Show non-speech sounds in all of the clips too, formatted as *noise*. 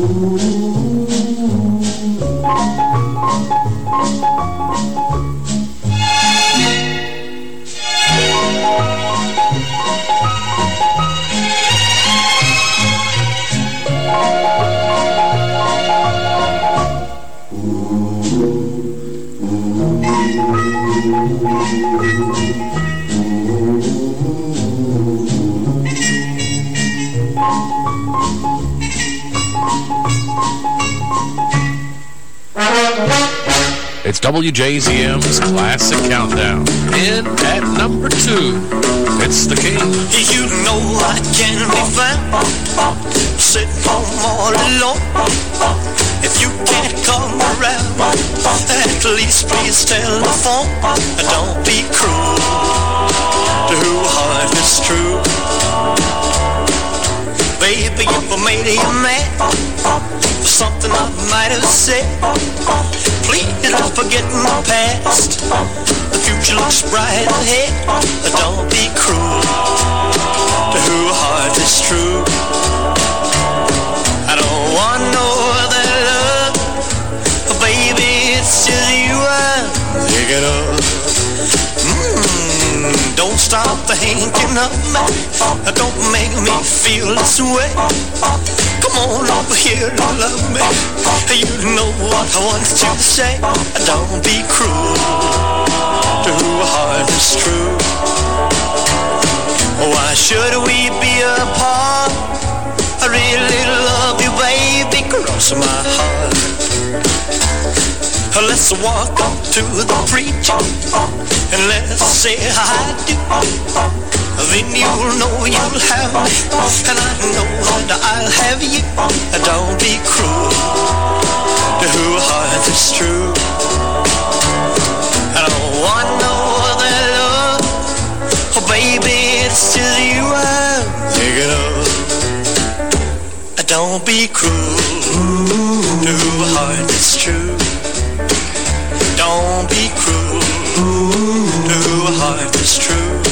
It's WJZM's Classic Countdown. In at number two, it's the King. You know I can be found sitting home all alone. If you can't come around, at least please telephone. Don't be cruel to who heart is true. Baby, if I made you mad for something I might have said, please don't forget my past. The future looks bright ahead. Don't be cruel to who heart is true. I don't want no other love, baby. It's just you I'm thinking of. Don't stop thinking of me. Don't make me feel this way. Come on over here and love me. You know what I want to say. Don't be cruel to a heart is true. Why should we be apart? I really love you, baby. Cross my heart. Let's walk up to the preacher and let's say I do. Then you'll know you'll have me, and I know that I'll have you. Don't be cruel to who heart is true. I don't want no other love, oh baby, it's just you I'm thinking of. Don't be cruel to who heart heart that's true.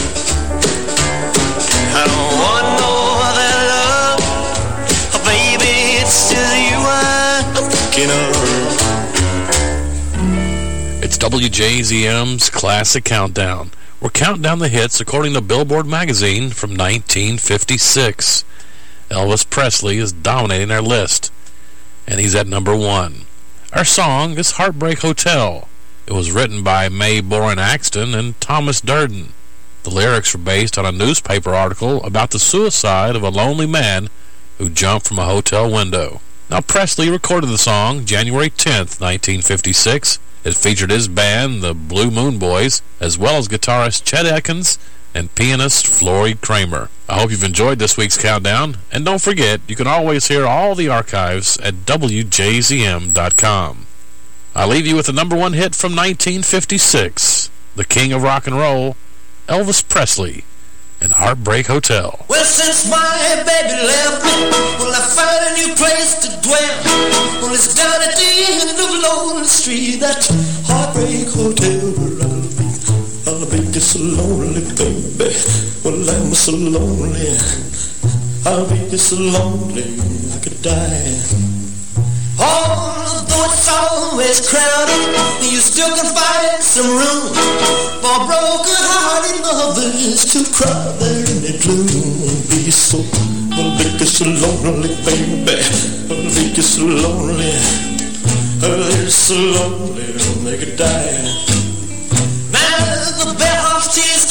I don't want no other love, oh, baby. It's just you I'm thinking of. It's WJZM's Classic Countdown. We're counting down the hits according to Billboard magazine from 1956. Elvis Presley is dominating our list, and he's at number one. Our song is Heartbreak Hotel. It was written by Mae Boren Axton and Thomas Durden. The lyrics were based on a newspaper article about the suicide of a lonely man who jumped from a hotel window. Now, Presley recorded the song January 10th, 1956. It featured his band, the Blue Moon Boys, as well as guitarist Chet Atkins and pianist Floyd Cramer. I hope you've enjoyed this week's countdown, and don't forget, you can always hear all the archives at WJZM.com. I leave you with the number one hit from 1956, the king of rock and roll, Elvis Presley, and Heartbreak Hotel. Well, since my baby left me, well, I found a new place to dwell. Well, it's down at the end of Lonely Street, that Heartbreak Hotel where I'll be. I'll be just so lonely, baby. Well, I'm so lonely. I'll be just so lonely, I could die. Although it's always crowded, you still can find some room for broken-hearted lovers to cry there in the gloom. Be so, well, make you so lonely, baby. Well, make you so lonely. Oh, you're so lonely, they could die.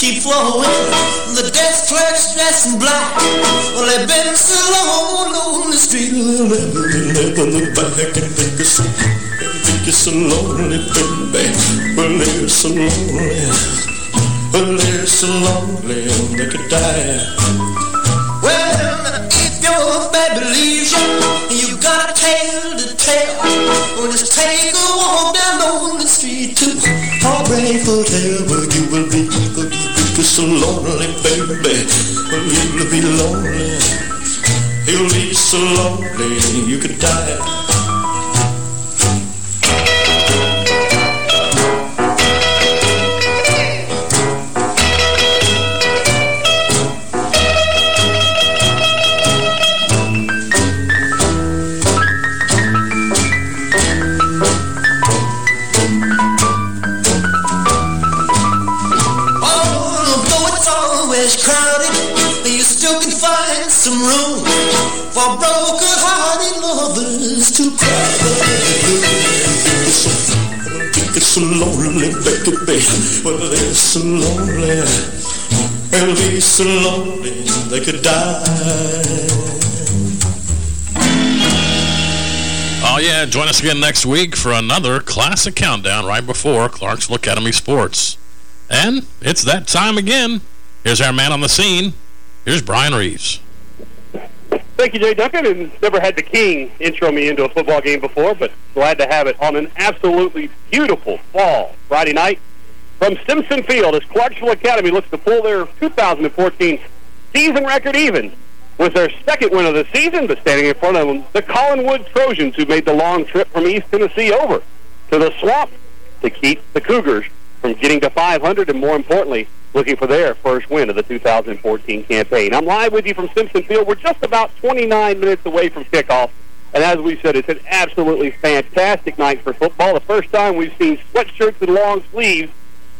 Keep flowing, the desk clerk's dressed in black. Well, they've been so long on the street, they'll never, back and think of so, think you're so lonely, baby. Well, they're so lonely, well, they're so lonely, they could die. Well, if your baby leaves you, you got a tale to tell. Well, just take a walk down on the street to Heartbreak Hotel so lonely, baby. You'll be lonely. You'll be so lonely you could die. So lonely, baby. Well, it's so lonely. Be so lonely they could die. Oh, yeah. Join us again next week for another classic countdown right before Clarksville Academy Sports. And it's that time again. Here's our man on the scene. Here's Brian Reeves. Thank you, Jay Duncan. And never had the King intro me into a football game before, but glad to have it on an absolutely beautiful fall Friday night from Simpson Field as Clarksville Academy looks to pull their 2014 season record even with their second win of the season, but standing in front of them, the Collinwood Trojans, who made the long trip from East Tennessee over to the swamp to keep the Cougars from getting to 500 and, more importantly, looking for their first win of the 2014 campaign. I'm live with you from Simpson Field. We're just about 29 minutes away from kickoff. And as we said, it's an absolutely fantastic night for football. The first time we've seen sweatshirts and long sleeves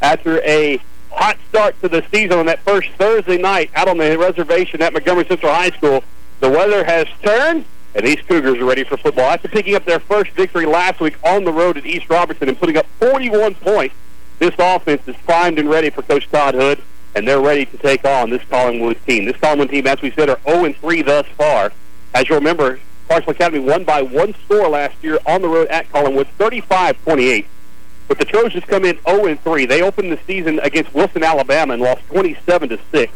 after a hot start to the season on that first Thursday night out on the reservation at Montgomery Central High School. The weather has turned, and these Cougars are ready for football. After picking up their first victory last week on the road at East Robertson and putting up 41 points, this offense is primed and ready for Coach Todd Hood, and they're ready to take on this Collinwood team. This Collinwood team, as we said, are 0-3 thus far. As you remember, Clarksville Academy won by one score last year on the road at Collinwood, 35-28. But the Trojans come in 0-3. They opened the season against Wilson, Alabama, and lost 27 to six.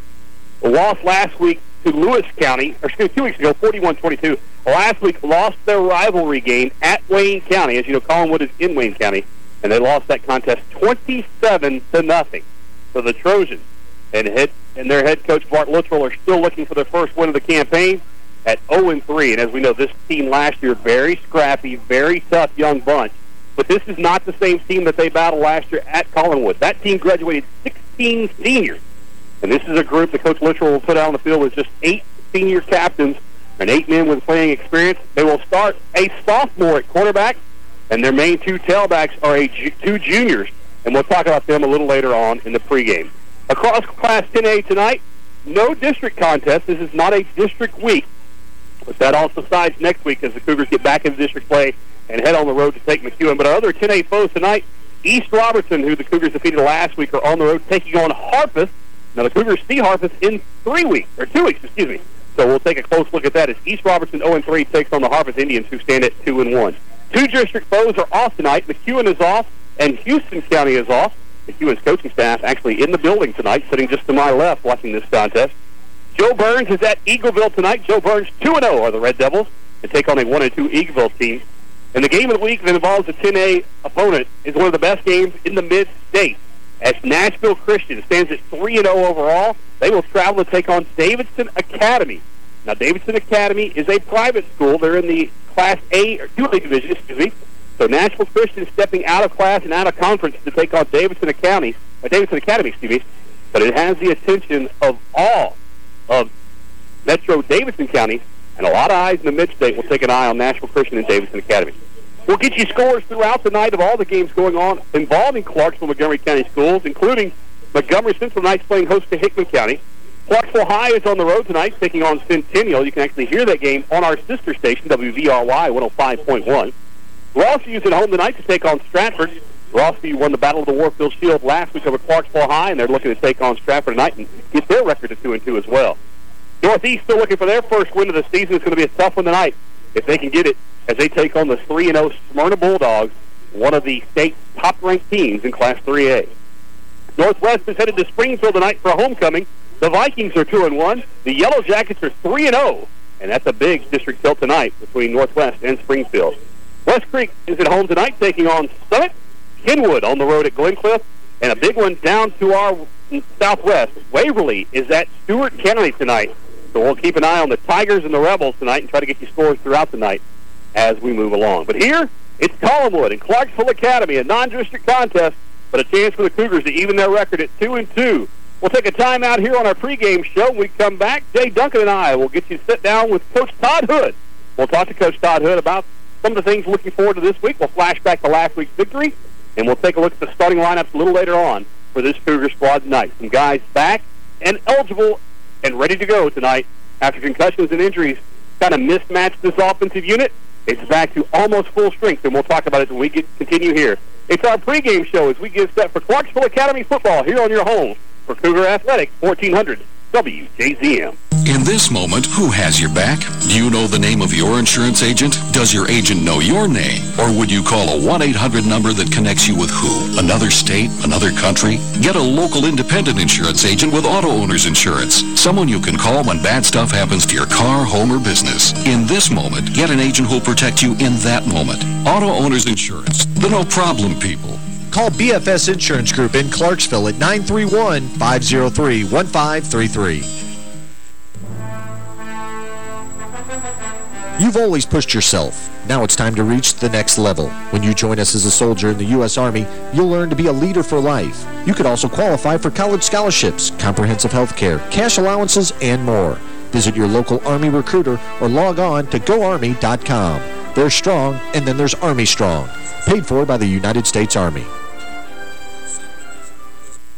Lost last week to Lewis County, or excuse me, two weeks ago, 41-22. Last week, lost their rivalry game at Wayne County. As you know, Collinwood is in Wayne County, and they lost that contest 27 to nothing. So the Trojans and head and their head coach Bart Luttrell are still looking for their first win of the campaign at 0-3. And as we know, this team last year very scrappy, very tough young bunch. But this is not the same team that they battled last year at Collinwood. That team graduated 16 seniors. And this is a group that Coach Luttrell will put out on the field with just eight senior captains and eight men with playing experience. They will start a sophomore at quarterback, and their main two tailbacks are a two juniors. And we'll talk about them a little later on in the pregame. Across Class 10A tonight, no district contest. This is not a district week. But that all subsides next week as the Cougars get back into district play and head on the road to take McEwen. But our other 10A foes tonight, East Robertson, who the Cougars defeated last week, are on the road taking on Harpeth. Now, the Cougars see Harpeth in three weeks, or two weeks, excuse me. So we'll take a close look at that as East Robertson 0-3 takes on the Harpeth Indians, who stand at 2-1. Two district foes are off tonight. McEwen is off, and Houston County is off. McEwen's coaching staff actually in the building tonight, sitting just to my left watching this contest. Jo Byrns is at Eagleville tonight. Jo Byrns 2-0 are the Red Devils to take on a 1-2 Eagleville team. And the game of the week that involves a 10A opponent is one of the best games in the mid-state. As Nashville Christian stands at 3-0 overall, they will travel to take on Davidson Academy. Now, Davidson Academy is a private school. They're in the Class A or 2A division, excuse me. So Nashville Christian stepping out of class and out of conference to take on Davidson Academy, or uh, Davidson Academy, excuse me. But it has the attention of all of Metro Davidson County and a lot of eyes in the mid-state will take an eye on Nashville Christian and Davidson Academy. We'll get you scores throughout the night of all the games going on involving Clarksville Montgomery County schools, including Montgomery Central Knights playing host to Hickman County. Clarksville High is on the road tonight, taking on Centennial. You can actually hear that game on our sister station, WVRY 105.1. Rossview is at home tonight to take on Stratford. Rossview won the Battle of the Warfield Shield last week over Clarksville High, and they're looking to take on Stratford tonight and get their record to 2 and 2 as well. Northeast still looking for their first win of the season. It's going to be a tough one tonight if they can get it as they take on the 3-0 Smyrna Bulldogs, one of the state's top-ranked teams in Class 3A. Northwest is headed to Springfield tonight for a homecoming. The Vikings are 2 and 1. The Yellow Jackets are 3 and 0. and that's a big district tilt tonight between Northwest and Springfield. West Creek is at home tonight taking on Summit. Kenwood on the road at Glencliff. And a big one down to our southwest. Waverly is at Stewart County tonight. So we'll keep an eye on the Tigers and the Rebels tonight and try to get you scores throughout the night as we move along. But here, it's Collinwood and Clarksville Academy, a non-district contest, but a chance for the Cougars to even their record at 2 and 2. We'll take a time out here on our pregame show. When we come back, Jay Duncan and I will get you sit down with Coach Todd Hood. We'll talk to Coach Todd Hood about some of the things looking forward to this week. We'll flash back to last week's victory, and we'll take a look at the starting lineups a little later on for this Cougar squad tonight. Some guys back and eligible and ready to go tonight after concussions and injuries kind of mismatched this offensive unit. It's back to almost full strength, and we'll talk about it when we get continue here. It's our pregame show as we get set for Clarksville Academy football here on your home for Cougar Athletics, 1400 WJZM. In this moment, who has your back? Do you know the name of your insurance agent? Does your agent know your name? Or would you call a 1-800 number that connects you with who? Another state? Another country? Get a local independent insurance agent with Auto Owners Insurance. Someone you can call when bad stuff happens to your car, home, or business. In this moment, get an agent who'll protect you in that moment. Auto Owners Insurance. The no-problem people. Call BFS Insurance Group in Clarksville at 931-503-1533. You've always pushed yourself. Now it's time to reach the next level. When you join us as a soldier in the U.S. Army, you'll learn to be a leader for life. You could also qualify for college scholarships, comprehensive health care, cash allowances, and more. Visit your local Army recruiter or log on to GoArmy.com. There's strong, and then there's Army Strong. Paid for by the United States Army.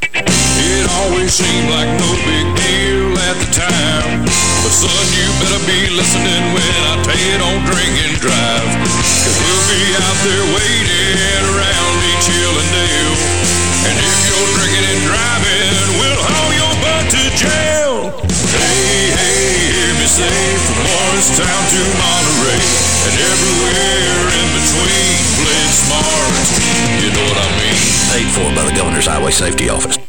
It always seemed like no big deal at the time. But son, you better be listening when I tell you don't drink and drive. Cause we'll be out there waiting around each hill and dale. And if you're drinking and driving, we'll from to Monterey. And everywhere in between, smart. You know what I mean? Paid for by the Governor's Highway Safety Office.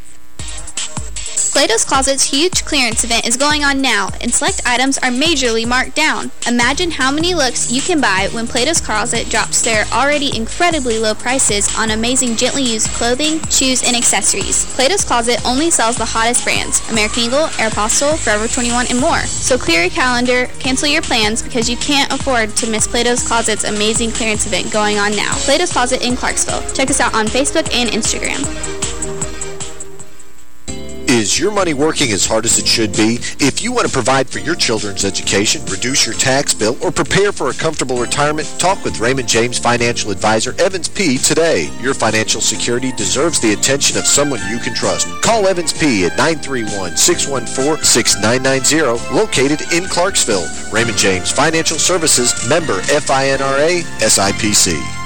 Plato's Closet's huge clearance event is going on now, and select items are majorly marked down. Imagine how many looks you can buy when Plato's Closet drops their already incredibly low prices on amazing gently used clothing, shoes, and accessories. Plato's Closet only sells the hottest brands, American Eagle, Aeropostale, Forever 21, and more. So clear your calendar, cancel your plans, because you can't afford to miss Plato's Closet's amazing clearance event going on now. Plato's Closet in Clarksville. Check us out on Facebook and Instagram. Is your money working as hard as it should be? If you want to provide for your children's education, reduce your tax bill, or prepare for a comfortable retirement, talk with Raymond James financial advisor Evans P. today. Your financial security deserves the attention of someone you can trust. Call Evans P. at 931-614-6990, located in Clarksville. Raymond James Financial Services, member FINRA, SIPC.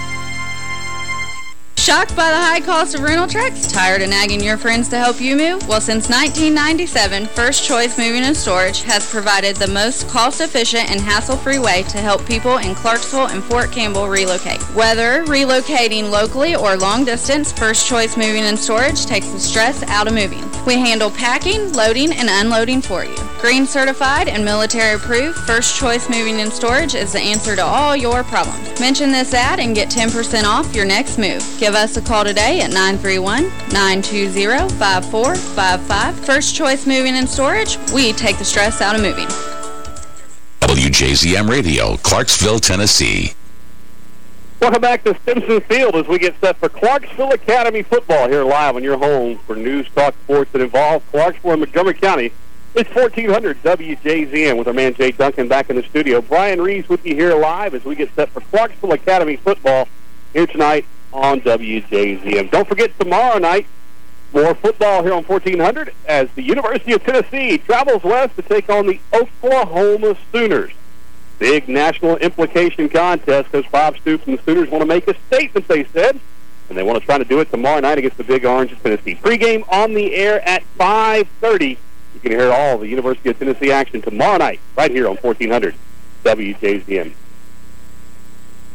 Shocked by the high cost of rental trucks? Tired of nagging your friends to help you move? Well, since 1997, First Choice Moving and Storage has provided the most cost-efficient and hassle-free way to help people in Clarksville and Fort Campbell relocate. Whether relocating locally or long distance, First Choice Moving and Storage takes the stress out of moving. We handle packing, loading, and unloading for you. Green certified and military approved, First Choice Moving and Storage is the answer to all your problems. Mention this ad and get 10% off your next move. Give us a call today at 931-920-5455. First Choice Moving and Storage, we take the stress out of moving. WJZM Radio, Clarksville, Tennessee. Welcome back to Simpson Field as we get set for Clarksville Academy football here live on your home for news talk sports that involve Clarksville and Montgomery County. It's 1400 WJZM with our man Jay Duncan back in the studio. Brian Reeves with you here live as we get set for Clarksville Academy football here tonight on WJZM. Don't forget tomorrow night, more football here on 1400 as the University of Tennessee travels west to take on the Oklahoma Sooners. Big national implication contest because Bob Stoops and the Sooners want to make a statement, they said, and they want to try to do it tomorrow night against the Big Orange of Tennessee. Pre-game on the air at 5.30. You can hear all the University of Tennessee action tomorrow night right here on 1400 WJZM.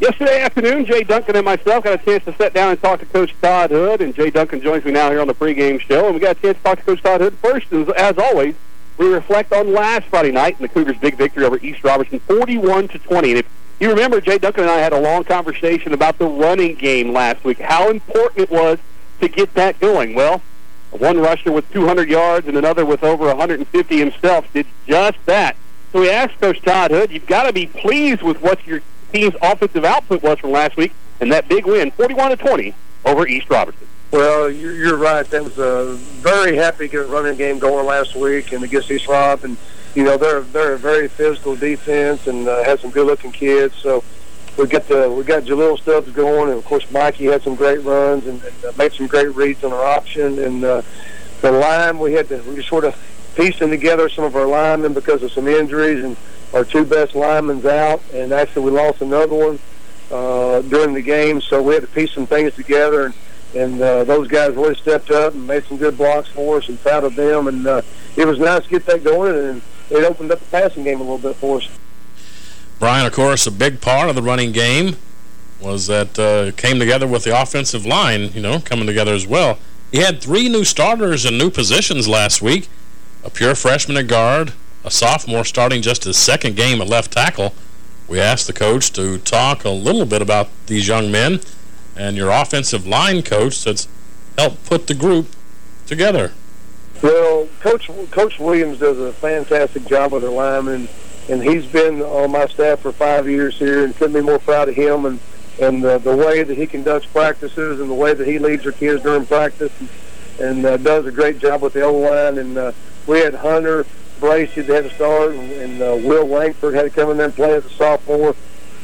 Yesterday afternoon, Jay Duncan and myself got a chance to sit down and talk to Coach Todd Hood, and Jay Duncan joins me now here on the pregame show. And we got a chance to talk to Coach Todd Hood first. As, as always, we reflect on last Friday night and the Cougars' big victory over East Robertson, 41 to 20. And if you remember, Jay Duncan and I had a long conversation about the running game last week, how important it was to get that going. Well, one rusher with 200 yards and another with over 150 himself did just that. So we asked Coach Todd Hood, you've got to be pleased with what your team's offensive output was from last week and that big win, 41 to 20 over East Robertson. Well, you're, right. That was a very happy running game going last week and against East Rob. And, you know, they're, they're a very physical defense and uh, had some good-looking kids. So we got the, we got Jalil Stubbs going. And, of course, Mikey had some great runs and, and uh, made some great reads on our option. And uh, the line, we had to, we sort of piecing together some of our linemen because of some injuries. And our two best linemen's out, and actually we lost another one uh, during the game, so we had to piece some things together, and, and uh, those guys really stepped up and made some good blocks for us, and proud of them, and uh, it was nice to get that going, and it opened up the passing game a little bit for us. Brian, of course, a big part of the running game was that uh, came together with the offensive line, you know, coming together as well. He had three new starters in new positions last week, a pure freshman at guard, a sophomore starting just his second game at left tackle. We asked the coach to talk a little bit about these young men and your offensive line coach that's helped put the group together. Well, Coach Coach Williams does a fantastic job with their linemen, and he's been on my staff for five years here, and couldn't be more proud of him and and the, the way that he conducts practices and the way that he leads our kids during practice, and, and uh, does a great job with the O line. And uh, we had Hunter Bracey that had to start, and, uh, Will Langford had to come in there and play as a sophomore.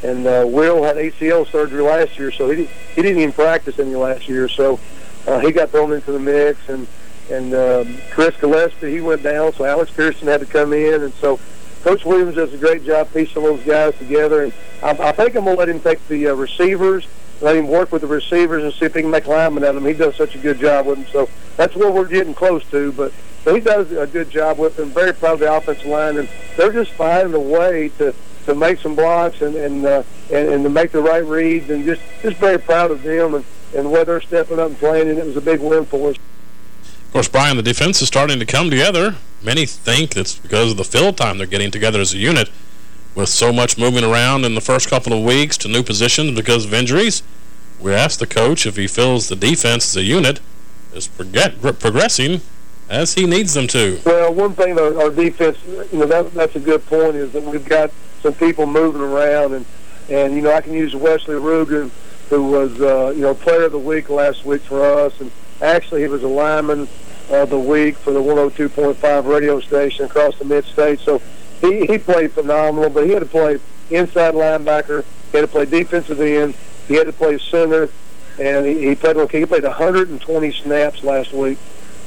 And uh, Will had ACL surgery last year, so he he didn't even practice any last year. So uh, he got thrown into the mix, and and um, Chris Gillespie he went down, so Alex Pearson had to come in, and so Coach Williams does a great job piecing those guys together. And I, I think I'm to let him take the uh, receivers, let him work with the receivers and see if he can make linemen out of them. He does such a good job with them. So that's what we're getting close to. But so he does a good job with them. Very proud of the offensive line, and they're just finding a way to to make some blocks and and uh, and, and to make the right reads, and just just very proud of them and and way they're stepping up and playing. And it was a big win for us. Of course, Brian, the defense is starting to come together. Many think it's because of the fill time they're getting together as a unit. With so much moving around in the first couple of weeks to new positions because of injuries, we asked the coach if he feels the defense as a unit is progressing as he needs them to. Well, one thing our, our defense, you know, that, that's a good point, is that we've got some people moving around, and and you know, I can use Wesley Rugen, who was uh, you know player of the week last week for us, and Actually, he was a lineman of the week for the 102.5 radio station across the mid-state. So he, he played phenomenal, but he had to play inside linebacker. He had to play defensive end. He had to play center, and he, he played okay. He played 120 snaps last week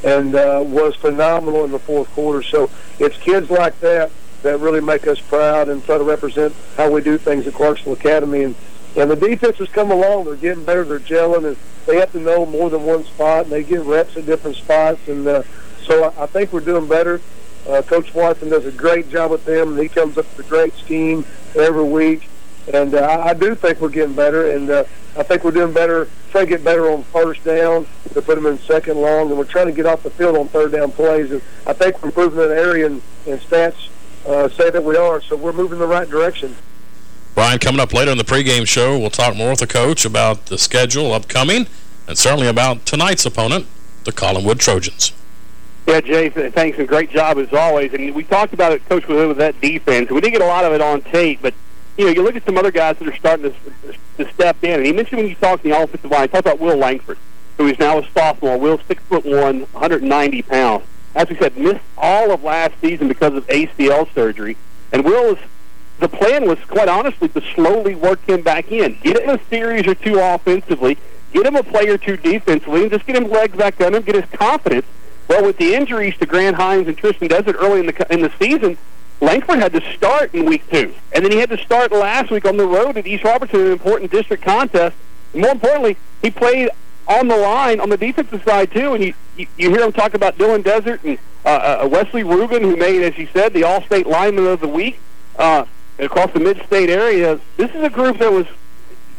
and uh, was phenomenal in the fourth quarter. So it's kids like that that really make us proud and try to represent how we do things at Clarksville Academy. And, and the defense has come along. They're getting better. They're gelling. And they have to know more than one spot, and they get reps at different spots. And uh, so I, I think we're doing better. Uh, Coach Watson does a great job with them, and he comes up with a great scheme every week. And uh, I do think we're getting better, and uh, I think we're doing better, trying to get better on first down to put them in second long, and we're trying to get off the field on third down plays. And I think we're improving that area, and, and stats uh, say that we are. So we're moving in the right direction. Brian, coming up later in the pregame show, we'll talk more with the coach about the schedule upcoming and certainly about tonight's opponent, the Collinwood Trojans. Yeah, Jay, thanks, and great job as always. And we talked about it, Coach, with that defense. We didn't get a lot of it on tape, but, you know, you look at some other guys that are starting to, to step in. And he mentioned when you talked in the offensive line, talk about Will Langford, who is now a sophomore. Will's 6'1", 190 pounds. As we said, missed all of last season because of ACL surgery. And Will is the plan was, quite honestly, to slowly work him back in. Get him a series or two offensively, get him a play or two defensively, and just get him legs back on him, get his confidence. Well, with the injuries to Grant Hines and Tristan Desert early in the in the season, Langford had to start in week two, and then he had to start last week on the road at East Robertson, an important district contest. More importantly, he played on the line on the defensive side too, and you you, you hear him talk about Dylan Desert and uh, uh, Wesley Rugen, who made, as you said, the All-State Lineman of the Week. Uh, across the mid-state area, this is a group that was,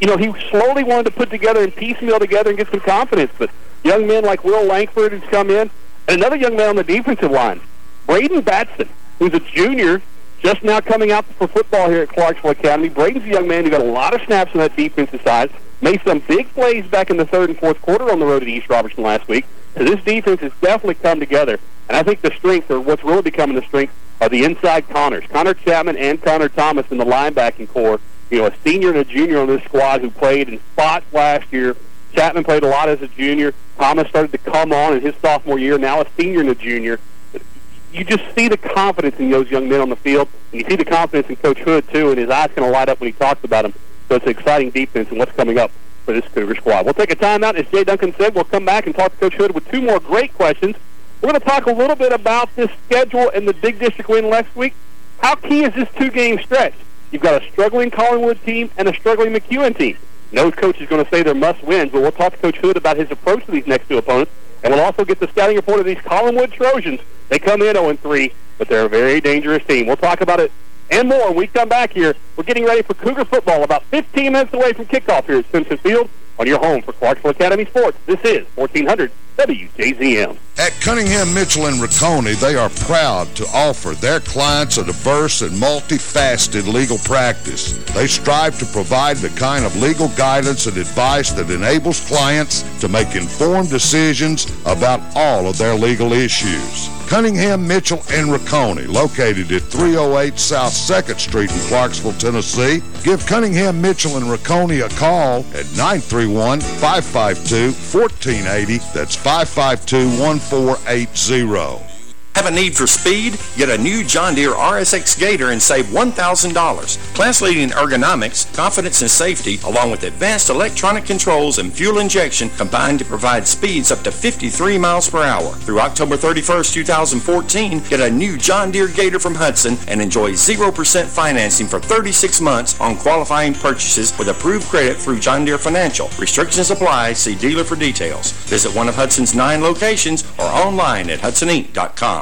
you know, he slowly wanted to put together and piecemeal together and get some confidence. But young men like Will Langford has come in, and another young man on the defensive line, Braden Batson, who's a junior, just now coming out for football here at Clarksville Academy. Braden's a young man who got a lot of snaps on that defensive side, made some big plays back in the third and fourth quarter on the road at East Robertson last week. So this defense has definitely come together. And I think the strength, or what's really becoming the strength, are the inside Connors. Connor Chapman and Connor Thomas in the linebacking corps. You know, a senior and a junior on this squad who played in spots last year. Chapman played a lot as a junior. Thomas started to come on in his sophomore year, now a senior and a junior. You just see the confidence in those young men on the field, and you see the confidence in Coach Hood, too, and his eyes kind of light up when he talks about them. So it's an exciting defense and what's coming up for this Cougar squad. We'll take a timeout. As Jay Duncan said, we'll come back and talk to Coach Hood with two more great questions. We're going to talk a little bit about this schedule and the big district win last week. How key is this two-game stretch? You've got a struggling Collinwood team and a struggling McEwen team. No coach is going to say they're must-wins, but we'll talk to Coach Hood about his approach to these next two opponents, and we'll also get the scouting report of these Collinwood Trojans. They come in 0-3, but they're a very dangerous team. We'll talk about it and more when we come back here. We're getting ready for Cougar football about 15 minutes away from kickoff here at Simpson Field on your home for Clarksville Academy Sports. This is 1400 WJZM. At Cunningham Mitchell and Rocconi, they are proud to offer their clients a diverse and multifaceted legal practice. They strive to provide the kind of legal guidance and advice that enables clients to make informed decisions about all of their legal issues. Cunningham, Mitchell, and Rocconi, located at 308 South 2nd Street in Clarksville, Tennessee. Give Cunningham, Mitchell, and Rocconi a call at 931-552-1480. That's 552-1480. Have a need for speed? Get a new John Deere RSX Gator and save $1,000. Class-leading ergonomics, confidence, and safety, along with advanced electronic controls and fuel injection combined to provide speeds up to 53 miles per hour. Through October 31st, 2014, get a new John Deere Gator from Hudson and enjoy 0% financing for 36 months on qualifying purchases with approved credit through John Deere Financial. Restrictions apply. See dealer for details. Visit one of Hudson's nine locations or online at HudsonInc.com.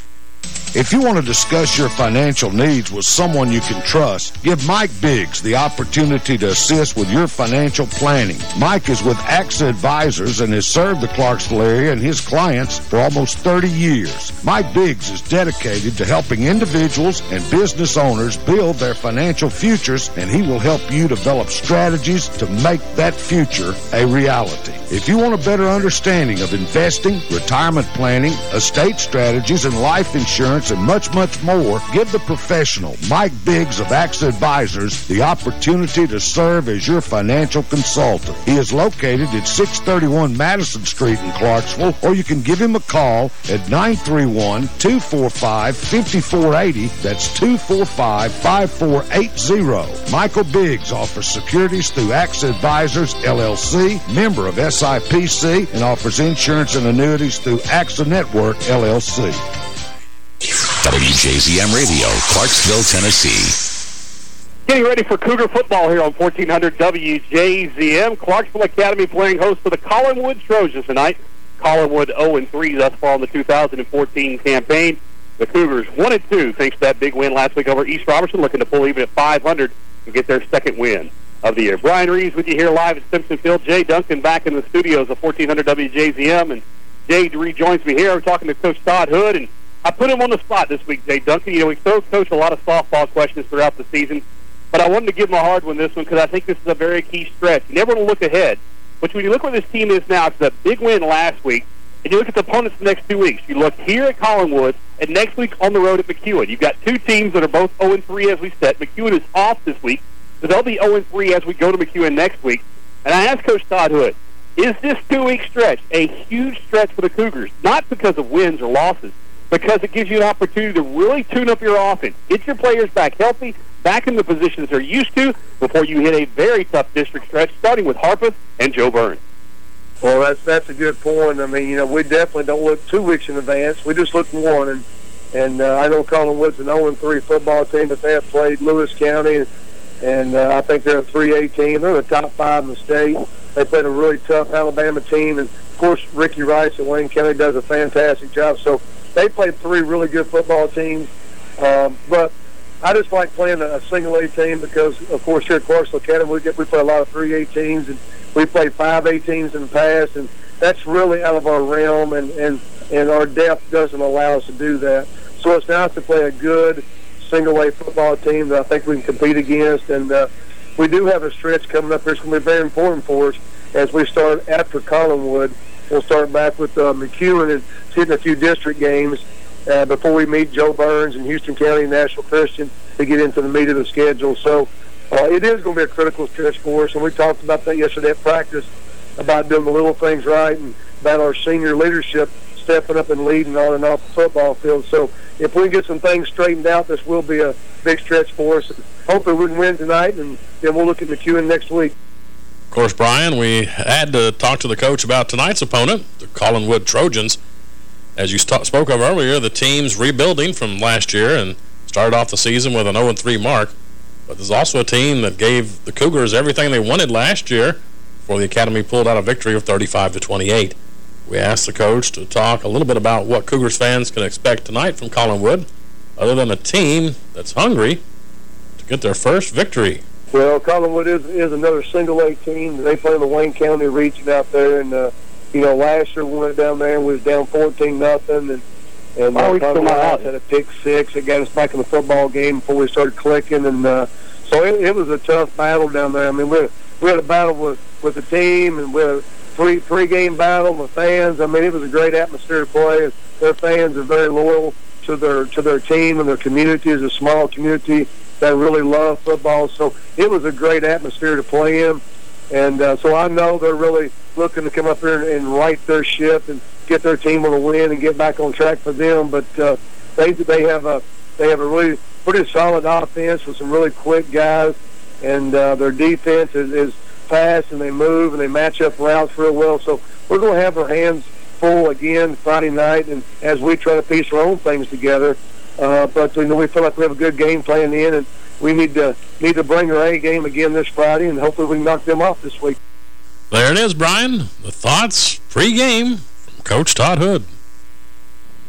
If you want to discuss your financial needs with someone you can trust, give Mike Biggs the opportunity to assist with your financial planning. Mike is with AXA Advisors and has served the Clarksville area and his clients for almost 30 years. Mike Biggs is dedicated to helping individuals and business owners build their financial futures, and he will help you develop strategies to make that future a reality. If you want a better understanding of investing, retirement planning, estate strategies, and life insurance, and much, much more, give the professional, Mike Biggs of AXA Advisors, the opportunity to serve as your financial consultant. He is located at 631 Madison Street in Clarksville, or you can give him a call at 931-245-5480. That's 245-5480. Michael Biggs offers securities through AXA Advisors, LLC, member of SIPC, and offers insurance and annuities through AXA Network, LLC. WJZM Radio, Clarksville, Tennessee. Getting ready for Cougar football here on 1400 WJZM. Clarksville Academy playing host to the Collinwood Trojans tonight. Collinwood 0-3 thus far in the 2014 campaign. The Cougars 1-2 thanks to that big win last week over East Robertson, looking to pull even at 500 to get their second win of the year. Brian Reeves with you here live at Simpson Field. Jay Duncan back in the studios of 1400 WJZM. And Jay rejoins me here. We're talking to Coach Todd Hood. And I put him on the spot this week, Jay Duncan. You know, we throw Coach a lot of softball questions throughout the season. But I wanted to give him a hard one this one because I think this is a very key stretch. You never want to look ahead. But when you look where this team is now, it's a big win last week. And you look at the opponents the next two weeks. You look here at Collinwood and next week on the road at McEwen. You've got two teams that are both 0-3 as we set. McEwen is off this week, so they'll be 0-3 as we go to McEwen next week. And I asked Coach Todd Hood, is this two-week stretch a huge stretch for the Cougars? Not because of wins or losses, because it gives you an opportunity to really tune up your offense, get your players back healthy, back in the positions they're used to before you hit a very tough district stretch, starting with Harpeth and Jo Byrns. Well, that's that's a good point. I mean, you know, we definitely don't look two weeks in advance. We just look one. And and uh, I know Collinwood's an 0-3 football team, but they have played Lewis County, and, and uh, I think they're a 3A team. They're the top five in the state. They played a really tough Alabama team, and of course Ricky Rice at Wayne County does a fantastic job. So they played three really good football teams. Um, but I just like playing a, single A team because, of course, here at Clarksville Academy, we get we play a lot of three A teams, and we played five A teams in the past, and that's really out of our realm, and and and our depth doesn't allow us to do that. So it's nice to play a good single A football team that I think we can compete against, and uh, we do have a stretch coming up here. It's going to be very important for us as we start after Collinwood. We'll start back with uh, McEwen and hitting a few district games uh, before we meet Jo Byrns and Houston County Nashville Christian to get into the meat of the schedule. So uh, it is going to be a critical stretch for us, and we talked about that yesterday at practice about doing the little things right and about our senior leadership stepping up and leading on and off the football field. So if we get some things straightened out, this will be a big stretch for us. Hopefully we can win tonight, and then we'll look at McEwen next week. Of course, Brian, we had to talk to the coach about tonight's opponent, the Collinwood Trojans. As you spoke of earlier, the team's rebuilding from last year and started off the season with an 0-3 mark. But there's also a team that gave the Cougars everything they wanted last year before the Academy pulled out a victory of 35 to 28. We asked the coach to talk a little bit about what Cougars fans can expect tonight from Collinwood, other than a team that's hungry to get their first victory. Well, Collinwood is is another single A team. They play in the Wayne County region out there, and uh, you know, last year we went down there and we was down 14 nothing, and and uh, Collinwood had a pick six. It got us back in the football game before we started clicking, and uh, so it, it was a tough battle down there. I mean, we we had a battle with with the team, and we had a pre pre-game battle with fans. I mean, it was a great atmosphere to play. Their fans are very loyal to their to their team and their community is a small community that really love football. So it was a great atmosphere to play in. And uh, so I know they're really looking to come up here and, and right their ship and get their team on a win and get back on track for them. But uh, they they have a they have a really pretty solid offense with some really quick guys, and uh, their defense is, is fast and they move and they match up routes real well. So we're going to have our hands full again Friday night, and as we try to piece our own things together. Uh, but you know we feel like we have a good game plan in, and we need to need to bring our A game again this Friday, and hopefully we can knock them off this week. There it is, Brian. The thoughts pre-game from Coach Todd Hood.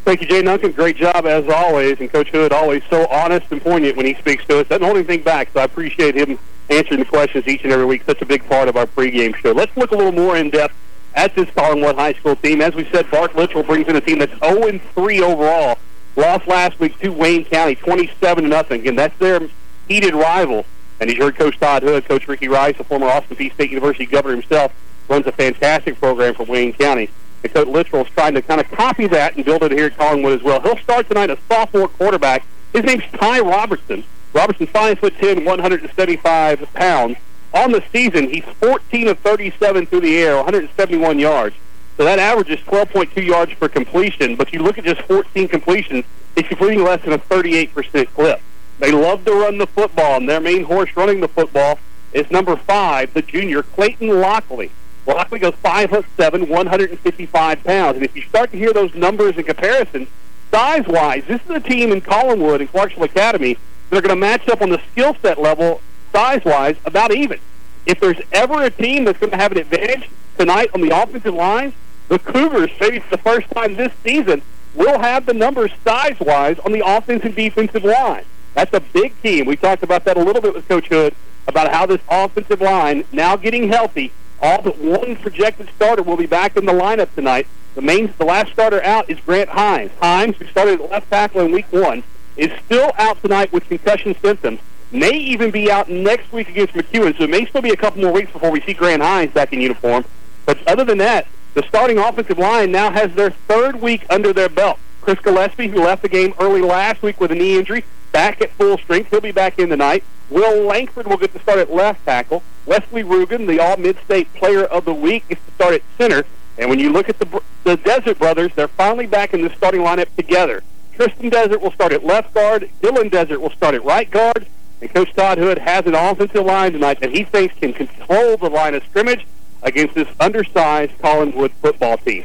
Thank you, Jay Duncan. Great job as always, and Coach Hood always so honest and poignant when he speaks to us. Doesn't hold anything back, so I appreciate him answering the questions each and every week. Such a big part of our pregame show. Let's look a little more in depth at this Collinwood High School team. As we said, Bart Littrell brings in a team that's 0-3 overall. Lost last week to Wayne County, 27 nothing, and that's their heated rival. And he's heard Coach Todd Hood, Coach Ricky Rice, a former Austin Peay State University governor himself, runs a fantastic program for Wayne County. And Coach Littrell is trying to kind of copy that and build it here at Collinwood as well. He'll start tonight a sophomore quarterback. His name's Ty Robertson. Robertson's 5 foot 10, 175 pounds. On the season, he's 14 of 37 through the air, 171 yards. So that average is 12.2 yards per completion. But you look at just 14 completions, he's completing less than a 38% clip. They love to run the football, and their main horse running the football is number five, the junior Clayton Lockley. Lockley goes 5 foot 7, 155 pounds. And if you start to hear those numbers and comparisons, size-wise, this is a team in Collinwood and Clarksville Academy that are going to match up on the skill set level, size-wise, about even. If there's ever a team that's going to have an advantage tonight on the offensive line, the Cougars, maybe for the first time this season, will have the numbers size-wise on the offensive defensive line. That's a big team. We talked about that a little bit with Coach Hood about how this offensive line, now getting healthy, all but one projected starter will be back in the lineup tonight. The main, the last starter out is Grant Hines. Hines, who started at left tackle in week one, is still out tonight with concussion symptoms. May even be out next week against McEwen, so it may still be a couple more weeks before we see Grant Hines back in uniform. But other than that, the starting offensive line now has their third week under their belt. Chris Gillespie, who left the game early last week with a knee injury, back at full strength. He'll be back in tonight. Will Langford will get to start at left tackle. Wesley Rugen, the All-Mid-State Player of the Week, gets to start at center. And when you look at the, the Desert brothers, they're finally back in the starting lineup together. Tristan Desert will start at left guard. Dylan Desert will start at right guard. And Coach Todd Hood has an offensive line tonight that he thinks can control the line of scrimmage against this undersized Collinwood football team.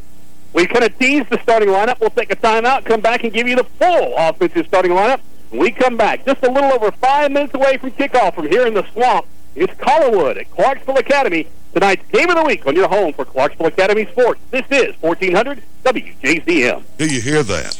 We kind of teased the starting lineup. We'll take a timeout, come back and give you the full offensive starting lineup. We come back, just a little over five minutes away from kickoff from here in the swamp, it's Collinwood at Clarksville Academy. Tonight's game of the week on your home for Clarksville Academy Sports. This is 1400 WJZM. Do you hear that?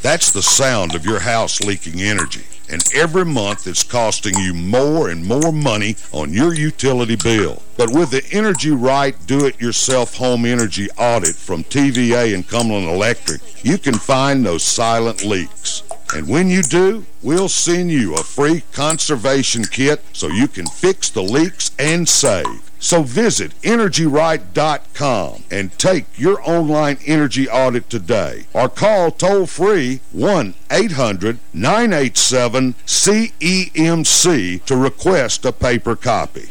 That's the sound of your house leaking energy. And every month it's costing you more and more money on your utility bill. But with the Energy Right Do-It-Yourself Home Energy Audit from TVA and Cumberland Electric, you can find those silent leaks. And when you do, we'll send you a free conservation kit so you can fix the leaks and save. So visit EnergyRight.com and take your online energy audit today or call toll-free 1-800-987-CEMC to request a paper copy.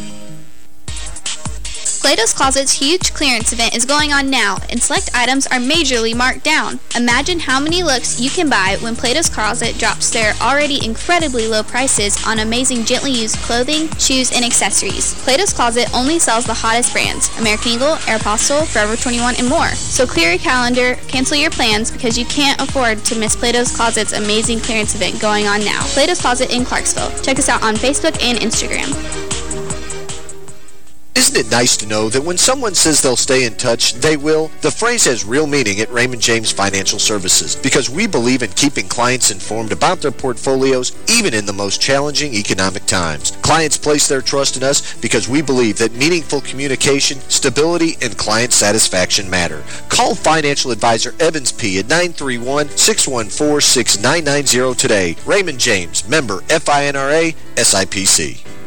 Plato's Closet's huge clearance event is going on now, and select items are majorly marked down. Imagine how many looks you can buy when Plato's Closet drops their already incredibly low prices on amazing gently used clothing, shoes, and accessories. Plato's Closet only sells the hottest brands, American Eagle, Aeropostale, Forever 21, and more. So clear your calendar, cancel your plans, because you can't afford to miss Plato's Closet's amazing clearance event going on now. Plato's Closet in Clarksville. Check us out on Facebook and Instagram. Isn't it nice to know that when someone says they'll stay in touch, they will? The phrase has real meaning at Raymond James Financial Services because we believe in keeping clients informed about their portfolios even in the most challenging economic times. Clients place their trust in us because we believe that meaningful communication, stability, and client satisfaction matter. Call financial advisor Evans P. at 931-614-6990 today. Raymond James, member FINRA, SIPC.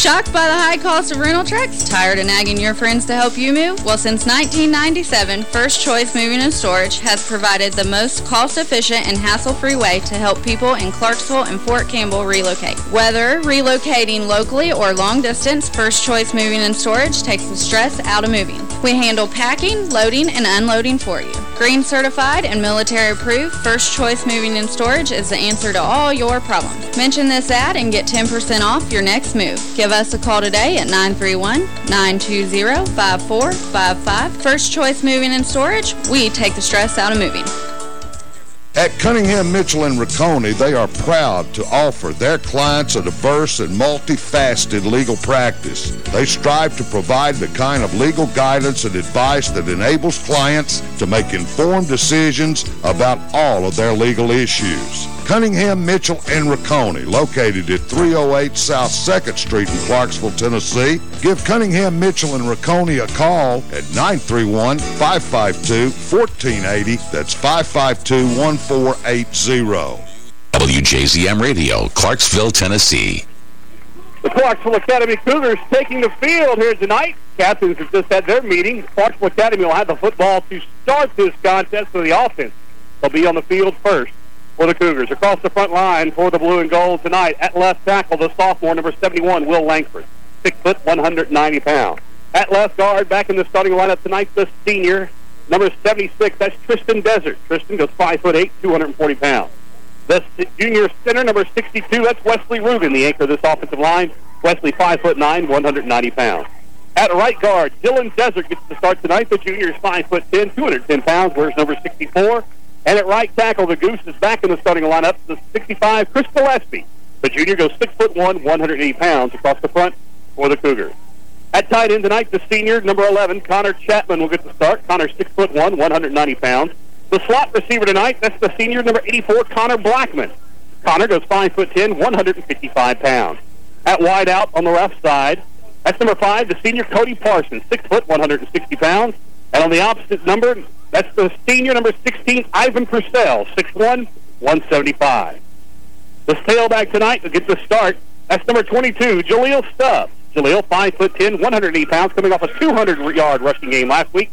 Shocked by the high cost of rental trucks? Tired of nagging your friends to help you move? Well, since 1997, First Choice Moving and Storage has provided the most cost-efficient and hassle-free way to help people in Clarksville and Fort Campbell relocate. Whether relocating locally or long distance, First Choice Moving and Storage takes the stress out of moving. We handle packing, loading, and unloading for you. Green certified and military approved, First Choice Moving and Storage is the answer to all your problems. Mention this ad and get 10% off your next move. Give us a call today at 931-920-5455. First Choice Moving and Storage, we take the stress out of moving. At Cunningham, Mitchell, and Rocconi, they are proud to offer their clients a diverse and multifaceted legal practice. They strive to provide the kind of legal guidance and advice that enables clients to make informed decisions about all of their legal issues. Cunningham, Mitchell, and Rocconi, located at 308 South 2nd Street in Clarksville, Tennessee. Give Cunningham, Mitchell, and Rocconi a call at 931-552-1480. That's 552-1480. WJZM Radio, Clarksville, Tennessee. The Clarksville Academy Cougars taking the field here tonight. Captains have just had their meeting. Clarksville Academy will have the football to start this contest for the offense. They'll be on the field first for the Cougars. Across the front line for the blue and gold tonight, at left tackle, the sophomore, number 71, Will Langford, 6 foot, 190 pounds. At left guard, back in the starting lineup tonight, the senior, number 76, that's Tristan Desert. Tristan goes 5 foot 8, 240 pounds. The junior center, number 62, that's Wesley Rubin, the anchor of this offensive line. Wesley, 5 foot 9, 190 pounds. At right guard, Dylan Desert gets the start tonight. The junior is 5 foot 10, 210 pounds. Where's number 64? And at right tackle, the Goose is back in the starting lineup. The 65, Chris Gillespie. The junior goes 6 foot 1, 180 pounds across the front for the Cougars. At tight end tonight, the senior, number 11, Connor Chapman will get the start. Connor 6 foot 1, 190 pounds. The slot receiver tonight, that's the senior, number 84, Connor Blackman. Connor goes 5 foot 10, 155 pounds. At wide out on the left side, that's number 5, the senior, Cody Parsons, 6 foot, 160 pounds. And on the opposite number, that's the senior number 16, Ivan Purcell, 6'1", 175. The tailback tonight to get the start, that's number 22, Jaleel Stubbs. Jaleel, 5'10", 180 pounds, coming off a 200-yard rushing game last week.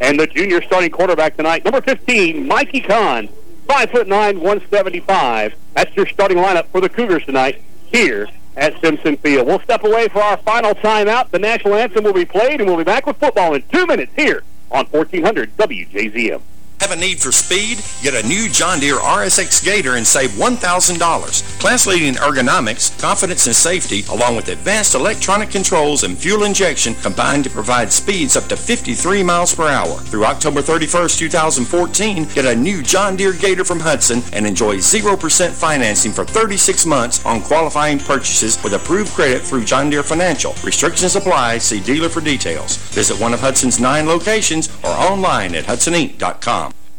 And the junior starting quarterback tonight, number 15, Mikey Kahn, 5'9", 175. That's your starting lineup for the Cougars tonight here at Simpson Field. We'll step away for our final timeout. The national anthem will be played, and we'll be back with football in two minutes here on 1400 WJZM. Have a need for speed? Get a new John Deere RSX Gator and save $1,000. Class-leading ergonomics, confidence and safety, along with advanced electronic controls and fuel injection combined to provide speeds up to 53 miles per hour. Through October 31st, 2014, get a new John Deere Gator from Hudson and enjoy 0% financing for 36 months on qualifying purchases with approved credit through John Deere Financial. Restrictions apply. See dealer for details. Visit one of Hudson's nine locations or online at HudsonInc.com.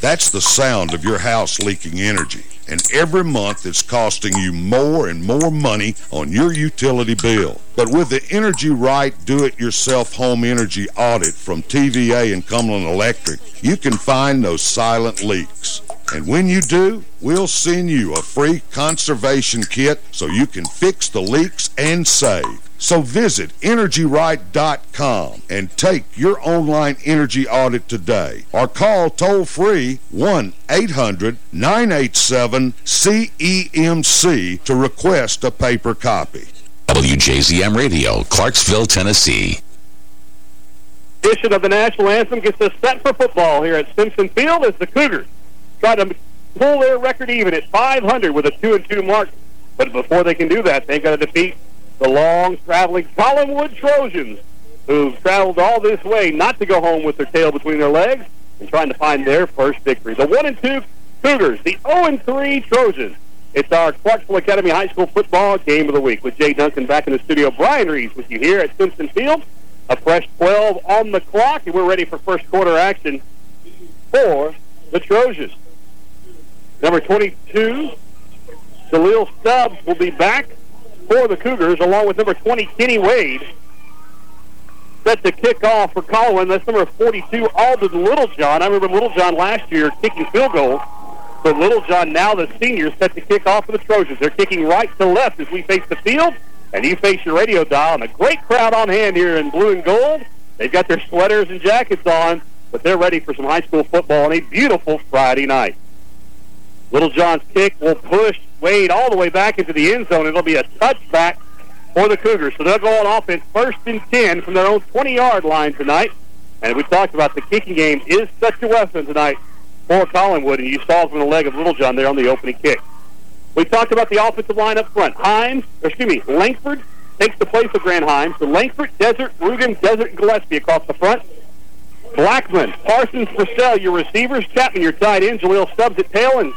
That's the sound of your house leaking energy. And every month it's costing you more and more money on your utility bill. But with the Energy Right Do-It-Yourself Home Energy Audit from TVA and Cumberland Electric, you can find those silent leaks. And when you do, we'll send you a free conservation kit so you can fix the leaks and save. So visit EnergyRight.com and take your online energy audit today. Or call toll-free 1-800-987-CEMC to request a paper copy. WJZM Radio, Clarksville, Tennessee. Edition of the National Anthem gets us set for football here at Simpson Field as the Cougars try to pull their record even at 500 with a 2-2 mark. But before they can do that, they've got to defeat the long-traveling Collinwood Trojans, who've traveled all this way not to go home with their tail between their legs and trying to find their first victory. The 1-2 Cougars, the 0-3 Trojans. It's our Clarksville Academy High School football game of the week with Jay Duncan back in the studio. Brian Reeves with you here at Simpson Field. A fresh 12 on the clock, and we're ready for first quarter action for the Trojans. Number 22, Jaleel Stubbs will be back for the Cougars, along with number 20, Kenny Wade. Set to kick off for Collinwood. That's number 42, Alden Littlejohn. I remember Littlejohn last year kicking field goals. So Littlejohn, now the senior, set to kick off for the Trojans. They're kicking right to left as we face the field, and you face your radio dial. And a great crowd on hand here in blue and gold. They've got their sweaters and jackets on, but they're ready for some high school football on a beautiful Friday night. Littlejohn's kick will push Wade all the way back into the end zone. It'll be a touchback for the Cougars. So they'll go on offense first and 10 from their own 20-yard line tonight. And we talked about the kicking game is such a weapon tonight for Collinwood, and you saw it from the leg of Littlejohn there on the opening kick. We talked about the offensive line up front. Himes, excuse me, Langford takes the place of Grant Himes. So Langford, Desert, Rugen, Desert, Gillespie across the front. Blackman, Parsons, Purcell, your receivers. Chapman, your tight end. Jaleel Stubbs at tail, and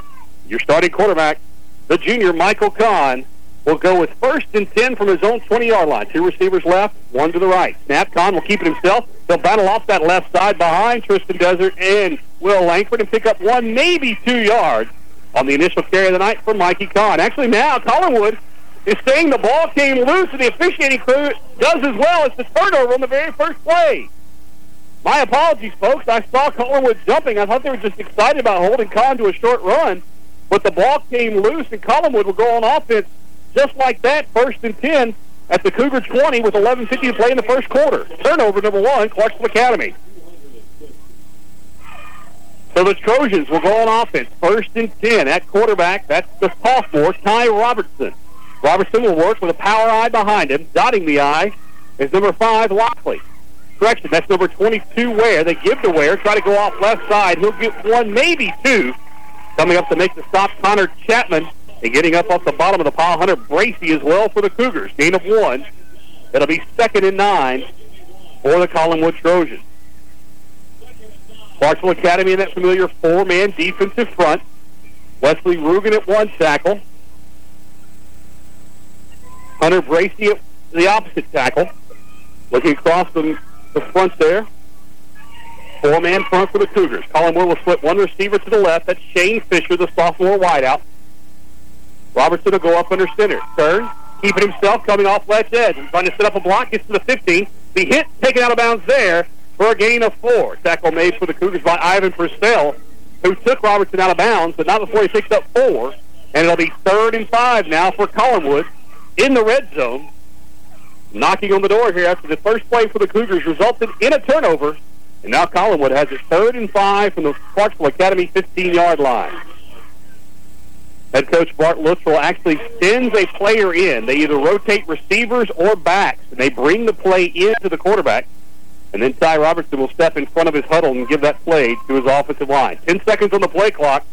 your starting quarterback, the junior Michael Kahn, will go with first and 10 from his own 20-yard line. Two receivers left, one to the right. Snap Kahn will keep it himself. He'll battle off that left side behind Tristan Desert and Will Langford and pick up one, maybe two yards on the initial carry of the night for Mikey Kahn. Actually, now Collinwood is saying the ball came loose, and the officiating crew does as well. It's the turnover on the very first play. My apologies, folks. I saw Collinwood jumping. I thought they were just excited about holding Kahn to a short run, but the ball came loose, and Collinwood will go on offense just like that, first and 10 at the Cougar 20 with 11.50 to play in the first quarter. Turnover number one, Clarksville Academy. So the Trojans will go on offense, first and 10 at quarterback. That's the sophomore, Ty Robertson. Robertson will work with a power eye behind him. Dotting the eye is number five, Lockley. Correction, that's number 22, Ware. They give to Ware, try to go off left side. He'll get one, maybe two. Coming up to make the stop, Connor Chapman. And getting up off the bottom of the pile, Hunter Bracey as well for the Cougars. Gain of one. It'll be second and nine for the Collinwood Trojans. Clarksville Academy in that familiar four-man defensive front. Wesley Rugen at one tackle. Hunter Bracey at the opposite tackle. Looking across the, the front there. Four-man front for the Cougars. Collinwood will split one receiver to the left. That's Shane Fisher, the sophomore wideout. Robertson will go up under center. Turn, keeping himself coming off left edge. He's trying to set up a block, gets to the 15. The hit taken out of bounds there for a gain of four. Tackle made for the Cougars by Ivan Purcell, who took Robertson out of bounds, but not before he picked up four. And it'll be third and five now for Collinwood in the red zone. Knocking on the door here after the first play for the Cougars resulted in a turnover. And now Collinwood has it third and five from the Clarksville Academy 15-yard line. Head coach Bart Luttrell actually sends a player in. They either rotate receivers or backs, and they bring the play into the quarterback. And then Ty Robertson will step in front of his huddle and give that play to his offensive line. Ten seconds on the play clock.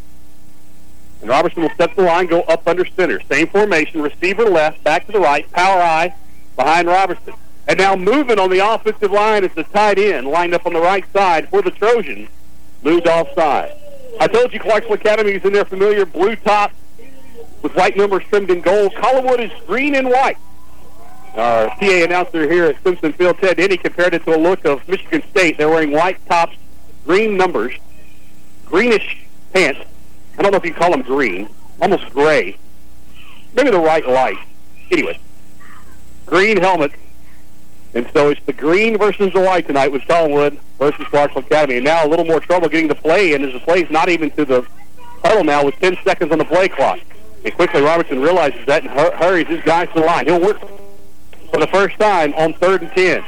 And Robertson will step the line, go up under center. Same formation, receiver left, back to the right, power eye behind Robertson. And now moving on the offensive line is the tight end, lined up on the right side for the Trojans, moved offside. I told you Clarksville Academy is in their familiar blue top with white numbers trimmed in gold. Collinwood is green and white. Our PA announcer here at Simpson Field, Ted Denny, compared it to a look of Michigan State. They're wearing white tops, green numbers, greenish pants. I don't know if you call them green, almost gray. Maybe the right light. Anyway, green helmet. And so it's the green versus the white tonight with Collinwood versus Clarksville Academy. And now a little more trouble getting the play in as the play's not even to the huddle now with 10 seconds on the play clock. And quickly Robertson realizes that and hur hurries his guys to the line. He'll work for the first time on third and 10.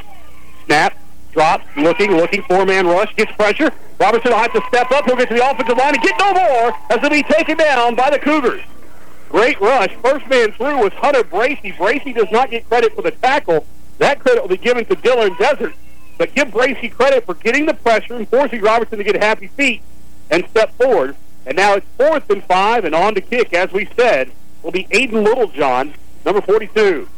Snap, drop, looking, looking, four-man rush, gets pressure. Robertson will have to step up. He'll get to the offensive line and get no more as he'll be taken down by the Cougars. Great rush. First man through was Hunter Bracey. Bracey does not get credit for the tackle. That credit will be given to Dylan Desert. But give Bracey credit for getting the pressure and forcing Robertson to get happy feet and step forward. And now it's fourth and five, and on to kick, as we said, will be Aiden Littlejohn, number 42.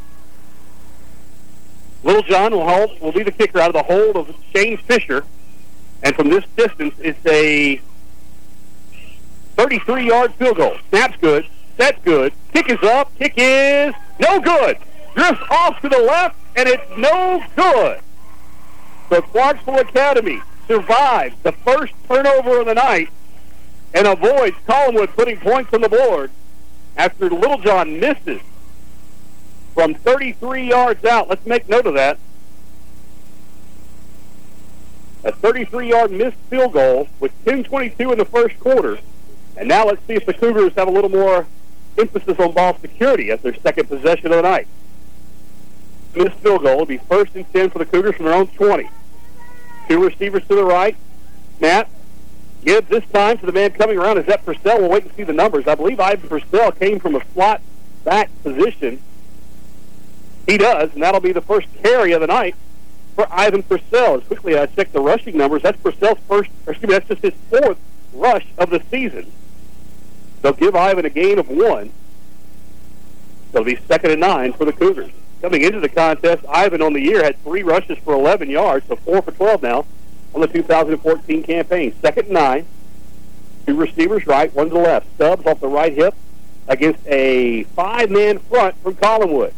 Littlejohn will help, will be the kicker out of the hold of Shane Fisher. And from this distance, it's a 33-yard field goal. Snap's good. Set's good. Kick is up. Kick is no good. Drifts off to the left, and it's no good. The Clarksville Academy survives the first turnover of the night and avoids Collinwood putting points on the board after Littlejohn misses from 33 yards out. Let's make note of that. A 33-yard missed field goal with 10.22 in the first quarter. And now let's see if the Cougars have a little more emphasis on ball security as their second possession of the night. Missed field goal will be first and 10 for the Cougars from their own 20. Two receivers to the right. Matt Give this time to the man coming around. Is that Purcell? We'll wait and see the numbers. I believe Ivan Purcell came from a slot back position. He does, and that'll be the first carry of the night for Ivan Purcell. As quickly as I check the rushing numbers, that's Purcell's first, excuse me, that's just his fourth rush of the season. They'll give Ivan a gain of one. It'll be second and nine for the Cougars. Coming into the contest, Ivan on the year had three rushes for 11 yards, so four for 12 now on the 2014 campaign. Second and nine. Two receivers right, one to the left. Stubbs off the right hip against a five-man front from Collinwood.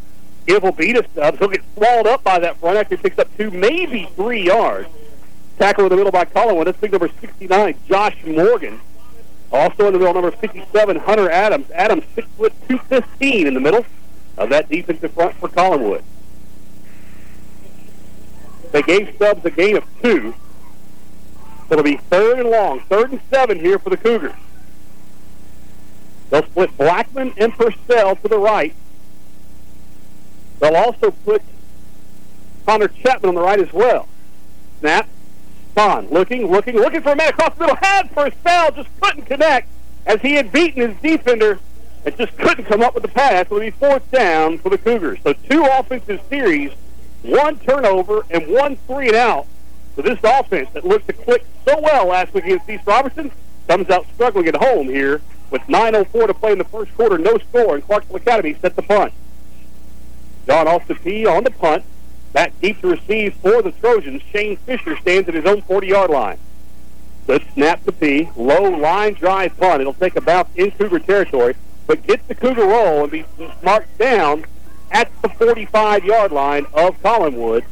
Give will beat a Stubbs. He'll get swallowed up by that front he picks up two, maybe three yards. Tackle in the middle by Collinwood. That's big number 69, Josh Morgan. Also in the middle, number 57, Hunter Adams. Adams, 6 foot 215 in the middle of that defensive front for Collinwood. They gave Stubbs a gain of two. So it'll be third and long, third and seven here for the Cougars. They'll split Blackman and Purcell to the right. They'll also put Connor Chapman on the right as well. Snap. Bond looking, looking, looking for a man across the middle. Had Purcell, just couldn't connect as he had beaten his defender and just couldn't come up with the pass. It'll be fourth down for the Cougars. So two offensive series, one turnover, and one three and out. So this offense that looked to click so well last week against East Robertson comes out struggling at home here with 9.04 to play in the first quarter, no score, and Clarksville Academy set the punt. John Austin P on the punt. Back deep to receive for the Trojans. Shane Fisher stands at his own 40-yard line. Good snap to P. Low line drive punt. It'll take a bounce in Cougar territory, but get the Cougar roll and be marked down at the 45-yard line of Collinwood.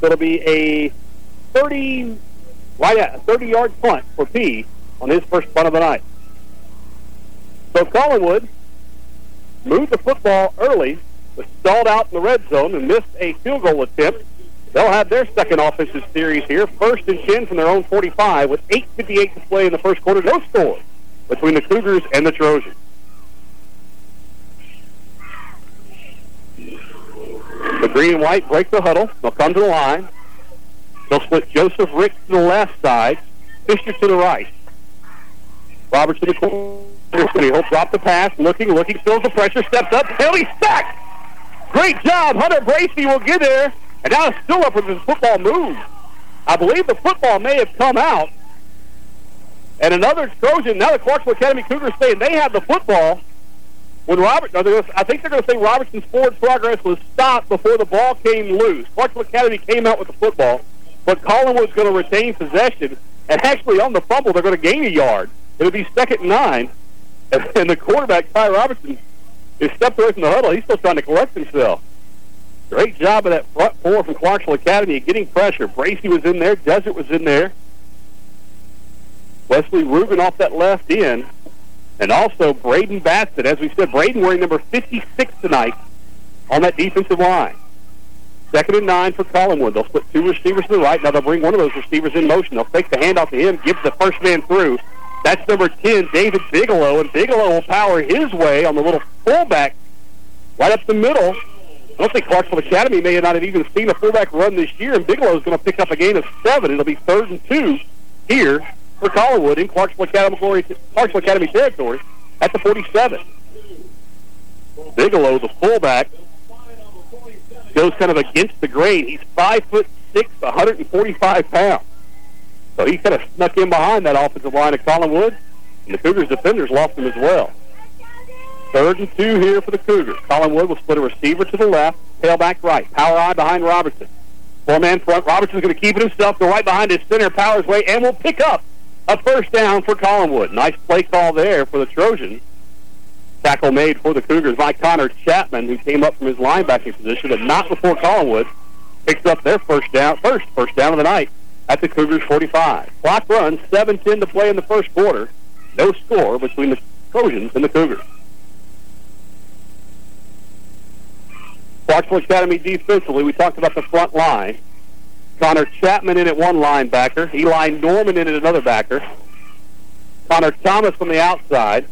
So it'll be a 30, right at a 30-yard punt for P on his first punt of the night. So Collinwood moved the football early, was stalled out in the red zone and missed a field goal attempt. They'll have their second offensive series here, first and 10 from their own 45 with 8.58 to play in the first quarter. No score between the Cougars and the Trojans. The green and white break the huddle. They'll come to the line. They'll split Joseph Rick to the left side, Fisher to the right. Roberts to the corner. He'll drop the pass, looking, looking, feels the pressure, steps up, penalty stack. Great job. Hunter Bracey will get there. And now it's still up with his football move. I believe the football may have come out. And another Trojan, now the Clarksville Academy Cougars saying they have the football. When Robert, I think they're going to say Robertson's forward progress was stopped before the ball came loose. Clarksville Academy came out with the football, but Collinwood's going to retain possession. And actually, on the fumble, they're going to gain a yard. It'll be second and nine. *laughs* And the quarterback, Ty Robertson, is stepped away from the huddle. He's still trying to collect himself. Great job of that front four from Clarksville Academy getting pressure. Bracey was in there. Desert was in there. Wesley Rubin off that left end. And also Braden Bassett. As we said, Braden wearing number 56 tonight on that defensive line. Second and nine for Collinwood. They'll split two receivers to the right. Now they'll bring one of those receivers in motion. They'll take the handoff to him, give the first man through. That's number 10, David Bigelow, and Bigelow will power his way on the little fullback right up the middle. I don't think Clarksville Academy may not have even seen a fullback run this year, and Bigelow is going to pick up a gain of seven. It'll be third and two here for Collinwood in Clarksville Academy, Clarksville Academy territory at the 47. Bigelow, the fullback, goes kind of against the grain. He's five foot six, 145 pounds. So he kind of snuck in behind that offensive line of Collinwood, and the Cougars defenders lost him as well. Third and two here for the Cougars. Collinwood will split a receiver to the left, tailback right. Power eye behind Robertson. Four-man front. Robertson's going to keep it himself, go right behind his center, powers way, and will pick up a first down for Collinwood. Nice play call there for the Trojans. Tackle made for the Cougars by Connor Chapman, who came up from his linebacking position, but not before Collinwood picks up their first down, first first down of the night at the Cougars 45. Clock runs, 7-10 to play in the first quarter. No score between the Trojans and the Cougars. Clarksville Academy defensively, we talked about the front line. Connor Chapman in at one linebacker. Eli Norman in at another backer. Connor Thomas on the outside.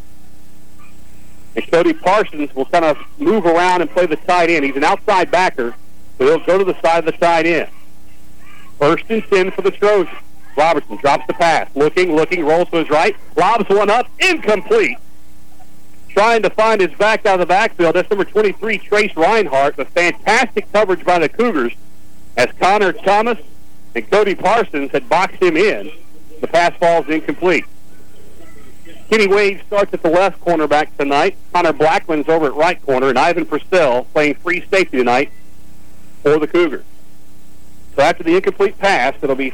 And Cody Parsons will kind of move around and play the tight end. He's an outside backer, so he'll go to the side of the tight end. First and 10 for the Trojans. Robertson drops the pass. Looking, looking, rolls to his right. Lobs one up. Incomplete. Trying to find his back out of the backfield. That's number 23, Trace Reinhardt. A fantastic coverage by the Cougars as Connor Thomas and Cody Parsons had boxed him in. The pass falls incomplete. Kenny Wade starts at the left cornerback tonight. Connor Blackman's over at right corner, and Ivan Purcell playing free safety tonight for the Cougars. So after the incomplete pass, it'll be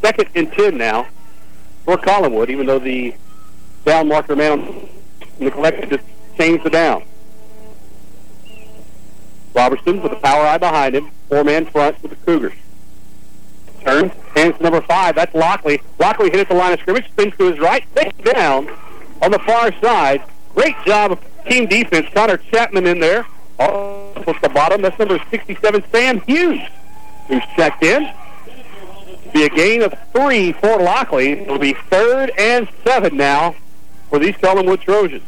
second and 10 now for Collinwood, even though the down marker man neglected to change the down. Robertson with a power eye behind him, four-man front with the Cougars. Turn, hands number five. That's Lockley. Lockley hit at the line of scrimmage, spins to his right, takes down on the far side. Great job of team defense. Connor Chapman in there. Oh, Off the bottom, that's number 67, Sam Hughes, who's checked in. Be a gain of three for Lockley. It'll be third and seven now for these Collinwood Trojans.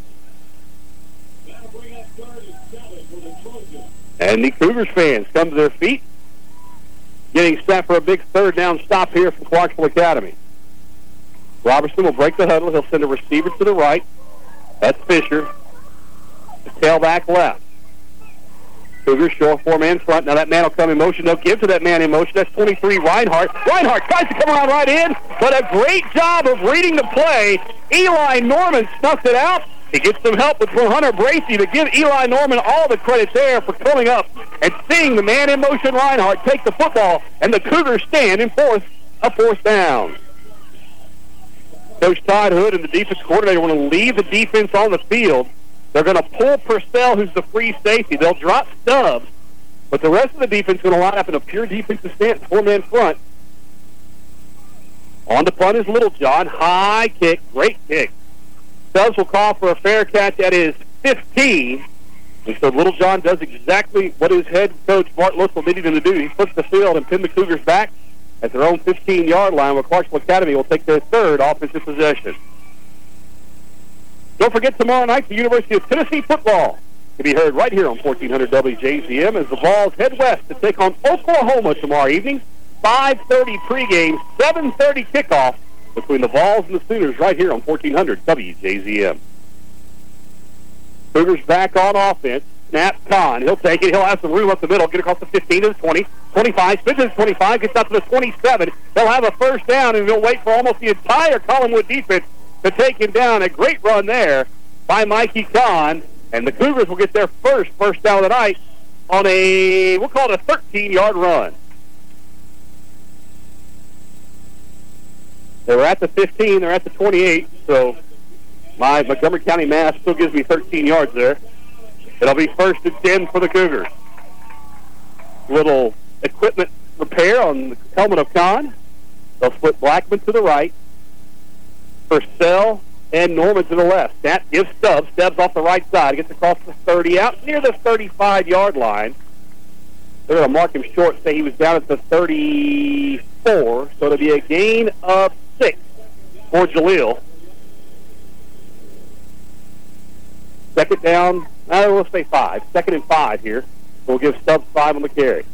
And the Cougars fans come to their feet, getting set for a big third down stop here from Clarksville Academy. Robertson will break the huddle. He'll send a receiver to the right. That's Fisher. The tailback left. Cougars show a four-man front. Now that man will come in motion. They'll give to that man in motion. That's 23, Reinhardt. Reinhardt tries to come around right in, but a great job of reading the play. Eli Norman snuffed it out, He gets some help from Hunter Bracey to give Eli Norman all the credit there for coming up and seeing the man in motion Reinhardt take the football, and the Cougars stand in fourth, a fourth down. Coach Todd Hood and the defense coordinator want to leave the defense on the field. They're going to pull Purcell, who's the free safety. They'll drop Stubbs, but the rest of the defense is going to line up in a pure defensive stance, four-man front. On the punt is Littlejohn. High kick, great kick. Stubbs will call for a fair catch at his 15. And so Littlejohn does exactly what his head coach, Bart Luttrell, needed him to do. He flips the field and pinned the Cougars back at their own 15-yard line where Clarksville Academy will take their third offensive possession. Don't forget tomorrow night the University of Tennessee football to be heard right here on 1400 WJZM as the Vols head west to take on Oklahoma tomorrow evening. 5.30 pregame, 7.30 kickoff between the Vols and the Sooners right here on 1400 WJZM. Cougars back on offense. Snap Kahn. He'll take it. He'll have some room up the middle. Get across the 15 to the 20. 25. Spins to the 25. Gets up to the 27. He'll have a first down, and he'll wait for almost the entire Collinwood defense to take him down. A great run there by Mikey Kahn. And the Cougars will get their first first down of the night on a, we'll call it a 13-yard run. They were at the 15. They're at the 28. So my Montgomery County math still gives me 13 yards there. It'll be first and 10 for the Cougars. Little equipment repair on the helmet of Kahn. They'll split Blackman to the right. Purcell and Norman to the left. That gives Stubbs. Stubbs off the right side. Gets across the 30 out near the 35-yard line. They're going to mark him short, say he was down at the 34. So it'll be a gain of for Jaleel. Second down, I will say five. Second and five here. We'll give Stubbs five on the carry.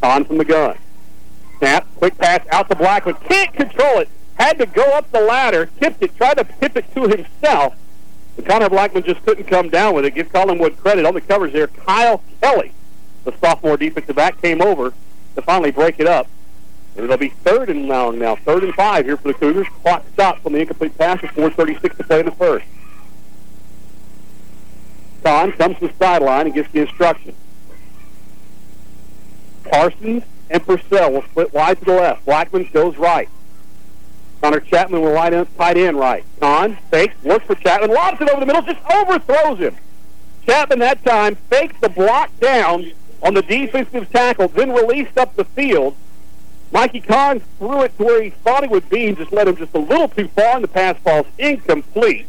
On from the gun. Snap, quick pass out to Blackman. Can't control it. Had to go up the ladder, tipped it, tried to tip it to himself. But Connor Blackman just couldn't come down with it. Give Collinwood credit on the covers there. Kyle Kelly, the sophomore defensive back, came over to finally break it up. It'll be third and now, now third and five here for the Cougars. Clock stops on the incomplete pass with 4.36 to play in the first. Kahn comes to the sideline and gets the instruction. Parsons and Purcell will split wide to the left. Blackman goes right. Connor Chapman will line up tight end right. Kahn fakes, looks for Chapman, lobs it over the middle, just overthrows him. Chapman that time fakes the block down on the defensive tackle, then released up the field. Mikey Kahn threw it to where he thought he would be and just led him just a little too far, and the pass falls incomplete.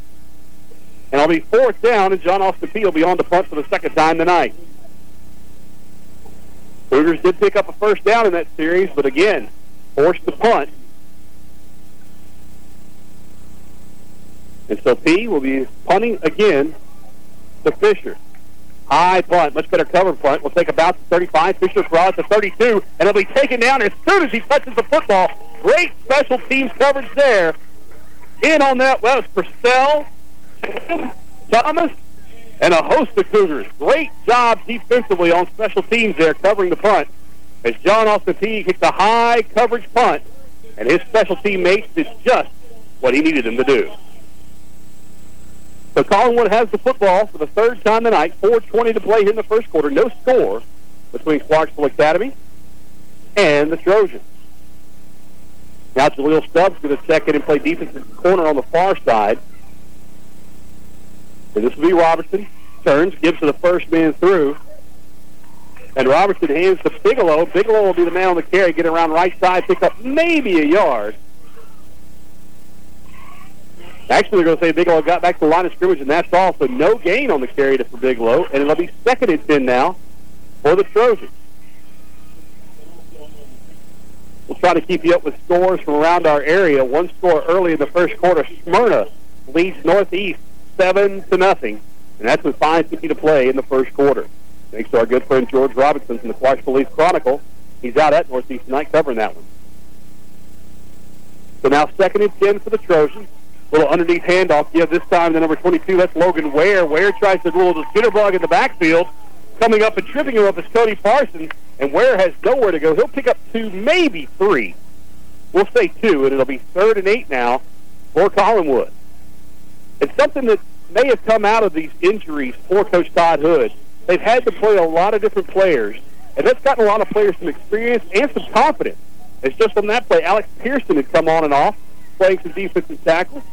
And I'll be fourth down, and John Austin P will be on the punt for the second time tonight. Cougars did pick up a first down in that series, but again, forced the punt. And so P will be punting again to Fisher. High punt, much better cover punt. We'll take about the 35. Fisher throws the 32, and it'll be taken down as soon as he touches the football. Great special teams coverage there. In on that well, was Purcell, Thomas, and a host of Cougars. Great job defensively on special teams there covering the punt as John Austin P kicks a high coverage punt, and his special team mates did just what he needed them to do. So Collinwood has the football for the third time tonight. 4.20 to play here in the first quarter. No score between Clarksville Academy and the Trojans. Now Jaleel Stubbs going to check in and play defensive corner on the far side. And this will be Robertson. Turns, gives to the first man through. And Robertson hands to Bigelow. Bigelow will be the man on the carry, get around right side, pick up maybe a yard. Actually, they're going to say Bigelow got back to the line of scrimmage, and that's all. So no gain on the carry to for Bigelow, and it'll be second and 10 now for the Trojans. We'll try to keep you up with scores from around our area. One score early in the first quarter. Smyrna leads Northeast 7 to nothing, and that's with 5.50 to play in the first quarter. Thanks to our good friend George Robinson from the Clarksville Leaf-Chronicle. He's out at Northeast tonight covering that one. So now second and 10 for the Trojans. Little underneath handoff. Give this time to number 22. That's Logan Ware. Ware tries to rule the jitterbug in the backfield. Coming up and tripping him up is Cody Parsons. And Ware has nowhere to go. He'll pick up two, maybe three. We'll say two, and it'll be third and eight now for Collinwood. It's something that may have come out of these injuries for Coach Todd Hood. They've had to play a lot of different players, and that's gotten a lot of players some experience and some confidence. It's just on that play, Alex Pearson had come on and off, playing some defensive tackle.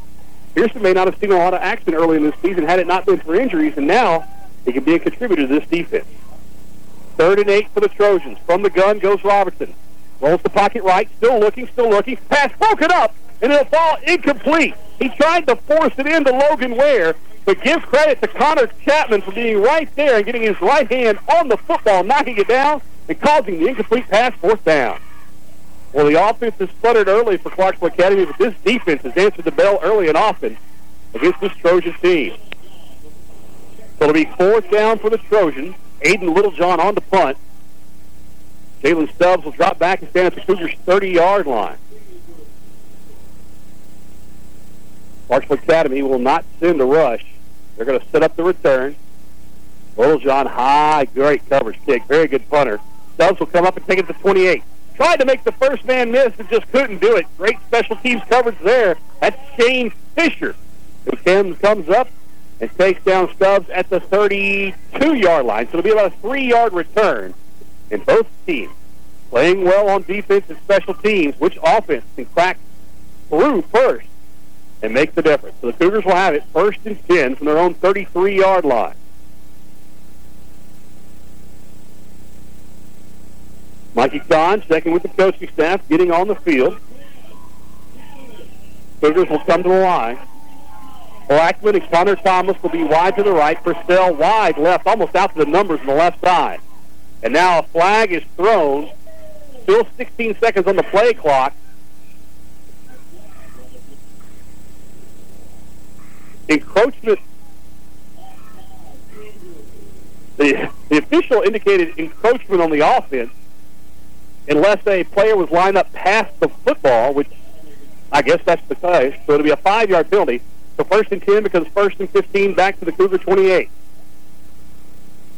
Pearson may not have seen a lot of action early in this season had it not been for injuries, and now he can be a contributor to this defense. Third and eight for the Trojans. From the gun goes Robertson. Rolls the pocket right, still looking, still looking. Pass broken up, and it'll fall incomplete. He tried to force it into Logan Ware, but give credit to Connor Chapman for being right there and getting his right hand on the football, knocking it down and causing the incomplete pass fourth down. Well, the offense has sputtered early for Clarksville Academy, but this defense has answered the bell early and often against this Trojan team. So it'll be fourth down for the Trojans. Aiden Littlejohn on the punt. Jalen Stubbs will drop back and stand at the Cougars' 30-yard line. Clarksville Academy will not send a rush. They're going to set up the return. Littlejohn high, great coverage kick, very good punter. Stubbs will come up and take it to 28. Tried to make the first man miss and just couldn't do it. Great special teams coverage there. That's Shane Fisher who comes, up and takes down Stubbs at the 32-yard line. So it'll be about a three-yard return in both teams. Playing well on defense and special teams, which offense can crack through first and make the difference. So the Cougars will have it first and 10 from their own 33-yard line. Mikey Kahn, second with the coaching staff, getting on the field. Cougars will come to the line. Blackman and Connor Thomas will be wide to the right. Purcell wide left, almost out to the numbers on the left side. And now a flag is thrown. Still 16 seconds on the play clock. Encroachment. The, the official indicated encroachment on the offense unless a player was lined up past the football, which I guess that's the case. So it'll be a five-yard penalty. So first and 10 becomes first and 15 back to the Cougar 28.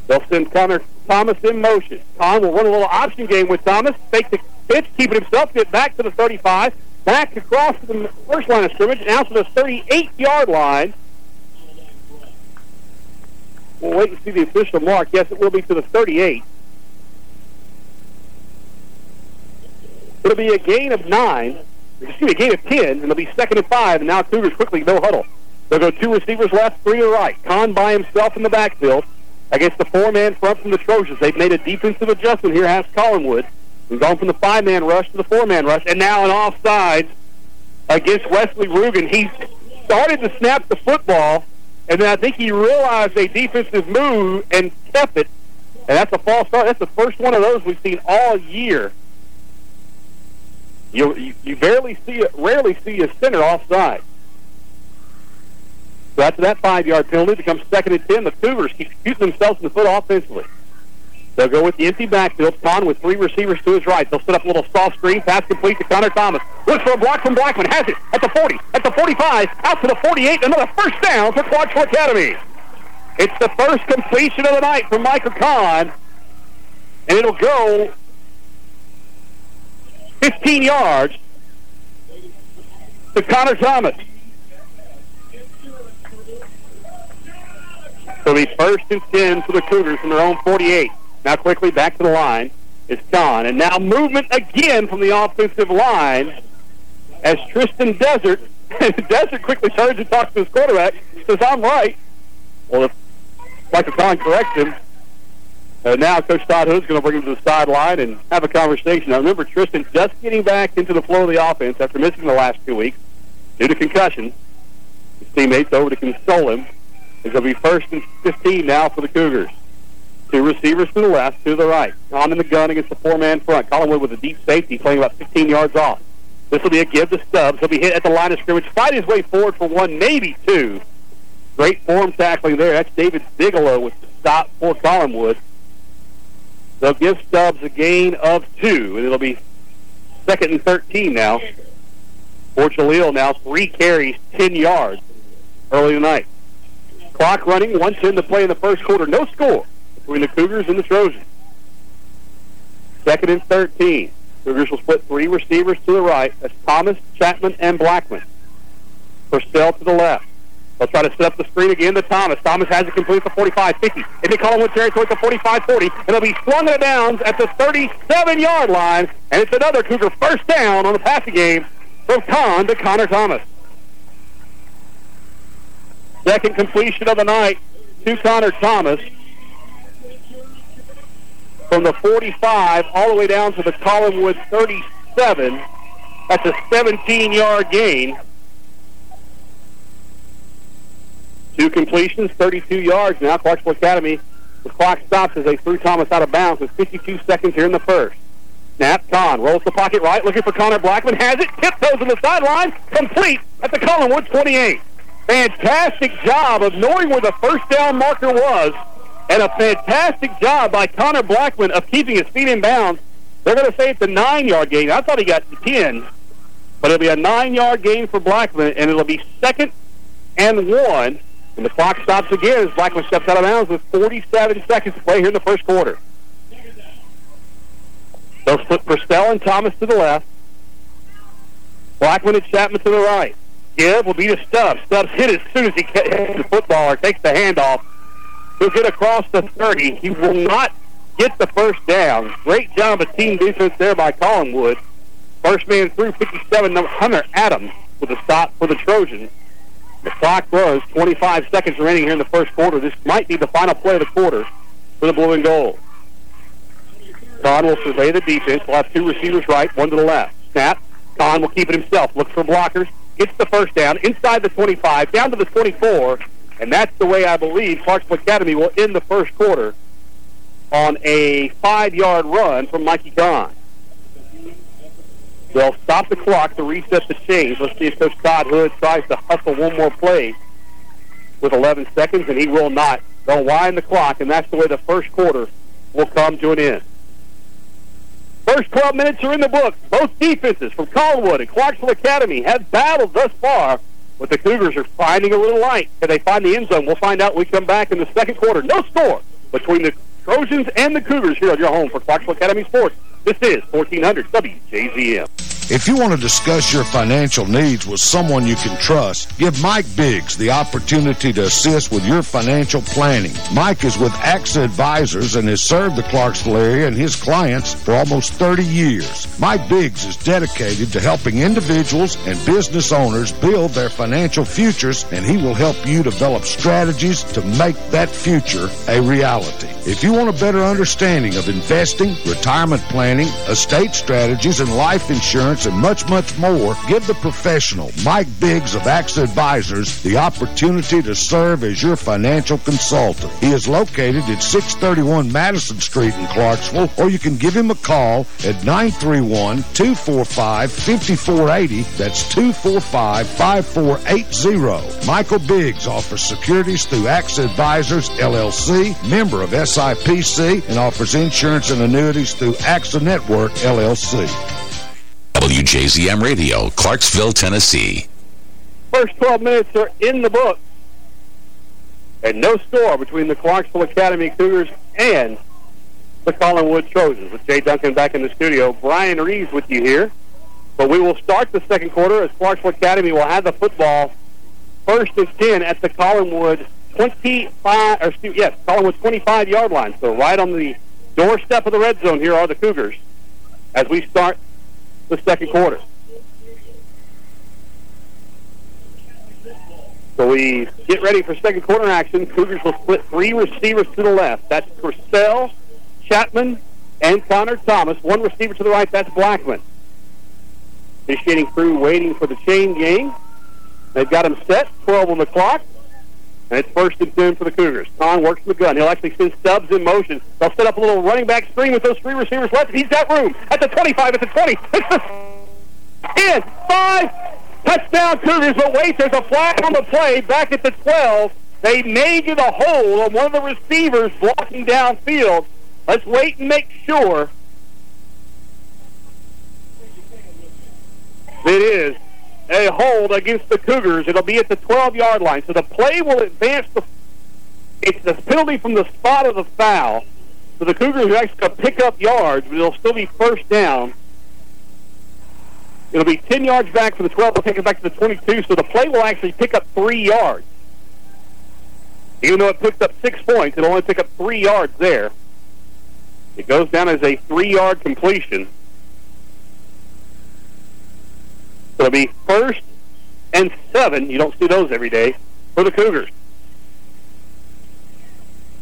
They'll send Connor Thomas in motion. Kahn will run a little option game with Thomas. Fake the pitch, keep it himself, get back to the 35, back across to the first line of scrimmage, now to the 38-yard line. We'll wait and see the official mark. Yes, it will be to the 38. It'll be a gain of nine excuse me, a gain of 10, and it'll be second and five, and now Cougars quickly no huddle. They'll go two receivers left, three to right. Kahn by himself in the backfield against the four-man front from the Trojans. They've made a defensive adjustment here, has Collinwood. We've gone from the five-man rush to the four-man rush, and now an offside against Wesley Rugen. He started to snap the football, and then I think he realized a defensive move and kept it, and that's a false start. That's the first one of those we've seen all year you, you, barely see it, rarely see a center offside. So after that five-yard penalty, becomes second and ten. The Cougars keep shooting themselves in the foot offensively. They'll go with the empty backfield. Kahn with three receivers to his right. They'll set up a little soft screen. Pass complete to Connor Thomas. Looks for a block from Blackman. Has it at the 40, at the 45, out to the 48. Another first down for Clarksville Academy. It's the first completion of the night for Michael Kahn. And it'll go 15 yards to Connor Thomas. So the first and 10 for the Cougars from their own 48. Now quickly back to the line is Kahn. And now movement again from the offensive line as Tristan Desert, *laughs* Desert quickly turns and talks to his quarterback, says, I'm right. Well, if Michael Kahn corrects him, uh, now Coach Todd Hood's going to bring him to the sideline and have a conversation. Now remember, Tristan just getting back into the flow of the offense after missing the last two weeks due to concussion. His teammates over to console him. It's going to be first and 15 now for the Cougars. Two receivers to the left, to the right. On in the gun against the four-man front. Collinwood with a deep safety playing about 15 yards off. This will be a give to Stubbs. He'll be hit at the line of scrimmage. Fight his way forward for one, maybe two. Great form tackling there. That's David Bigelow with the stop for Collinwood. They'll give Stubbs a gain of two, and it'll be second and 13 now. For Jaleel now, three carries, 10 yards early tonight. Clock running, 110 to play in the first quarter. No score between the Cougars and the Trojans. Second and 13. Cougars will split three receivers to the right. That's Thomas, Chapman, and Blackman. Purcell to the left. They'll try to set up the screen again to Thomas. Thomas has it complete the 45-50. Into Collinwood territory at the 45-40. And it'll be swung of bounds at the 37-yard line. And it's another Cougar first down on the passing game from Kahn to Connor Thomas. Second completion of the night to Connor Thomas. From the 45 all the way down to the Collinwood 37. That's a 17-yard gain. Two completions, 32 yards now. Clarksville Academy, the clock stops as they threw Thomas out of bounds with 52 seconds here in the first. Snap, Kahn rolls the pocket right, looking for Connor Blackman, has it, tiptoes on the sideline, complete at the Collinwood 28. Fantastic job of knowing where the first down marker was, and a fantastic job by Connor Blackman of keeping his feet in bounds. They're going to say it's a nine-yard gain. I thought he got 10, but it'll be a nine-yard gain for Blackman, and it'll be second and one and the clock stops again as Blackman steps out of bounds with 47 seconds to play here in the first quarter. They'll split Purcell and Thomas to the left. Blackman and Chapman to the right. Give will be to Stubbs. Stubbs hit as soon as he hits the football or takes the handoff. He'll get across the 30. He will not get the first down. Great job of team defense there by Collinwood. First man through 57, Hunter Adams with a stop for the Trojans. The clock was 25 seconds remaining here in the first quarter. This might be the final play of the quarter for the blue and gold. Kahn will survey the defense. We'll have two receivers right, one to the left. Snap. Kahn will keep it himself. Looks for blockers. Gets the first down inside the 25, down to the 24. And that's the way I believe Clarksville Academy will end the first quarter on a five-yard run from Mikey Kahn. They'll stop the clock to reset the chains. Let's see if Coach Todd Hood tries to hustle one more play with 11 seconds, and he will not. They'll wind the clock, and that's the way the first quarter will come to an end. First 12 minutes are in the book. Both defenses from Collinwood and Clarksville Academy have battled thus far, but the Cougars are finding a little light. Can they find the end zone? We'll find out when we come back in the second quarter. No score between the Trojans and the Cougars here on your home for Clarksville Academy Sports. This is 1400 WJZM. If you want to discuss your financial needs with someone you can trust, give Mike Biggs the opportunity to assist with your financial planning. Mike is with AXA Advisors and has served the Clarksville area and his clients for almost 30 years. Mike Biggs is dedicated to helping individuals and business owners build their financial futures, and he will help you develop strategies to make that future a reality. If you want a better understanding of investing, retirement planning, estate strategies, and life insurance, and much, much more, give the professional, Mike Biggs of AXA Advisors, the opportunity to serve as your financial consultant. He is located at 631 Madison Street in Clarksville, or you can give him a call at 931-245-5480. That's 245-5480. Michael Biggs offers securities through AXA Advisors, LLC, member of SIPC, and offers insurance and annuities through AXA Network, LLC. WJZM Radio, Clarksville, Tennessee. First 12 minutes are in the book. And no score between the Clarksville Academy Cougars and the Collinwood Trojans. With Jay Duncan back in the studio, Brian Reeves with you here. But we will start the second quarter as Clarksville Academy will have the football first and 10 at the Collinwood 25, or yes, Collinwood 25-yard line. So right on the doorstep of the red zone here are the Cougars as we start the second quarter. So we get ready for second quarter action. Cougars will split three receivers to the left. That's Purcell, Chapman, and Connor Thomas. One receiver to the right, that's Blackman. Initiating crew waiting for the chain gang. They've got him set, 12 on the clock. And it's first and 10 for the Cougars. Kahn works the gun. He'll actually send Stubbs in motion. They'll set up a little running back screen with those three receivers left. He's got room at the 25, at the 20. It's the 10, 5, touchdown Cougars. But wait, there's a flag on the play back at the 12. They get a hold on one of the receivers blocking downfield. Let's wait and make sure. It is a hold against the Cougars. It'll be at the 12-yard line. So the play will advance. The, it's the penalty from the spot of the foul. So the Cougars are actually pick up yards, but it'll still be first down. It'll be 10 yards back for the 12. They'll take it back to the 22. So the play will actually pick up three yards. Even though it picked up six points, it'll only pick up three yards there. It goes down as a three-yard completion. So it'll be first and seven. You don't see those every day for the Cougars.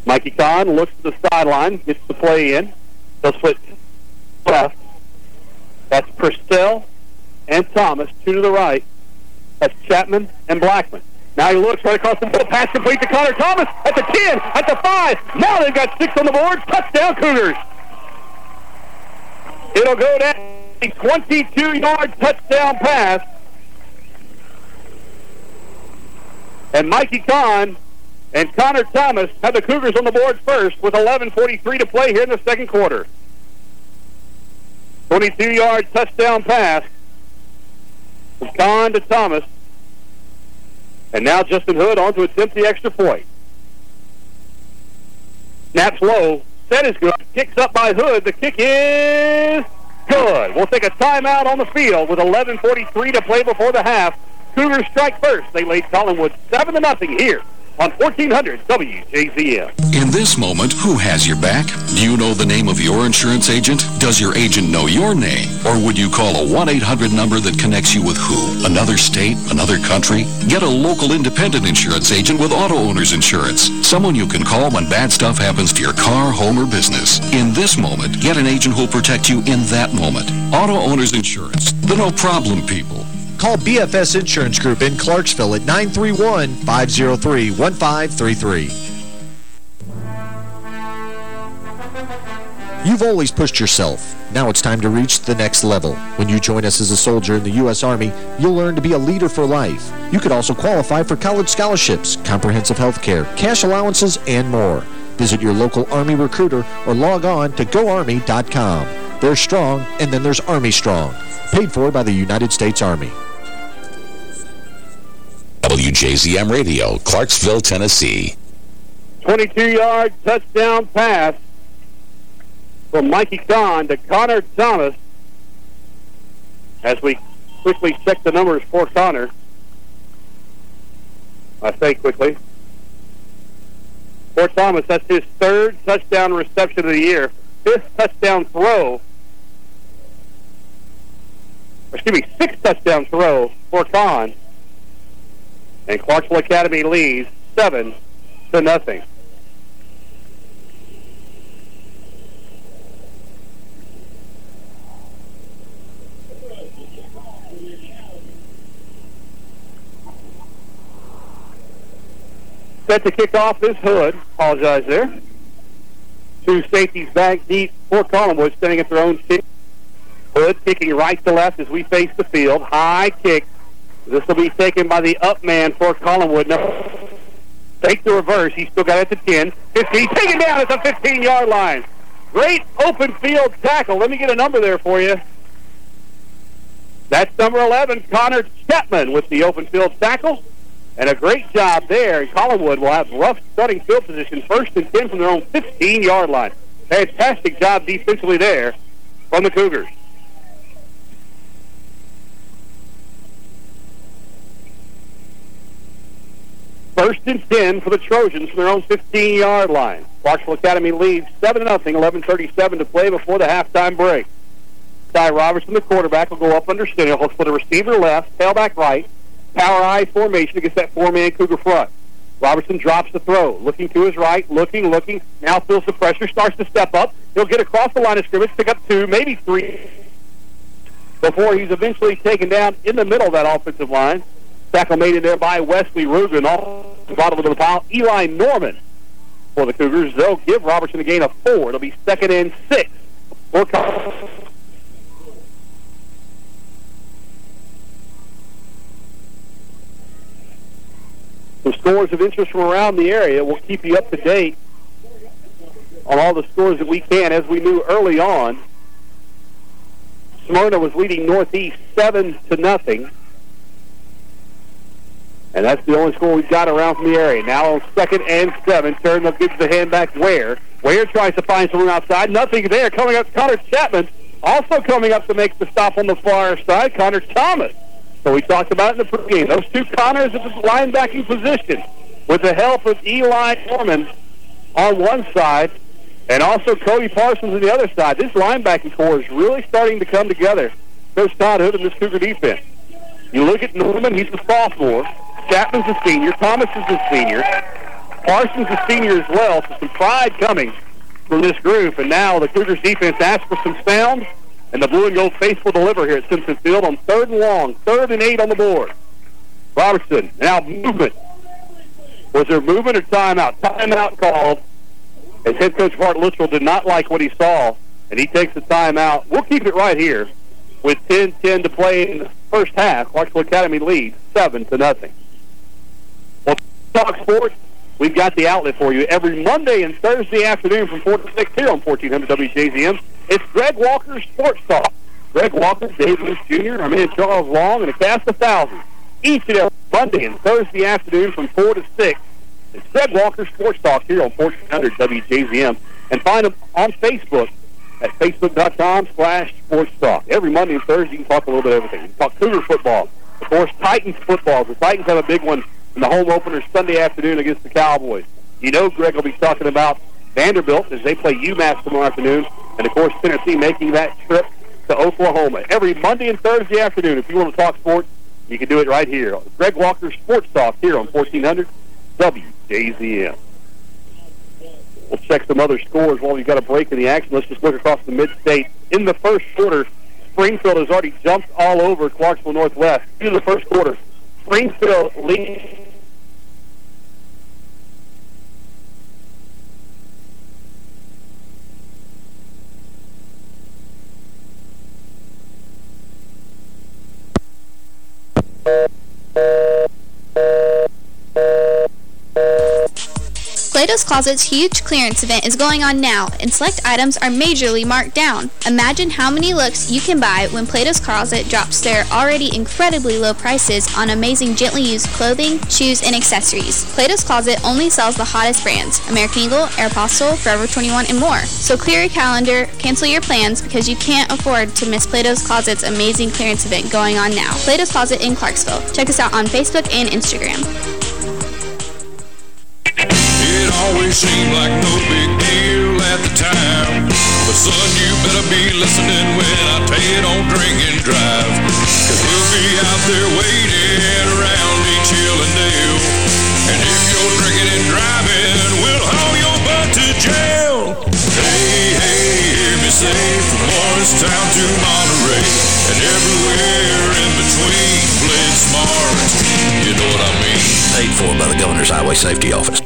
Mikey Kahn looks to the sideline, gets the play in. They'll split left. That's Purcell and Thomas, two to the right. That's Chapman and Blackman. Now he looks right across the middle, pass complete to Connor Thomas at the 10, at the 5. Now they've got six on the board. Touchdown Cougars. It'll go down 22-yard touchdown pass. And Mikey Kahn and Connor Thomas have the Cougars on the board first with 11.43 to play here in the second quarter. 22-yard touchdown pass from Kahn to Thomas. And now Justin Hood on to attempt the extra point. Snaps low. Set is good. Kicks up by Hood. The kick is good. We'll take a timeout on the field with 11.43 to play before the half. Cougars strike first. They lead Collinwood 7 to nothing here on 1400 WJZM. In this moment, who has your back? Do you know the name of your insurance agent? Does your agent know your name? Or would you call a 1-800 number that connects you with who? Another state? Another country? Get a local independent insurance agent with Auto Owners Insurance. Someone you can call when bad stuff happens to your car, home, or business. In this moment, get an agent who'll protect you in that moment. Auto Owners Insurance. The no-problem people. Call BFS Insurance Group in Clarksville at 931-503-1533. You've always pushed yourself. Now it's time to reach the next level. When you join us as a soldier in the U.S. Army, you'll learn to be a leader for life. You could also qualify for college scholarships, comprehensive health care, cash allowances, and more. Visit your local Army recruiter or log on to GoArmy.com. There's strong, and then there's Army Strong. Paid for by the United States Army. WJZM Radio, Clarksville, Tennessee. 22-yard touchdown pass from Mikey Kahn to Connor Thomas. As we quickly check the numbers for Connor. I say quickly. For Thomas, that's his third touchdown reception of the year. Fifth touchdown throw. Excuse me, sixth touchdown throw for Kahn. And Clarksville Academy leads 7 to nothing. Set to kick off this Hood. Apologize there. Two safeties back deep for Collinwood, standing at their own kick. Hood kicking right to left as we face the field. High kick. This will be taken by the up man for Collinwood. Take the reverse. He's still got it the 10. 15. Taken down at the 15-yard line. Great open field tackle. Let me get a number there for you. That's number 11, Connor Chapman with the open field tackle. And a great job there. Collinwood will have rough starting field position, first and 10 from their own 15-yard line. Fantastic job defensively there from the Cougars. First and 10 for the Trojans from their own 15-yard line. Clarksville Academy leads 7-0, 11.37 to play before the halftime break. Ty Robertson, the quarterback, will go up under center. He'll split a receiver left, tailback right, power eye formation against that four-man Cougar front. Robertson drops the throw, looking to his right, looking, looking, now feels the pressure, starts to step up. He'll get across the line of scrimmage, pick up two, maybe three, before he's eventually taken down in the middle of that offensive line. Tackle made in there by Wesley Rugen. All the bottom of the pile, Eli Norman for the Cougars. They'll give Robertson a gain of four. It'll be second and six for Some scores of interest from around the area. We'll keep you up to date on all the scores that we can. As we knew early on, Smyrna was leading Northeast 7 to nothing. And that's the only score we've got around from the area. Now on second and seven, Turnbull gives the hand back Ware. Ware tries to find someone outside. Nothing there. Coming up, Connor Chapman. Also coming up to make the stop on the far side, Connor Thomas. So we talked about in the pregame. Those two Connors at the linebacking position. With the help of Eli Norman on one side and also Cody Parsons on the other side. This linebacking corps is really starting to come together. Coach Todd Hood and this Cougar defense. You look at Norman, he's a sophomore. Chapman's a senior. Thomas is a senior. Parsons is a senior as well, so some pride coming from this group. And now the Cougars defense asks for some sound, and the blue and gold faithful deliver here at Simpson Field on third and long, third and eight on the board. Robertson, now movement. Was there movement or timeout? Timeout called. As head coach Bart Luttrell did not like what he saw, and he takes the timeout. We'll keep it right here with 10-10 to play in the first half. Clarksville Academy leads 7 to nothing. Well, talk sports. We've got the outlet for you every Monday and Thursday afternoon from 4 to 6 here on 1400 WJZM. It's Greg Walker's Sports Talk. Greg Walker, Dave Lewis Jr., our man Charles Long, and a cast of thousands. Each and every Monday and Thursday afternoon from 4 to 6. It's Greg Walker Sports Talk here on 1400 WJZM. And find them on Facebook at facebook.com slash sports talk. Every Monday and Thursday, you can talk a little bit of everything. You can talk Cougar football. Of course, Titans football. The Titans have a big one in the home opener Sunday afternoon against the Cowboys. You know Greg will be talking about Vanderbilt as they play UMass tomorrow afternoon. And, of course, Tennessee making that trip to Oklahoma. Every Monday and Thursday afternoon, if you want to talk sports, you can do it right here. Greg Walker Sports Talk here on 1400 WJZM. We'll check some other scores while we've got a break in the action. Let's just look across the mid-state. In the first quarter, Springfield has already jumped all over Clarksville Northwest. In the first quarter, Springfield leads you. Plato's Closet's huge clearance event is going on now, and select items are majorly marked down. Imagine how many looks you can buy when Plato's Closet drops their already incredibly low prices on amazing gently used clothing, shoes, and accessories. Plato's Closet only sells the hottest brands, American Eagle, Aeropostale, Forever 21, and more. So clear your calendar, cancel your plans, because you can't afford to miss Plato's Closet's amazing clearance event going on now. Plato's Closet in Clarksville. Check us out on Facebook and Instagram. It always seemed like no big deal at the time. But son, you better be listening when I tell you don't drink and drive. Cause we'll be out there waiting around each hill and dale. And if you're drinking and driving, we'll haul your butt to jail. Hey, hey, hear me say from Morristown to Monterey. And everywhere in between, play smart. You know what I mean? Paid for by the Governor's Highway Safety Office.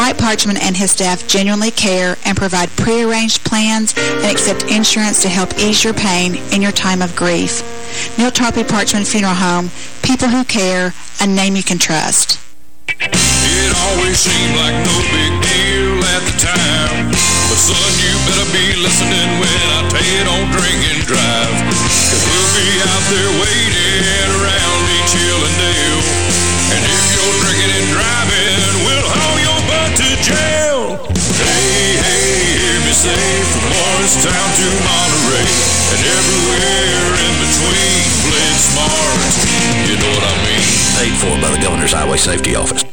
Mike Parchman and his staff genuinely care and provide prearranged plans and accept insurance to help ease your pain in your time of grief. Neal Tarpley Parchman Funeral Home, people who care, a name you can trust. It always seemed like no big deal at the time. But son, you better be listening when I tell you don't drink and drive. Cause we'll be out there waiting around. And if you're drinking and driving, say from Morristown to Monterey. And everywhere in between, play smart. You know what I mean? Paid for by the Governor's Highway Safety Office.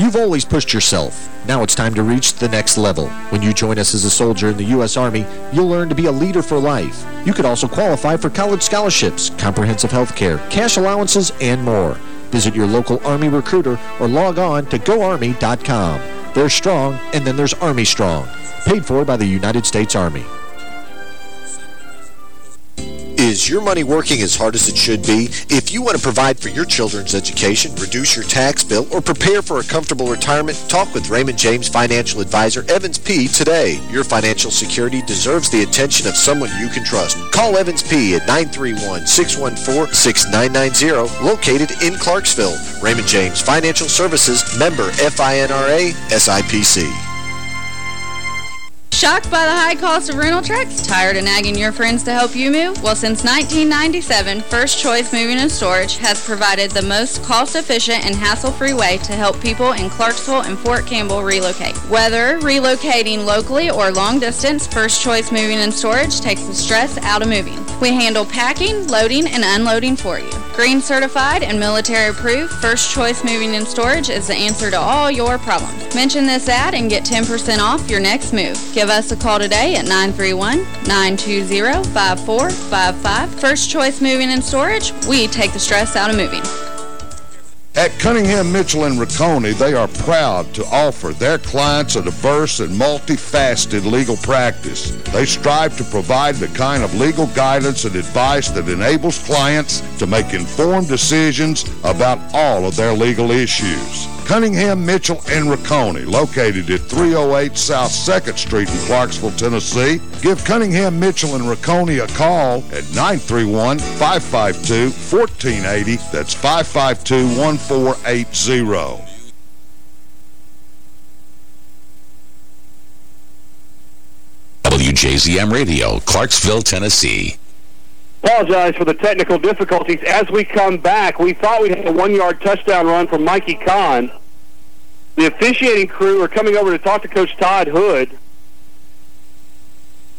You've always pushed yourself. Now it's time to reach the next level. When you join us as a soldier in the U.S. Army, you'll learn to be a leader for life. You could also qualify for college scholarships, comprehensive health care, cash allowances, and more. Visit your local Army recruiter or log on to GoArmy.com. There's strong, and then there's Army Strong. Paid for by the United States Army. Is your money working as hard as it should be? If you want to provide for your children's education, reduce your tax bill, or prepare for a comfortable retirement, talk with Raymond James Financial Advisor Evans P. today. Your financial security deserves the attention of someone you can trust. Call Evans P. at 931-614-6990, located in Clarksville. Raymond James Financial Services, member FINRA, SIPC. Shocked by the high cost of rental trucks? Tired of nagging your friends to help you move? Well, since 1997, First Choice Moving and Storage has provided the most cost-efficient and hassle-free way to help people in Clarksville and Fort Campbell relocate. Whether relocating locally or long distance, First Choice Moving and Storage takes the stress out of moving. We handle packing, loading, and unloading for you. Green certified and military approved, First Choice Moving and Storage is the answer to all your problems. Mention this ad and get 10% off your next move. Give us a call today at 931-920-5455. First Choice Moving and Storage, we take the stress out of moving. At Cunningham, Mitchell, and Rocconi, they are proud to offer their clients a diverse and multifaceted legal practice. They strive to provide the kind of legal guidance and advice that enables clients to make informed decisions about all of their legal issues. Cunningham, Mitchell, and Rocconi, located at 308 South 2nd Street in Clarksville, Tennessee. Give Cunningham, Mitchell, and Rocconi a call at 931-552-1480. That's 552-1480. WJZM Radio, Clarksville, Tennessee. Apologize for the technical difficulties. As we come back, we thought we'd have a one-yard touchdown run from Mikey Kahn. The officiating crew are coming over to talk to Coach Todd Hood.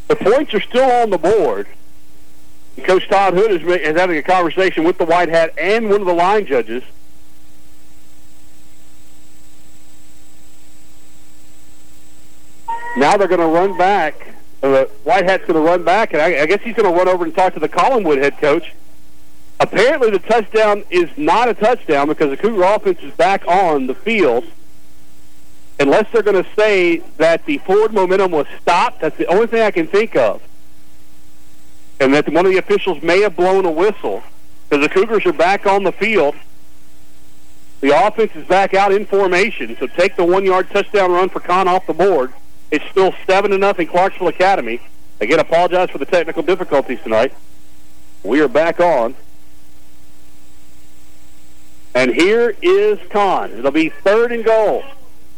The points are still on the board. Coach Todd Hood is, is having a conversation with the White Hat and one of the line judges. Now they're going to run back. Uh, White Hat's going to run back, and I, I guess he's going to run over and talk to the Collinwood head coach. Apparently the touchdown is not a touchdown because the Cougar offense is back on the field. Unless they're going to say that the forward momentum was stopped, that's the only thing I can think of. And that one of the officials may have blown a whistle because the Cougars are back on the field. The offense is back out in formation, so take the one-yard touchdown run for Kahn off the board. It's still 7 to nothing Clarksville Academy. Again, apologize for the technical difficulties tonight. We are back on. And here is Kahn. It'll be third and goal.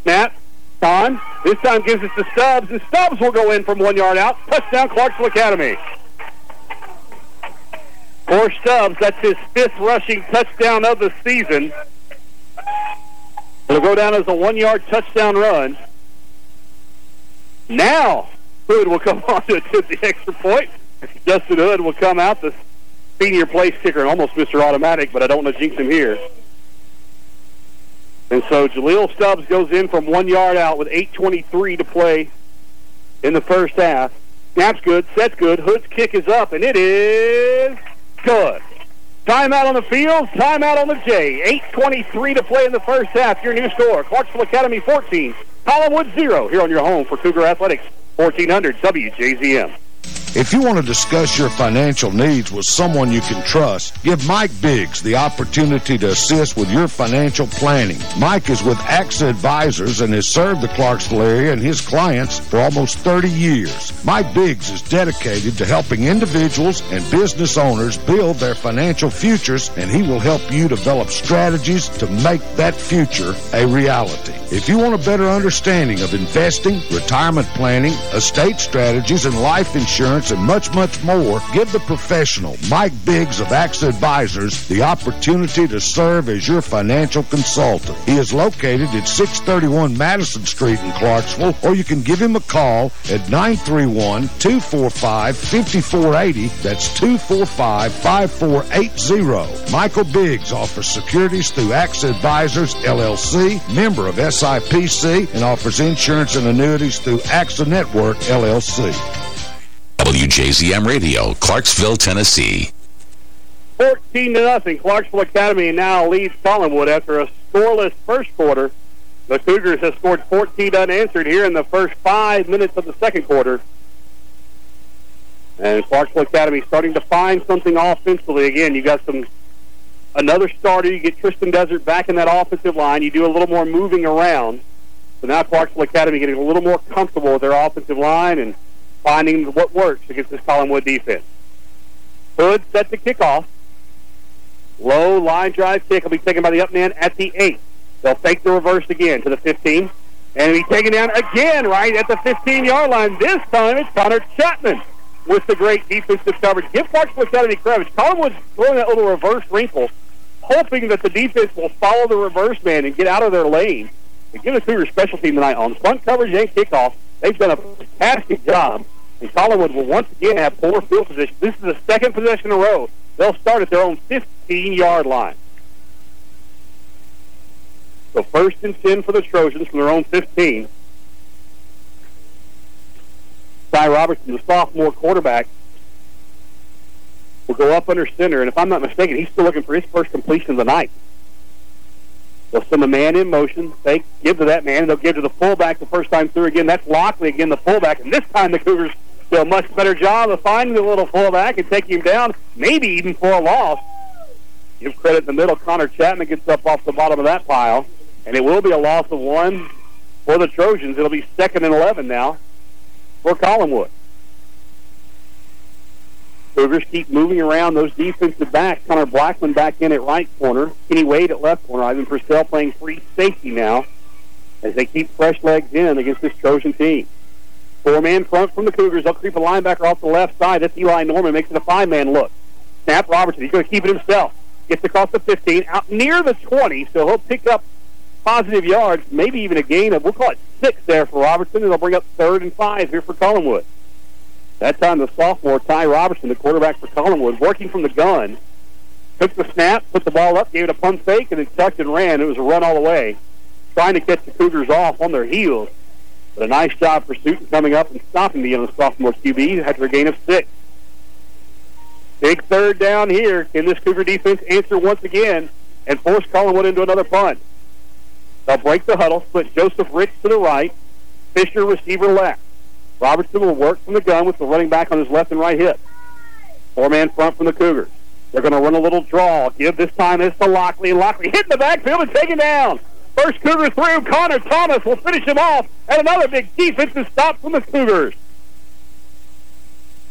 Snap. Kahn. This time gives it to Stubbs, and Stubbs will go in from one yard out. Touchdown, Clarksville Academy. For Stubbs, that's his fifth rushing touchdown of the season. It'll go down as a one-yard touchdown run. Now, Hood will come *laughs* on to attempt the extra point. Justin Hood will come out, the senior place kicker, and almost Mr. Automatic, but I don't want to jinx him here. And so Jaleel Stubbs goes in from one yard out with 8.23 to play in the first half. Snap's good, set's good, Hood's kick is up, and it is good. Timeout on the field, timeout on the J. 8.23 to play in the first half. Your new score, Clarksville Academy 14, Collinwood 0, here on your home for Cougar Athletics, 1400 WJZM. If you want to discuss your financial needs with someone you can trust, give Mike Biggs the opportunity to assist with your financial planning. Mike is with AXA Advisors and has served the Clarksville area and his clients for almost 30 years. Mike Biggs is dedicated to helping individuals and business owners build their financial futures, and he will help you develop strategies to make that future a reality. If you want a better understanding of investing, retirement planning, estate strategies, and life insurance, insurance, and much, much more, give the professional, Mike Biggs of AXA Advisors, the opportunity to serve as your financial consultant. He is located at 631 Madison Street in Clarksville, or you can give him a call at 931-245-5480. That's 245-5480. Michael Biggs offers securities through AXA Advisors, LLC, member of SIPC, and offers insurance and annuities through AXA Network, LLC. WJZM Radio, Clarksville, Tennessee. 14 to nothing. Clarksville Academy now leads Collinwood after a scoreless first quarter. The Cougars have scored 14 unanswered here in the first five minutes of the second quarter. And Clarksville Academy starting to find something offensively. Again, you got some another starter. You get Tristan Desert back in that offensive line. You do a little more moving around. So now Clarksville Academy getting a little more comfortable with their offensive line and finding what works against this Collinwood defense. Hood set the kickoff. Low line drive kick will be taken by the up man at the 8. They'll fake the reverse again to the 15. And he's taken down again right at the 15-yard line. This time it's Connor Chapman with the great defensive coverage. Give Clarksville Academy credit. Collinwood's throwing that little reverse wrinkle, hoping that the defense will follow the reverse man and get out of their lane. And give the Cougars special team tonight on front coverage and kickoff. They've done a fantastic job. And Collinwood will once again have poor field position. This is the second possession in a row. They'll start at their own 15-yard line. So first and 10 for the Trojans from their own 15. Ty Robertson, the sophomore quarterback, will go up under center. And if I'm not mistaken, he's still looking for his first completion of the night. They'll send a man in motion. They give to that man, and they'll give to the fullback the first time through again. That's Lockley again, the fullback. And this time the Cougars do a much better job of finding the little fullback and taking him down, maybe even for a loss. Give credit in the middle. Connor Chapman gets up off the bottom of that pile. And it will be a loss of one for the Trojans. It'll be second and 11 now for Collinwood. Cougars keep moving around those defensive backs. Connor Blackman back in at right corner. Kenny Wade at left corner. Ivan Purcell playing free safety now as they keep fresh legs in against this Trojan team. Four-man front from the Cougars. They'll creep a linebacker off the left side. That's Eli Norman. Makes it a five-man look. Snap Robertson. He's going to keep it himself. Gets across the 15, out near the 20, so he'll pick up positive yards, maybe even a gain of, we'll call it six there for Robertson, and they'll bring up third and five here for Collinwood. That time the sophomore, Ty Robertson, the quarterback for Collinwood, working from the gun, took the snap, put the ball up, gave it a punt fake, and then tucked and ran. It was a run all the way, trying to catch the Cougars off on their heels. But a nice job for pursuit coming up and stopping the young sophomore QB after a gain of six. Big third down here. Can this Cougar defense answer once again and force Collinwood into another punt? They'll break the huddle, split Joseph Rich to the right, Fisher receiver left. Robertson will work from the gun with the running back on his left and right hip. Four-man front from the Cougars. They're going to run a little draw. Give this time is to Lockley. Lockley hitting the backfield and taken down. First Cougar through. Connor Thomas will finish him off. And another big defensive stop from the Cougars.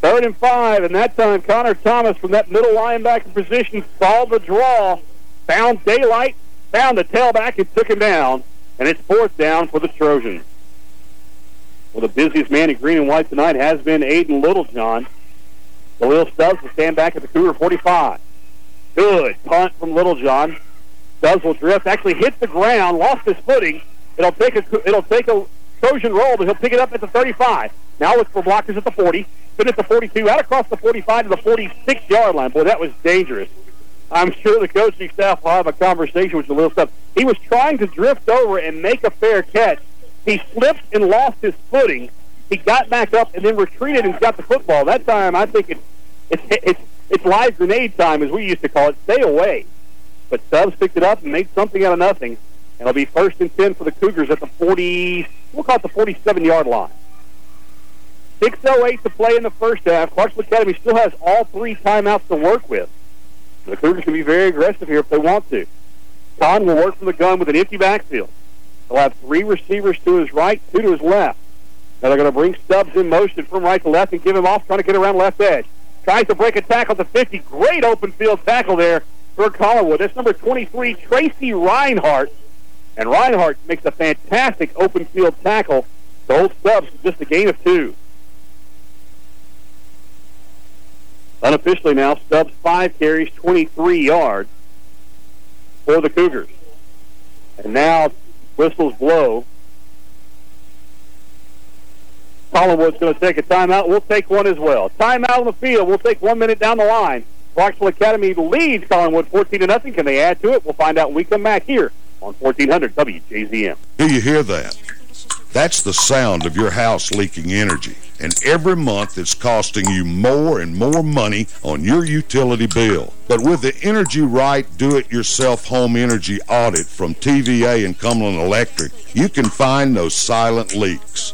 Third and five, and that time Connor Thomas from that middle linebacker position saw the draw, found daylight, found the tailback, and took him down. And it's fourth down for the Trojans. Well, the busiest man in green and white tonight has been Aiden Littlejohn. Khalil Stubbs will stand back at the Cougar 45. Good punt from Littlejohn. Stubbs will drift, actually hit the ground, lost his footing. It'll take a it'll take a Trojan roll, but he'll pick it up at the 35. Now look for blockers at the 40. Then at the 42, out across the 45 to the 46-yard line. Boy, that was dangerous. I'm sure the coaching staff will have a conversation with the little stuff. He was trying to drift over and make a fair catch. He slipped and lost his footing. He got back up and then retreated and got the football. That time, I think it's it's it's, it's live grenade time, as we used to call it. Stay away. But Stubbs picked it up and made something out of nothing. And it'll be first and 10 for the Cougars at the 40, we'll call it the 47-yard line. 6.08 to play in the first half. Clarksville Academy still has all three timeouts to work with. The Cougars can be very aggressive here if they want to. Kahn will work from the gun with an empty backfield. He'll have three receivers to his right, two to his left. Now they're going to bring Stubbs in motion from right to left and give him off, trying to get around left edge. Tries to break a tackle to 50. Great open field tackle there for Collinwood. That's number 23, Tracy Reinhardt. And Reinhardt makes a fantastic open field tackle to hold Stubbs just a gain of two. Unofficially now, Stubbs five carries, 23 yards for the Cougars. And now whistles blow. Collinwood's going to take a timeout. We'll take one as well. Timeout on the field. We'll take one minute down the line. Clarksville Academy leads Collinwood 14 to nothing. Can they add to it? We'll find out when we come back here on 1400 WJZM. Do you hear that? That's the sound of your house leaking energy. And every month it's costing you more and more money on your utility bill. But with the Energy Right Do-It-Yourself Home Energy Audit from TVA and Cumberland Electric, you can find those silent leaks.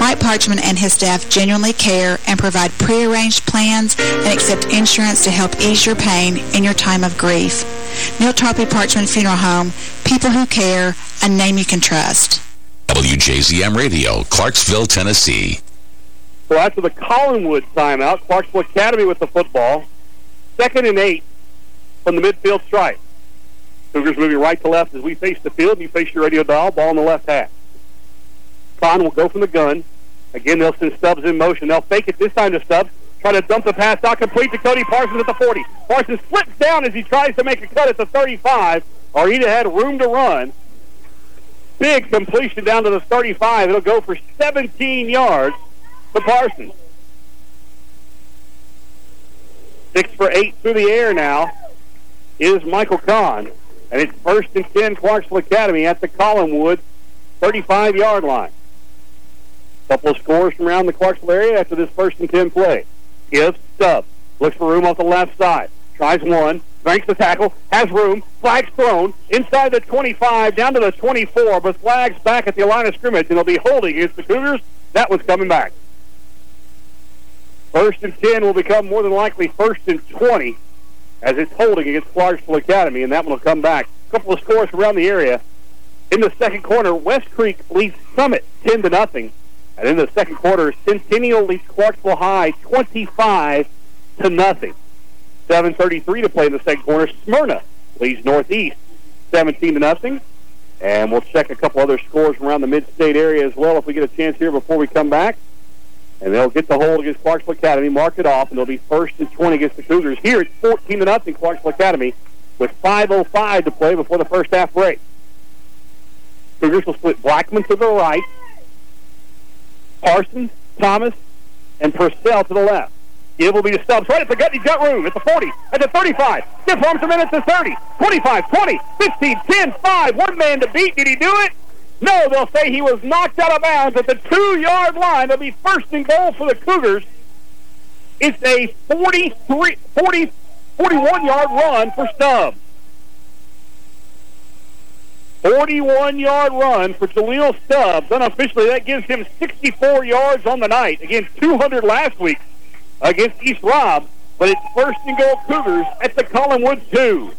Mike Parchman and his staff genuinely care and provide prearranged plans and accept insurance to help ease your pain in your time of grief. Neal Tarpley Parchman Funeral Home, people who care, a name you can trust. WJZM Radio, Clarksville, Tennessee. So after the Collinwood timeout, Clarksville Academy with the football. Second and eight from the midfield stripe. Cougars moving right to left as we face the field. You face your radio dial, ball in the left half. Kahn will go from the gun. Again, they'll send Stubbs in motion. They'll fake it this time to Stubbs. Try to dump the pass out complete to Cody Parsons at the 40. Parsons slips down as he tries to make a cut at the 35. Arita had room to run. Big completion down to the 35. It'll go for 17 yards to Parsons. Six for eight through the air now is Michael Kahn. And it's first and 10 Clarksville Academy at the Collinwood 35-yard line. Couple of scores from around the Clarksville area after this first and 10 play. Gives Stubbs. Looks for room off the left side. Tries one. Banks the tackle. Has room. Flags thrown. Inside the 25. Down to the 24. But flags back at the line of scrimmage. And they'll be holding against the Cougars. That one's coming back. First and 10 will become more than likely first and 20 as it's holding against Clarksville Academy. And that one will come back. A couple of scores around the area. In the second quarter, West Creek leads Summit 10 to nothing. And in the second quarter, Centennial leads Clarksville High 25 to nothing. 7.33 to play in the second quarter. Smyrna leads Northeast 17 to nothing. And we'll check a couple other scores around the mid-state area as well if we get a chance here before we come back. And they'll get the hold against Clarksville Academy, mark it off, and they'll be first and 20 against the Cougars. Here it's 14 to nothing Clarksville Academy with 5.05 to play before the first half break. Cougars will split Blackman to the right, Parsons, Thomas, and Purcell to the left. It will be Stubbs right at the gut. He's got room at the 40, at the 35. Stiff arms a minute to 30, 25, 20, 15, 10, 5. One man to beat. Did he do it? No, they'll say he was knocked out of bounds at the two-yard line. It'll be first and goal for the Cougars. It's a 43, 40, 41-yard run for Stubbs. 41-yard run for Jaleel Stubbs. Unofficially, that gives him 64 yards on the night. Again, 200 last week against East Robb. But it's first and goal Cougars at the Collinwood 2.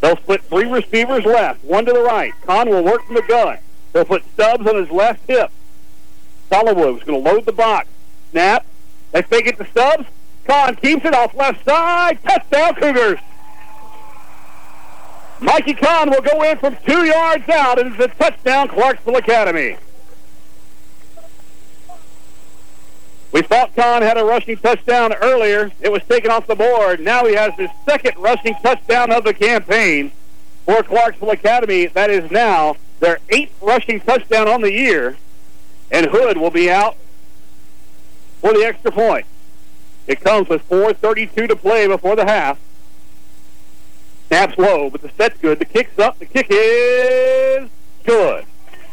They'll split three receivers left, one to the right. Kahn will work from the gun. They'll put Stubbs on his left hip. Collinwood is going to load the box. Snap. They fake it to Stubbs. Kahn keeps it off left side. Touchdown, Cougars. Mikey Kahn will go in from two yards out, and it's a touchdown, Clarksville Academy. We thought Kahn had a rushing touchdown earlier. It was taken off the board. Now he has his second rushing touchdown of the campaign for Clarksville Academy. That is now their eighth rushing touchdown on the year. And Hood will be out for the extra point. It comes with 4.32 to play before the half. Snaps low, but the set's good. The kick's up. The kick is good.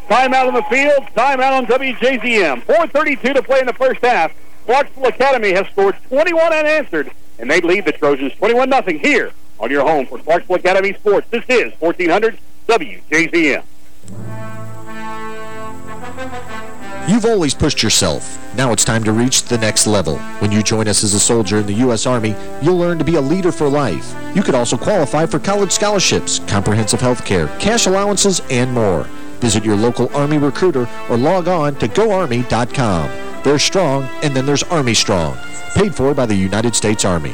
Timeout on the field. Timeout on WJZM. 4.32 to play in the first half. Clarksville Academy has scored 21 unanswered, and they lead the Trojans 21-0 here on your home for Clarksville Academy Sports. This is 1400 WJZM. You've always pushed yourself. Now it's time to reach the next level. When you join us as a soldier in the U.S. Army, you'll learn to be a leader for life. You could also qualify for college scholarships, comprehensive health care, cash allowances, and more. Visit your local Army recruiter or log on to GoArmy.com. There's strong, and then there's Army Strong. Paid for by the United States Army.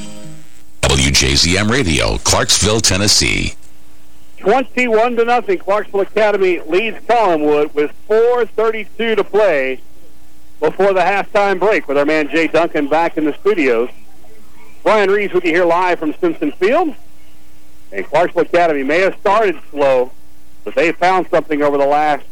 WJZM Radio, Clarksville, Tennessee. 21 to nothing. Clarksville Academy leads Collinwood with 4.32 to play before the halftime break with our man Jay Duncan back in the studios. Brian Reeves with you here live from Simpson Field. And Clarksville Academy may have started slow, but they found something over the last,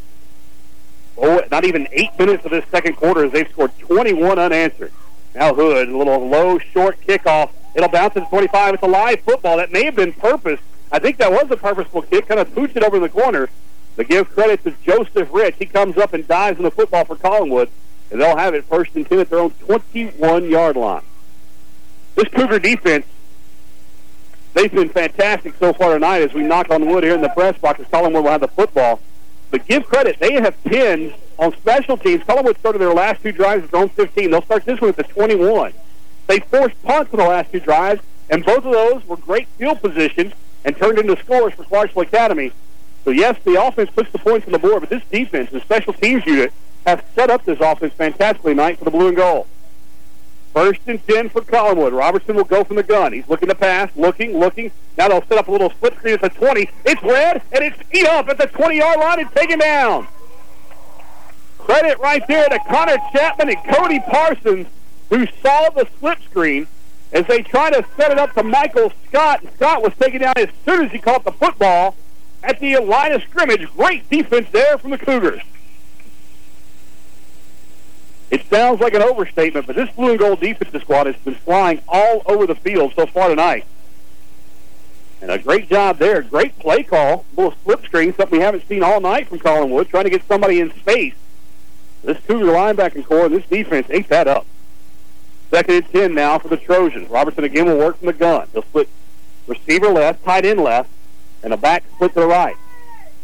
oh, not even eight minutes of this second quarter as they've scored 21 unanswered. Now Hood, a little low, short kickoff It'll bounce the 25. It's a live football. That may have been purpose. I think that was a purposeful kick. Kind of pooched it over in the corner. But give credit to Joseph Rich. He comes up and dives in the football for Collinwood. And they'll have it first and 10 at their own 21-yard line. This Cougar defense, they've been fantastic so far tonight as we knock on wood here in the press box as Collinwood will have the football. But give credit, they have pinned on special teams. Collinwood started their last two drives at their own 15. They'll start this one at the 21. They forced punts in the last two drives, and both of those were great field positions and turned into scores for Clarksville Academy. So, yes, the offense puts the points on the board, but this defense, the special teams unit, have set up this offense fantastically tonight for the blue and gold. First and 10 for Collinwood. Robertson will go from the gun. He's looking to pass, looking, looking. Now they'll set up a little split screen at the 20. It's red, and it's beat up at the 20-yard line and taken down. Credit right there to Connor Chapman and Cody Parsons who saw the slip screen as they try to set it up to Michael Scott. Scott was taken down as soon as he caught the football at the line of scrimmage. Great defense there from the Cougars. It sounds like an overstatement, but this blue and gold defensive squad has been flying all over the field so far tonight. And a great job there. Great play call. A little slip screen, something we haven't seen all night from Collinwood, trying to get somebody in space. This Cougar linebacking corps, this defense ate that up. Second and 10 now for the Trojans. Robertson again will work from the gun. He'll split receiver left, tight end left, and a back split to the right.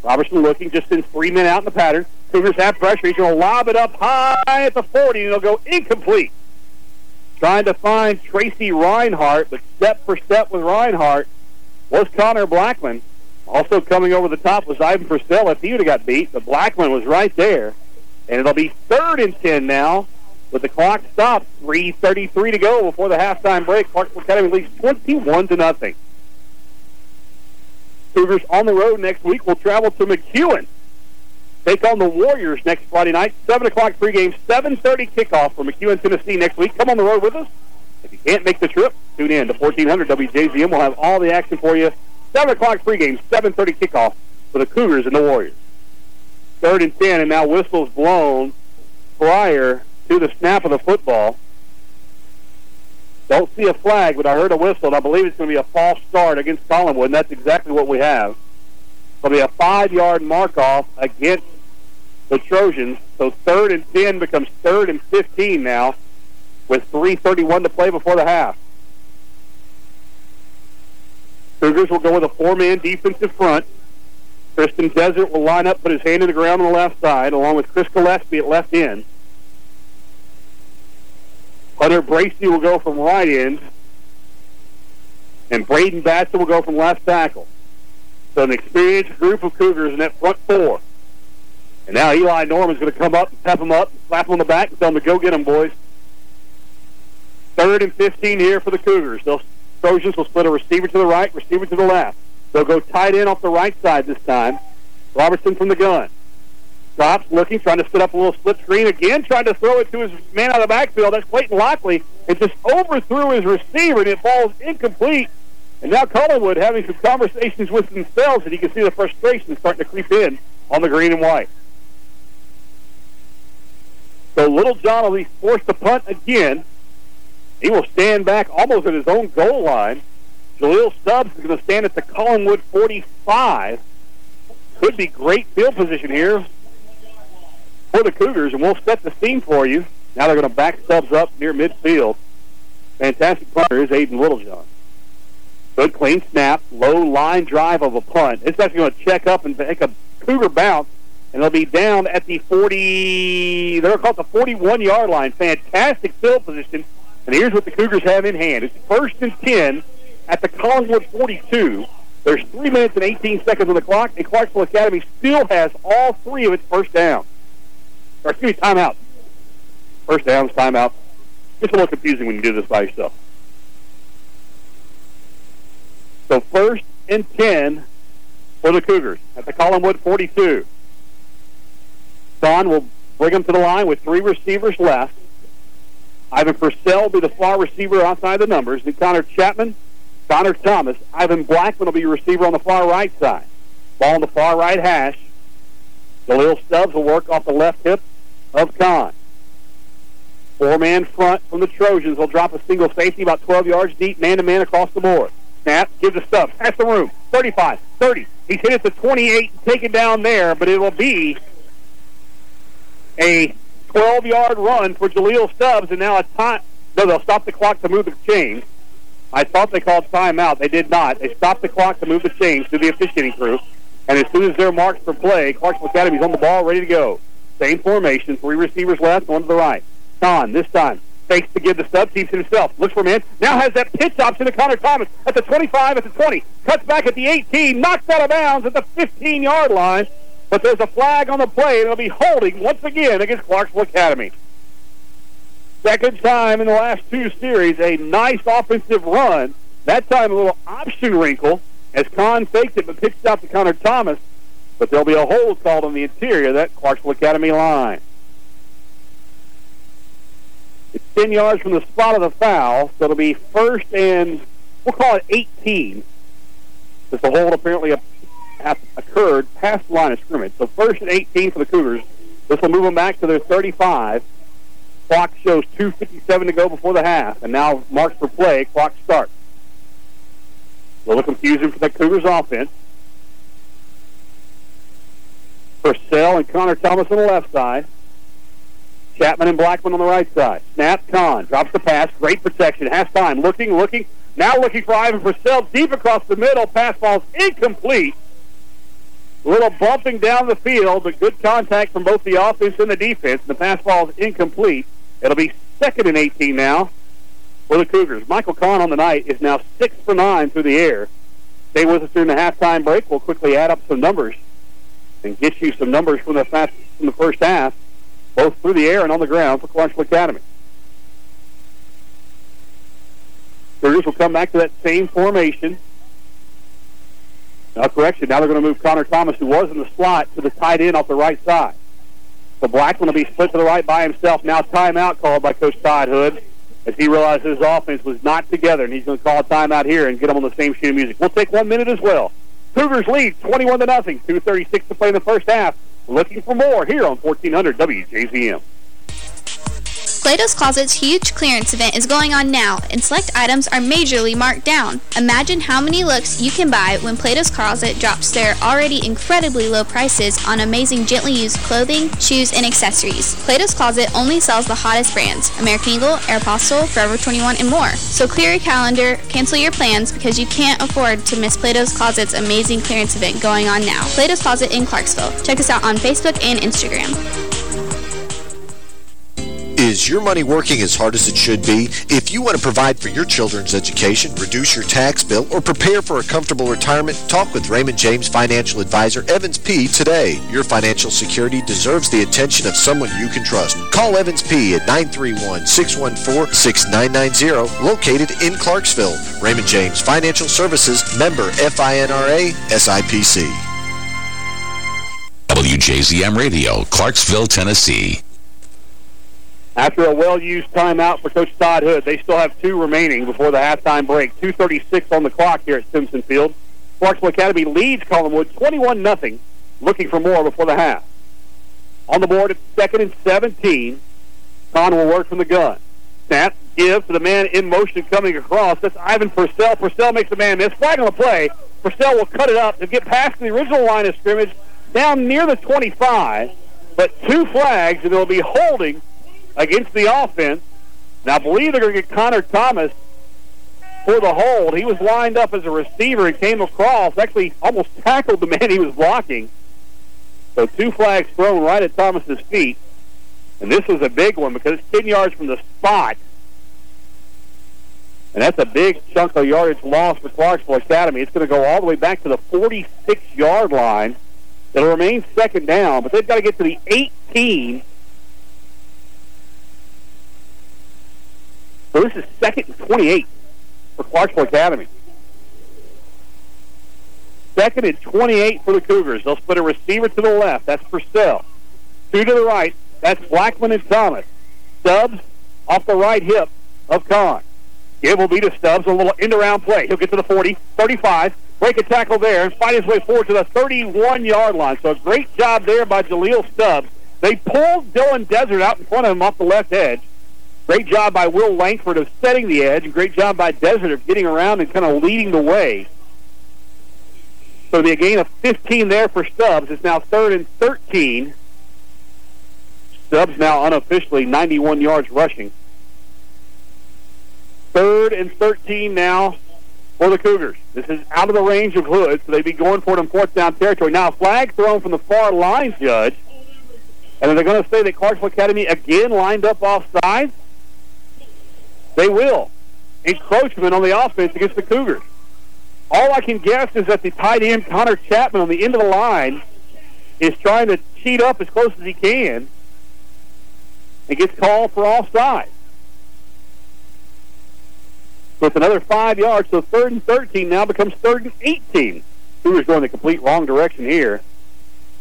Robertson looking, just in three men out in the pattern. Cougars have pressure. He's going to lob it up high at the 40, and it'll go incomplete. Trying to find Tracy Reinhardt, but step for step with Reinhardt was Connor Blackman. Also coming over the top was Ivan Purcell if he would have got beat, but Blackman was right there. And it'll be third and 10 now with the clock stopped, 3.33 to go before the halftime break. Clarksville Academy leads 21 to nothing. Cougars on the road next week will travel to McEwen. Take on the Warriors next Friday night, 7 o'clock pregame, 7.30 kickoff for McEwen, Tennessee next week. Come on the road with us. If you can't make the trip, tune in to 1400 WJZM. We'll have all the action for you. 7 o'clock pregame, 7.30 kickoff for the Cougars and the Warriors. Third and 10, and now whistles blown prior to the snap of the football. Don't see a flag, but I heard a whistle, and I believe it's going to be a false start against Collinwood, and that's exactly what we have. It'll be a five-yard mark-off against the Trojans. So third and 10 becomes third and 15 now with 3.31 to play before the half. Cougars will go with a four-man defensive front. Kristen Desert will line up, put his hand in the ground on the left side, along with Chris Gillespie at left end. Hunter Bracey will go from right end, and Braden Batson will go from left tackle. So an experienced group of Cougars in that front four. And now Eli Norman's going to come up and pep him up, slap him on the back, and tell him to go get him, boys. Third and 15 here for the Cougars. Those Trojans will split a receiver to the right, receiver to the left. They'll go tight end off the right side this time. Robertson from the gun. Stops, looking, trying to set up a little split screen again, trying to throw it to his man out of the backfield. That's Clayton Lockley. It just overthrew his receiver, and it falls incomplete And now Collinwood having some conversations with themselves, and you can see the frustration starting to creep in on the green and white. So Littlejohn will be forced to punt again. He will stand back almost at his own goal line. Jaleel Stubbs is going to stand at the Collinwood 45. Could be great field position here for the Cougars, and we'll set the scene for you. Now they're going to back Stubbs up near midfield. Fantastic punter is Aiden Littlejohn. Good clean snap, low line drive of a punt. It's actually going to check up and make a Cougar bounce and they'll be down at the 40, they're called the 41-yard line. Fantastic field position. And here's what the Cougars have in hand. It's first and 10 at the Collinwood 42. There's 3 minutes and 18 seconds on the clock, and Clarksville Academy still has all three of its first down. Or, excuse me, timeout. First downs, timeout. It's a little confusing when you do this by yourself. So first and 10 for the Cougars at the Collinwood 42. Kahn will bring them to the line with three receivers left. Ivan Purcell will be the far receiver outside the numbers. Then Connor Chapman, Connor Thomas. Ivan Blackman will be receiver on the far right side. Ball on the far right hash. Jaleel Stubbs will work off the left hip of Kahn. Four-man front from the Trojans. They'll drop a single safety about 12 yards deep, man-to-man across the board. Snap, gives a Stubbs. That's the room. 35, 30. He's hit it to 28, taken down there, but it will be a 12-yard run for Jaleel Stubbs, and now a time. No, they'll stop the clock to move the chains. I thought they called timeout. They did not. They stopped the clock to move the chains to the officiating crew. And as soon as they're marked for play, Clarksville Academy's on the ball, ready to go. Same formation, three receivers left, one to the right. Kahn, this time, fakes to give the stub, keeps himself, looks for man, now has that pitch option to Connor Thomas at the 25, at the 20, cuts back at the 18, knocks out of bounds at the 15-yard line, but there's a flag on the play, and it'll be holding once again against Clarksville Academy. Second time in the last two series, a nice offensive run. That time a little option wrinkle as Kahn faked it but pitched out to Connor Thomas. But there'll be a hold called on the interior of that Clarksville Academy line. It's 10 yards from the spot of the foul, so it'll be first and, we'll call it 18. Because the hold apparently occurred past the line of scrimmage. So first and 18 for the Cougars. This will move them back to their 35. Clock shows 2.57 to go before the half, and now marks for play. Clock starts. A little confusion for the Cougars offense. Purcell and Connor Thomas on the left side. Chapman and Blackman on the right side. Snap, Kahn drops the pass. Great protection. Has time. Looking, looking. Now looking for Ivan Purcell deep across the middle. Pass ball's incomplete. A little bumping down the field, but good contact from both the offense and the defense. The pass ball is incomplete. It'll be second and 18 now for the Cougars. Michael Kahn on the night is now 6 for 9 through the air. Stay with us during the halftime break. We'll quickly add up some numbers and get you some numbers from the, fast, from the first half, both through the air and on the ground for Clarksville Academy. Cougars will come back to that same formation. Now, correction, now they're going to move Connor Thomas, who was in the slot, to the tight end off the right side. The black one will be split to the right by himself. Now timeout called by Coach Todd Hood as he realizes his offense was not together, and he's going to call a timeout here and get them on the same sheet of music. We'll take one minute as well. Cougars lead 21 to nothing. 2.36 to play in the first half. Looking for more here on 1400 WJZM. Plato's Closet's huge clearance event is going on now, and select items are majorly marked down. Imagine how many looks you can buy when Plato's Closet drops their already incredibly low prices on amazing gently used clothing, shoes, and accessories. Plato's Closet only sells the hottest brands, American Eagle, Aeropostale, Forever 21, and more. So clear your calendar, cancel your plans, because you can't afford to miss Plato's Closet's amazing clearance event going on now. Plato's Closet in Clarksville. Check us out on Facebook and Instagram. Is your money working as hard as it should be? If you want to provide for your children's education, reduce your tax bill, or prepare for a comfortable retirement, talk with Raymond James Financial Advisor Evans P. today. Your financial security deserves the attention of someone you can trust. Call Evans P. at 931-614-6990, located in Clarksville. Raymond James Financial Services, member FINRA, SIPC. WJZM Radio, Clarksville, Tennessee. After a well-used timeout for Coach Todd Hood, they still have two remaining before the halftime break. 2.36 on the clock here at Simpson Field. Clarksville Academy leads Collinwood 21-0, looking for more before the half. On the board, it's second and 17. Kahn will work from the gun. Snap, give to the man in motion coming across. That's Ivan Purcell. Purcell makes the man miss. Flag on the play. Purcell will cut it up to get past the original line of scrimmage down near the 25. But two flags, and they'll be holding against the offense. Now, I believe they're going to get Connor Thomas for the hold. He was lined up as a receiver and came across, actually almost tackled the *laughs* man he was blocking. So two flags thrown right at Thomas's feet. And this was a big one because it's 10 yards from the spot. And that's a big chunk of yardage loss for Clarksville Academy. It's going to go all the way back to the 46-yard line. It'll remain second down, but they've got to get to the 18. So this is second and 28 for Clarksville Academy. Second and 28 for the Cougars. They'll split a receiver to the left. That's Purcell. Two to the right. That's Blackman and Thomas. Stubbs off the right hip of Kahn. Give will be to Stubbs. A little end-around play. He'll get to the 40, 35, break a tackle there, and fight his way forward to the 31-yard line. So a great job there by Jaleel Stubbs. They pulled Dylan Desert out in front of him off the left edge. Great job by Will Langford of setting the edge, and great job by Desert of getting around and kind of leading the way. So the gain of 15 there for Stubbs. It's now third and 13. Stubbs now unofficially 91 yards rushing. Third and 13 now for the Cougars. This is out of the range of Hood, so they'd be going for it in fourth down territory. Now, a flag thrown from the far line, Judge. And they're they going to say that Clarksville Academy again lined up offside? They will. Encroachment on the offense against the Cougars. All I can guess is that the tight end, Connor Chapman, on the end of the line, is trying to cheat up as close as he can and gets called for offside. So it's another five yards. So third and 13 now becomes third and 18. Cougars going the complete wrong direction here.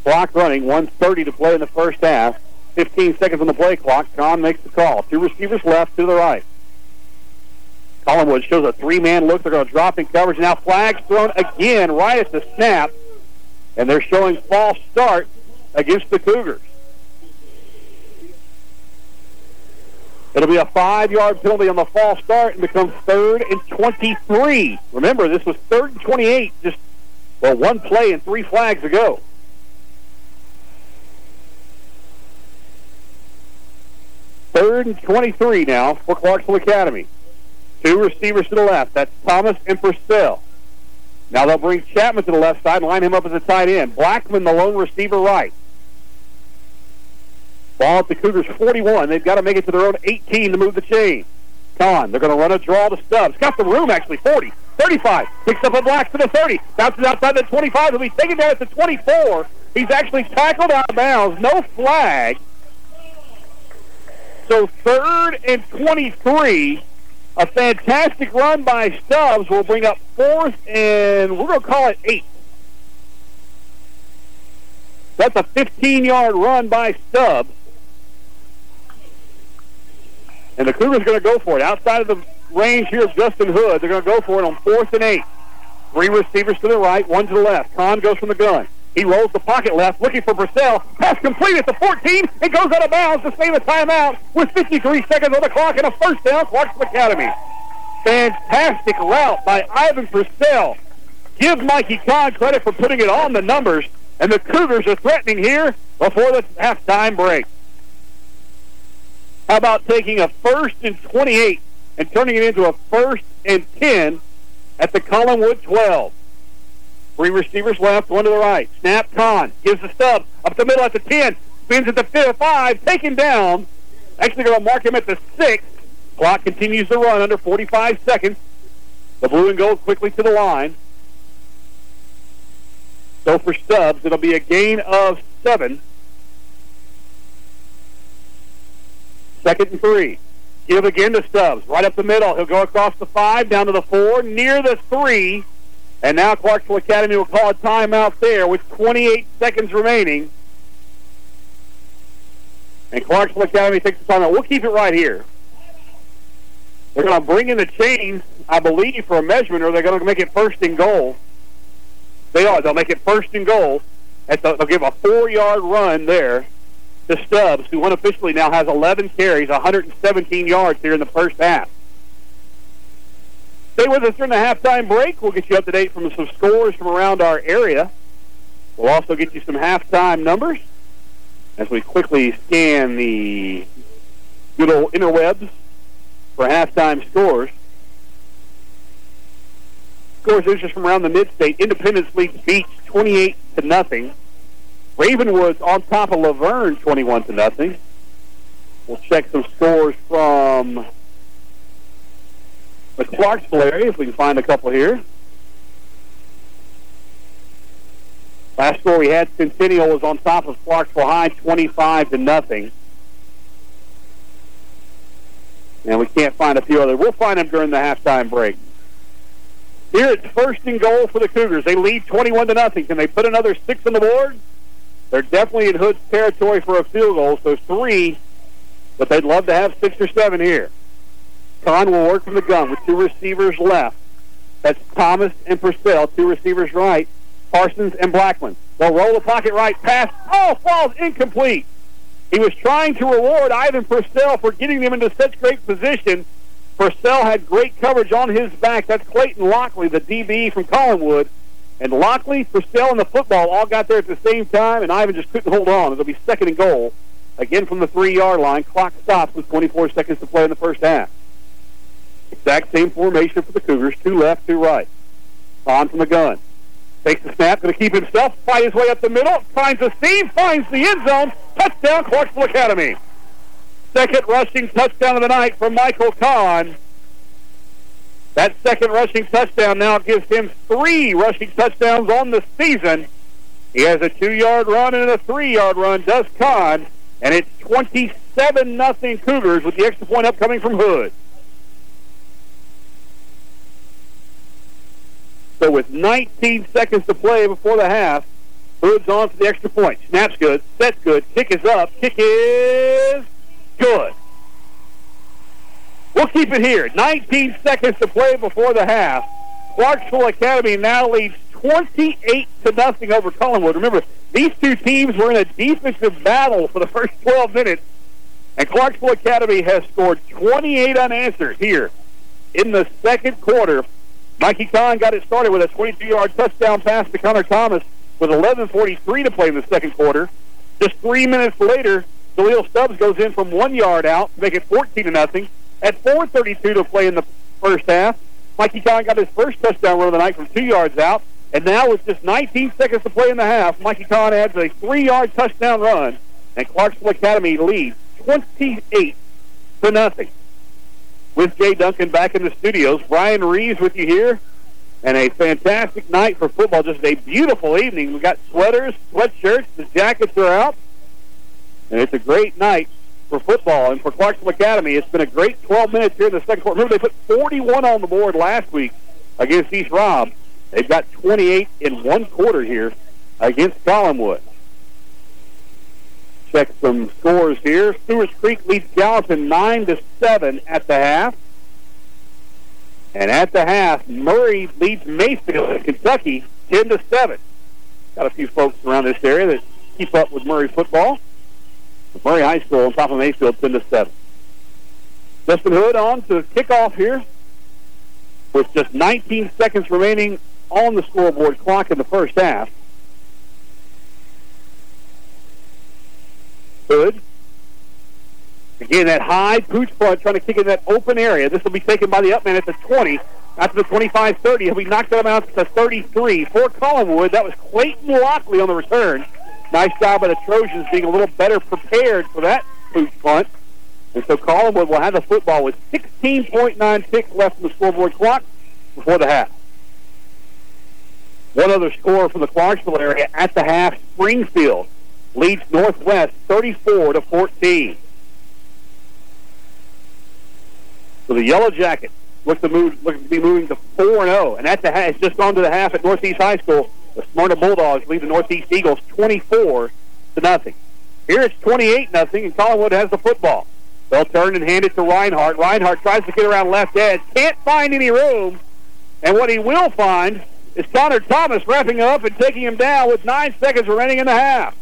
Clock running, 130 to play in the first half. 15 seconds on the play clock. Kahn makes the call. Two receivers left to the right. Collinwood shows a three-man look. They're going to drop in coverage. Now flags thrown again right at the snap. And they're showing false start against the Cougars. It'll be a five-yard penalty on the false start and becomes third and 23. Remember, this was third and 28, just, well, one play and three flags ago. Third and 23 now for Clarksville Academy. Two receivers to the left. That's Thomas and Purcell. Now they'll bring Chapman to the left side and line him up as a tight end. Blackman, the lone receiver, right. Ball at the Cougars 41. They've got to make it to their own 18 to move the chain. Kahn, they're going to run a draw to Stubbs. Got the room, actually, 40, 35. Picks up a black to the 30. Bounces outside the 25. He'll be taken down at the 24. He's actually tackled out of bounds. No flag. So third and 23. A fantastic run by Stubbs will bring up fourth, and we're going to call it eight. That's a 15-yard run by Stubbs. And the Cougars are going to go for it. Outside of the range here of Justin Hood, they're going to go for it on fourth and eight. Three receivers to the right, one to the left. Kahn goes from the gun. He rolls the pocket left, looking for Purcell. Pass complete at the 14. It goes out of bounds to save a timeout with 53 seconds on the clock and a first down, Clarksville Academy. Fantastic route by Ivan Purcell. Give Mikey Kahn credit for putting it on the numbers, and the Cougars are threatening here before the halftime break. How about taking a first and 28 and turning it into a first and 10 at the Collinwood 12? Three receivers left, one to the right. Snap Kahn gives the stub up the middle at the 10. Spins at the 5, taken down. Actually going to mark him at the 6. Clock continues to run under 45 seconds. The blue and gold quickly to the line. So for Stubbs, it'll be a gain of 7. Second and 3. Give again to Stubbs. Right up the middle. He'll go across the 5, down to the 4, near the 3. And now Clarksville Academy will call a timeout there with 28 seconds remaining. And Clarksville Academy takes the timeout. We'll keep it right here. They're going to bring in the chains, I believe, for a measurement, or they're going to make it first and goal. They are. They'll make it first and goal. They'll give a four-yard run there to Stubbs, who unofficially now has 11 carries, 117 yards here in the first half. Stay with us during the halftime break. We'll get you up to date from some scores from around our area. We'll also get you some halftime numbers as we quickly scan the good old interwebs for halftime scores. Scores just from around the mid-state. Independence leads beats 28 to nothing. Ravenwood's on top of La Vergne 21 to nothing. We'll check some scores from the Clarksville area, if we can find a couple here. Last score we had, Centennial was on top of Clarksville High, 25 to nothing. And we can't find a few other. We'll find them during the halftime break. Here it's first and goal for the Cougars. They lead 21 to nothing. Can they put another six on the board? They're definitely in Hood's territory for a field goal, so three, but they'd love to have six or seven here. Kahn will work from the gun with two receivers left. That's Thomas and Purcell, two receivers right. Parsons and Blackman. They'll roll the pocket right pass. Oh, falls incomplete. He was trying to reward Ivan Purcell for getting them into such great position. Purcell had great coverage on his back. That's Clayton Lockley, the DB from Collinwood. And Lockley, Purcell, and the football all got there at the same time, and Ivan just couldn't hold on. It'll be second and goal. Again from the three-yard line. Clock stops with 24 seconds to play in the first half. Exact same formation for the Cougars. Two left, two right. On from the gun. Takes the snap, going to keep himself, fight his way up the middle, finds the seam, finds the end zone. Touchdown, Clarksville Academy. Second rushing touchdown of the night from Michael Kahn. That second rushing touchdown now gives him three rushing touchdowns on the season. He has a two-yard run and a three-yard run, does Kahn, and it's 27 nothing Cougars with the extra point upcoming from Hood. So with 19 seconds to play before the half, Hood's on for the extra point. Snap's good. Set's good. Kick is up. Kick is good. We'll keep it here. 19 seconds to play before the half. Clarksville Academy now leads 28 to nothing over Collinwood. Remember, these two teams were in a defensive battle for the first 12 minutes, and Clarksville Academy has scored 28 unanswered here in the second quarter. Mikey Kahn got it started with a 22-yard touchdown pass to Connor Thomas with 11.43 to play in the second quarter. Just three minutes later, Jaleel Stubbs goes in from one yard out to make it 14 to nothing. At 4.32 to play in the first half, Mikey Kahn got his first touchdown run of the night from two yards out. And now with just 19 seconds to play in the half, Mikey Kahn adds a three-yard touchdown run, and Clarksville Academy leads 28 to nothing with Jay Duncan back in the studios. Brian Reeves with you here. And a fantastic night for football. Just a beautiful evening. we got sweaters, sweatshirts, the jackets are out. And it's a great night for football. And for Clarksville Academy, it's been a great 12 minutes here in the second quarter. Remember, they put 41 on the board last week against East Robb. They've got 28 in one quarter here against Collinwood. Some scores here. Stewart's Creek leads Gallatin 9 to 7 at the half. And at the half, Murray leads Mayfield Kentucky 10 to 7. Got a few folks around this area that keep up with Murray football. Murray High School on top of Mayfield 10 to 7. Justin Hood on to kickoff here with just 19 seconds remaining on the scoreboard clock in the first half. Hood. Again, that high pooch punt trying to kick in that open area. This will be taken by the upman at the 20. After the 25-30, he'll be knocked out of to 33. For Collinwood, that was Clayton Lockley on the return. Nice job by the Trojans being a little better prepared for that pooch punt. And so Collinwood will have the football with 16.9 ticks left in the scoreboard clock before the half. One other score from the Clarksville area at the half, Springfield leads Northwest 34 to 14. So the Yellow Jackets look to move, to be moving to 4 0, and that's half, it's just gone to the half at Northeast High School. The Smyrna Bulldogs lead the Northeast Eagles 24 to nothing. Here it's 28 nothing, and Collinwood has the football. They'll turn and hand it to Reinhardt. Reinhardt tries to get around left edge, can't find any room, and what he will find is Connor Thomas wrapping up and taking him down with nine seconds remaining in the half.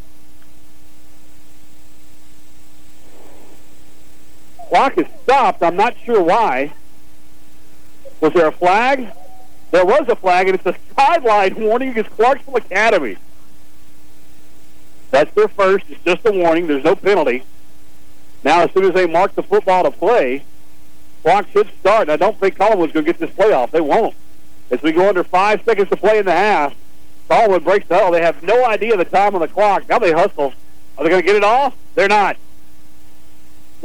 Clock is stopped. I'm not sure why. Was there a flag? There was a flag, and it's a sideline warning against Clarksville Academy. That's their first. It's just a warning. There's no penalty. Now, as soon as they mark the football to play, clock should start. And I don't think Collinwood's going to get this play off. They won't. As we go under five seconds to play in the half, Collinwood breaks the huddle. They have no idea the time on the clock. Now they hustle. Are they going to get it off? They're not.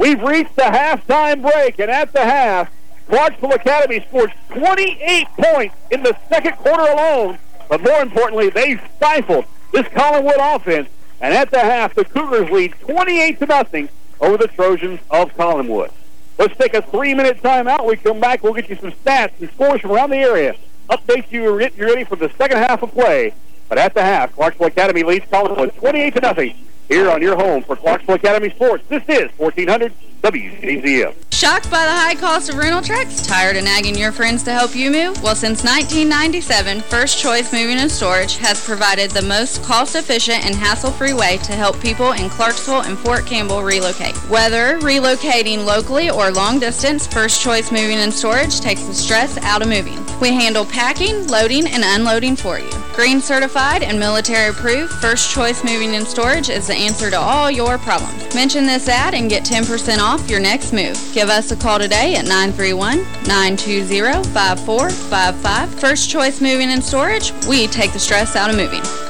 We've reached the halftime break, and at the half, Clarksville Academy scored 28 points in the second quarter alone. But more importantly, they stifled this Collinwood offense. And at the half, the Cougars lead 28 to nothing over the Trojans of Collinwood. Let's take a three-minute timeout. We come back, we'll get you some stats and scores from around the area. Update you, you're ready for the second half of play. But at the half, Clarksville Academy leads Collinwood 28 to nothing here on your home for Clarksville Academy Sports. This is 1400 WJZM. Shocked by the high cost of rental trucks? Tired of nagging your friends to help you move? Well, since 1997, First Choice Moving and Storage has provided the most cost-efficient and hassle-free way to help people in Clarksville and Fort Campbell relocate. Whether relocating locally or long distance, First Choice Moving and Storage takes the stress out of moving. We handle packing, loading, and unloading for you. Green certified and military approved, First Choice Moving and Storage is the answer to all your problems. Mention this ad and get 10% off your next move. Give us a call today at 931-920-5455. First Choice Moving and Storage, we take the stress out of moving.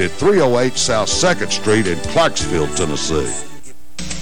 at 308 South 2nd Street in Clarksville, Tennessee.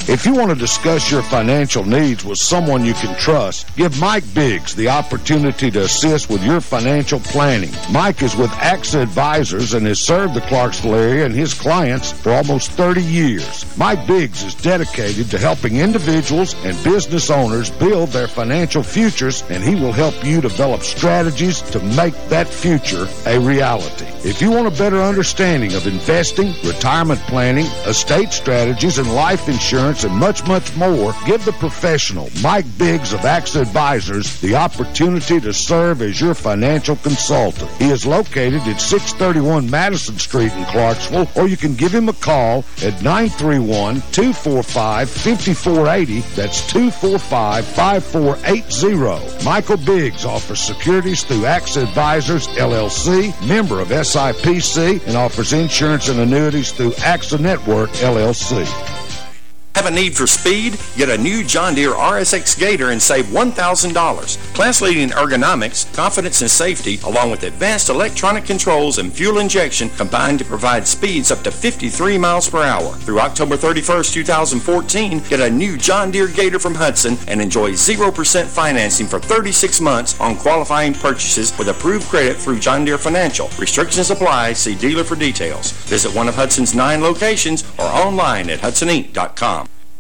If you want to discuss your financial needs with someone you can trust, give Mike Biggs the opportunity to assist with your financial planning. Mike is with AXA Advisors and has served the Clarksville area and his clients for almost 30 years. Mike Biggs is dedicated to helping individuals and business owners build their financial futures, and he will help you develop strategies to make that future a reality. If you want a better understanding of investing, retirement planning, estate strategies, and life insurance, and much, much more, give the professional, Mike Biggs of AXA Advisors, the opportunity to serve as your financial consultant. He is located at 631 Madison Street in Clarksville, or you can give him a call at 931-245-5480. That's 245-5480. Michael Biggs offers securities through AXA Advisors, LLC, member of SIPC, and offers insurance and annuities through AXA Network, LLC. Have a need for speed? Get a new John Deere RSX Gator and save $1,000. Class-leading ergonomics, confidence, and safety, along with advanced electronic controls and fuel injection combined to provide speeds up to 53 miles per hour. Through October 31st, 2014, get a new John Deere Gator from Hutson and enjoy 0% financing for 36 months on qualifying purchases with approved credit through John Deere Financial. Restrictions apply. See dealer for details. Visit one of Hutson's nine locations or online at HutsonInc.com.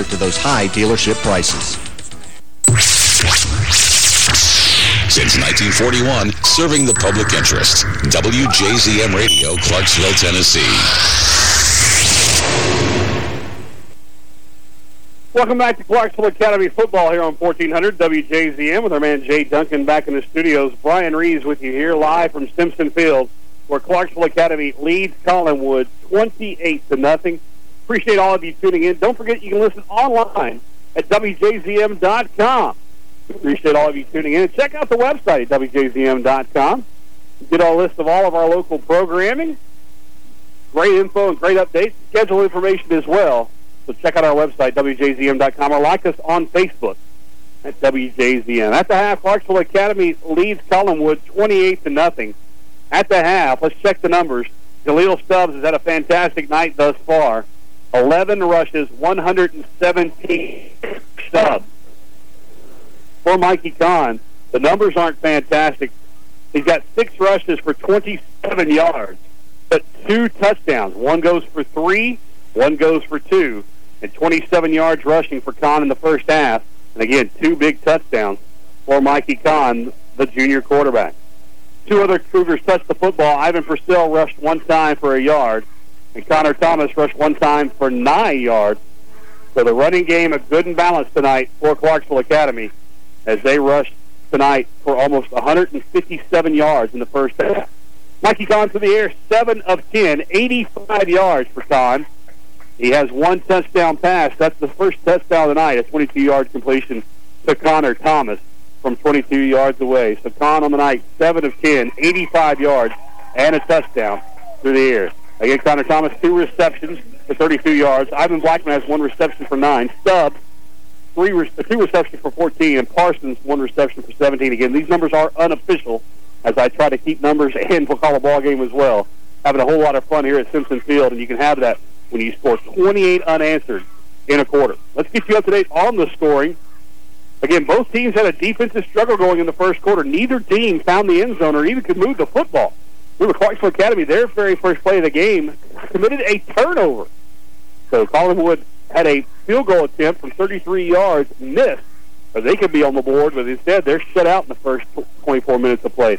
to those high dealership prices. Since 1941, serving the public interest. WJZM Radio, Clarksville, Tennessee. Welcome back to Clarksville Academy Football here on 1400 WJZM with our man Jay Duncan back in the studios. Brian Reeves with you here live from Simpson Field where Clarksville Academy leads Collinwood 28 to nothing. Appreciate all of you tuning in. Don't forget you can listen online at WJZM.com. Appreciate all of you tuning in. Check out the website at WJZM.com. Get a list of all of our local programming. Great info and great updates. Schedule information as well. So check out our website, WJZM.com, or like us on Facebook at WJZM. At the half, Clarksville Academy leads Collinwood 28 to nothing. At the half, let's check the numbers. Jaleel Stubbs has had a fantastic night thus far. 11 rushes, 117 Stubbs. For Mikey Kahn, the numbers aren't fantastic. He's got six rushes for 27 yards, but two touchdowns. One goes for three, one goes for two, and 27 yards rushing for Kahn in the first half. And again, two big touchdowns for Mikey Kahn, the junior quarterback. Two other Cougars touched the football. Ivan Purcell rushed one time for a yard, and Connor Thomas rushed one time for nine yards. So the running game, a good and balanced tonight for Clarksville Academy as they rushed tonight for almost 157 yards in the first half. Mikey Kahn to the air, 7 of 10, 85 yards for Kahn. He has one touchdown pass. That's the first touchdown tonight, a 22-yard completion to Connor Thomas from 22 yards away. So Kahn on the night, 7 of 10, 85 yards, and a touchdown through the air. Again, Connor Thomas, two receptions for 32 yards. Ivan Blackman has one reception for nine. Stubbs, three re two receptions for 14, and Parsons, one reception for 17. Again, these numbers are unofficial as I try to keep numbers *laughs* and we'll call a ball game as well. Having a whole lot of fun here at Simpson Field, and you can have that when you score 28 unanswered in a quarter. Let's get you up to date on the scoring. Again, both teams had a defensive struggle going in the first quarter. Neither team found the end zone or even could move the football. Remember, Clarksville Academy, their very first play of the game, committed a turnover. So Collinwood had a field goal attempt from 33 yards, missed, or they could be on the board, but instead they're shut out in the first 24 minutes of play.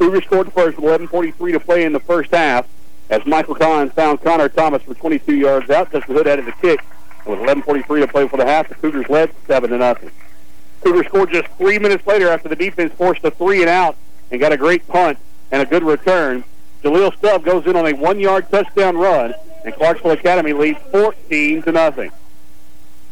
Cougars scored first with 11.43 to play in the first half as Michael Collins found Connor Thomas for 22 yards out. Justin Hood added the kick. With 11.43 to play for the half, the Cougars led 7 to nothing. Cougars scored just three minutes later after the defense forced a three and out and got a great punt and a good return. Jaleel Stubb goes in on a one-yard touchdown run, and Clarksville Academy leads 14 to nothing.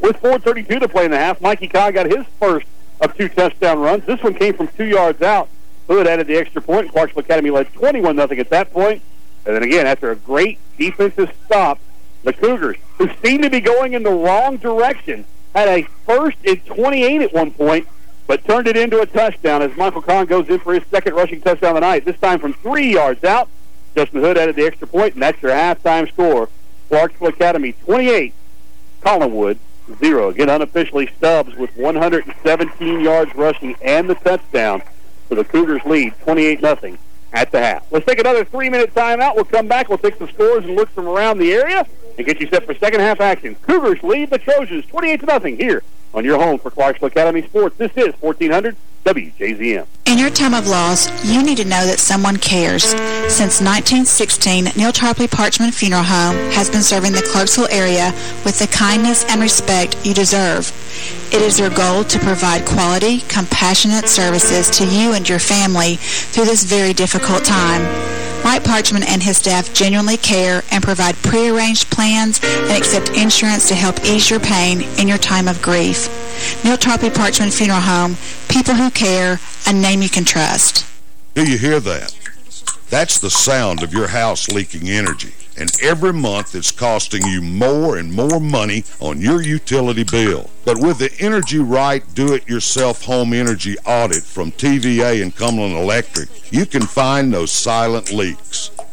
With 4.32 to play in the half, Mikey Kahn got his first of two touchdown runs. This one came from two yards out. Hood added the extra point, point. Clarksville Academy led 21 nothing at that point. And then again, after a great defensive stop, the Cougars, who seemed to be going in the wrong direction, had a first and 28 at one point, but turned it into a touchdown as Michael Kahn goes in for his second rushing touchdown of the night, this time from three yards out. Justin Hood added the extra point, and that's your halftime score. Clarksville Academy 28, Collinwood 0. Again, unofficially, Stubbs with 117 yards rushing and the touchdown for the Cougars lead 28 nothing at the half. Let's take another three-minute timeout. We'll come back. We'll take some scores and look from around the area and get you set for second half action. Cougars lead the Trojans 28 to nothing here on your home for Clarksville Academy Sports. This is 1400 WJZM. In your time of loss, you need to know that someone cares. Since 1916, Neal Tarpley Parchman Funeral Home has been serving the Clarksville area with the kindness and respect you deserve. It is their goal to provide quality, compassionate services to you and your family through this very difficult time. Mike Parchman and his staff genuinely care and provide prearranged plans and accept insurance to help ease your pain in your time of grief. Neal Tarpley Parchman Funeral Home, people who care, a name you can trust. Do you hear that? That's the sound of your house leaking energy. And every month it's costing you more and more money on your utility bill. But with the Energy Right Do-It-Yourself Home Energy Audit from TVA and Cumberland Electric, you can find those silent leaks.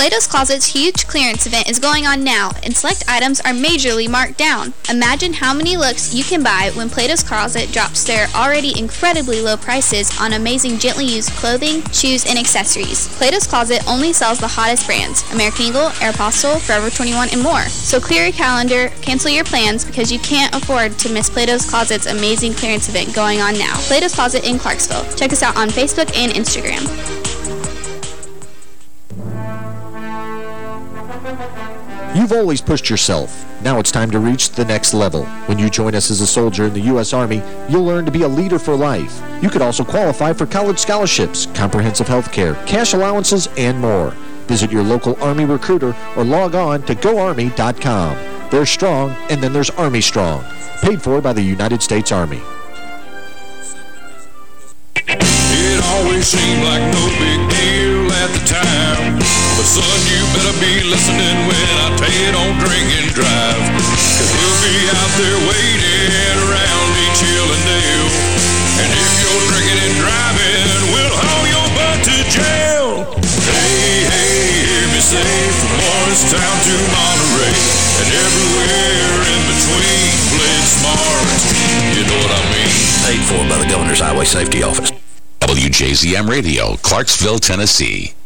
Plato's Closet's huge clearance event is going on now, and select items are majorly marked down. Imagine how many looks you can buy when Plato's Closet drops their already incredibly low prices on amazing gently used clothing, shoes, and accessories. Plato's Closet only sells the hottest brands, American Eagle, Aeropostale, Forever 21, and more. So clear your calendar, cancel your plans, because you can't afford to miss Plato's Closet's amazing clearance event going on now. Plato's Closet in Clarksville. Check us out on Facebook and Instagram. You've always pushed yourself. Now it's time to reach the next level. When you join us as a soldier in the U.S. Army, you'll learn to be a leader for life. You could also qualify for college scholarships, comprehensive health care, cash allowances, and more. Visit your local Army recruiter or log on to GoArmy.com. There's strong, and then there's Army Strong. Paid for by the United States Army. It always seemed like no big deal at the time. But son, you better be listening when I tell you don't drink and drive. Cause we'll be out there waiting around each hill and dale. And if you're drinking and driving, we'll haul your butt to jail. Hey, hey, hear me say from Morristown to Monterey. And everywhere in between, it smart. You know what I mean? Paid for by the Governor's Highway Safety Office. WJZM Radio, Clarksville, Tennessee.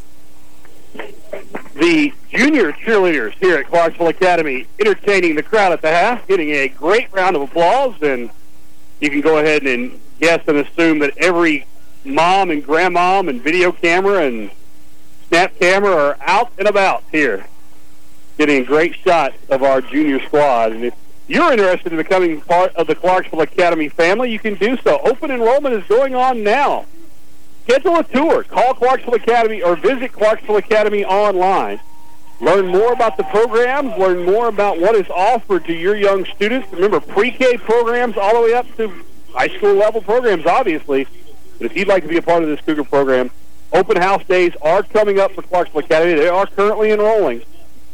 The junior cheerleaders here at Clarksville Academy entertaining the crowd at the half, getting a great round of applause, and you can go ahead and guess and assume that every mom and grandmom and video camera and snap camera are out and about here, getting a great shot of our junior squad. And if you're interested in becoming part of the Clarksville Academy family, you can do so. Open enrollment is going on now. Schedule a tour. Call Clarksville Academy or visit Clarksville Academy online. Learn more about the programs. Learn more about what is offered to your young students. Remember, pre-K programs all the way up to high school level programs, obviously. But if you'd like to be a part of this Cougar program, open house days are coming up for Clarksville Academy. They are currently enrolling.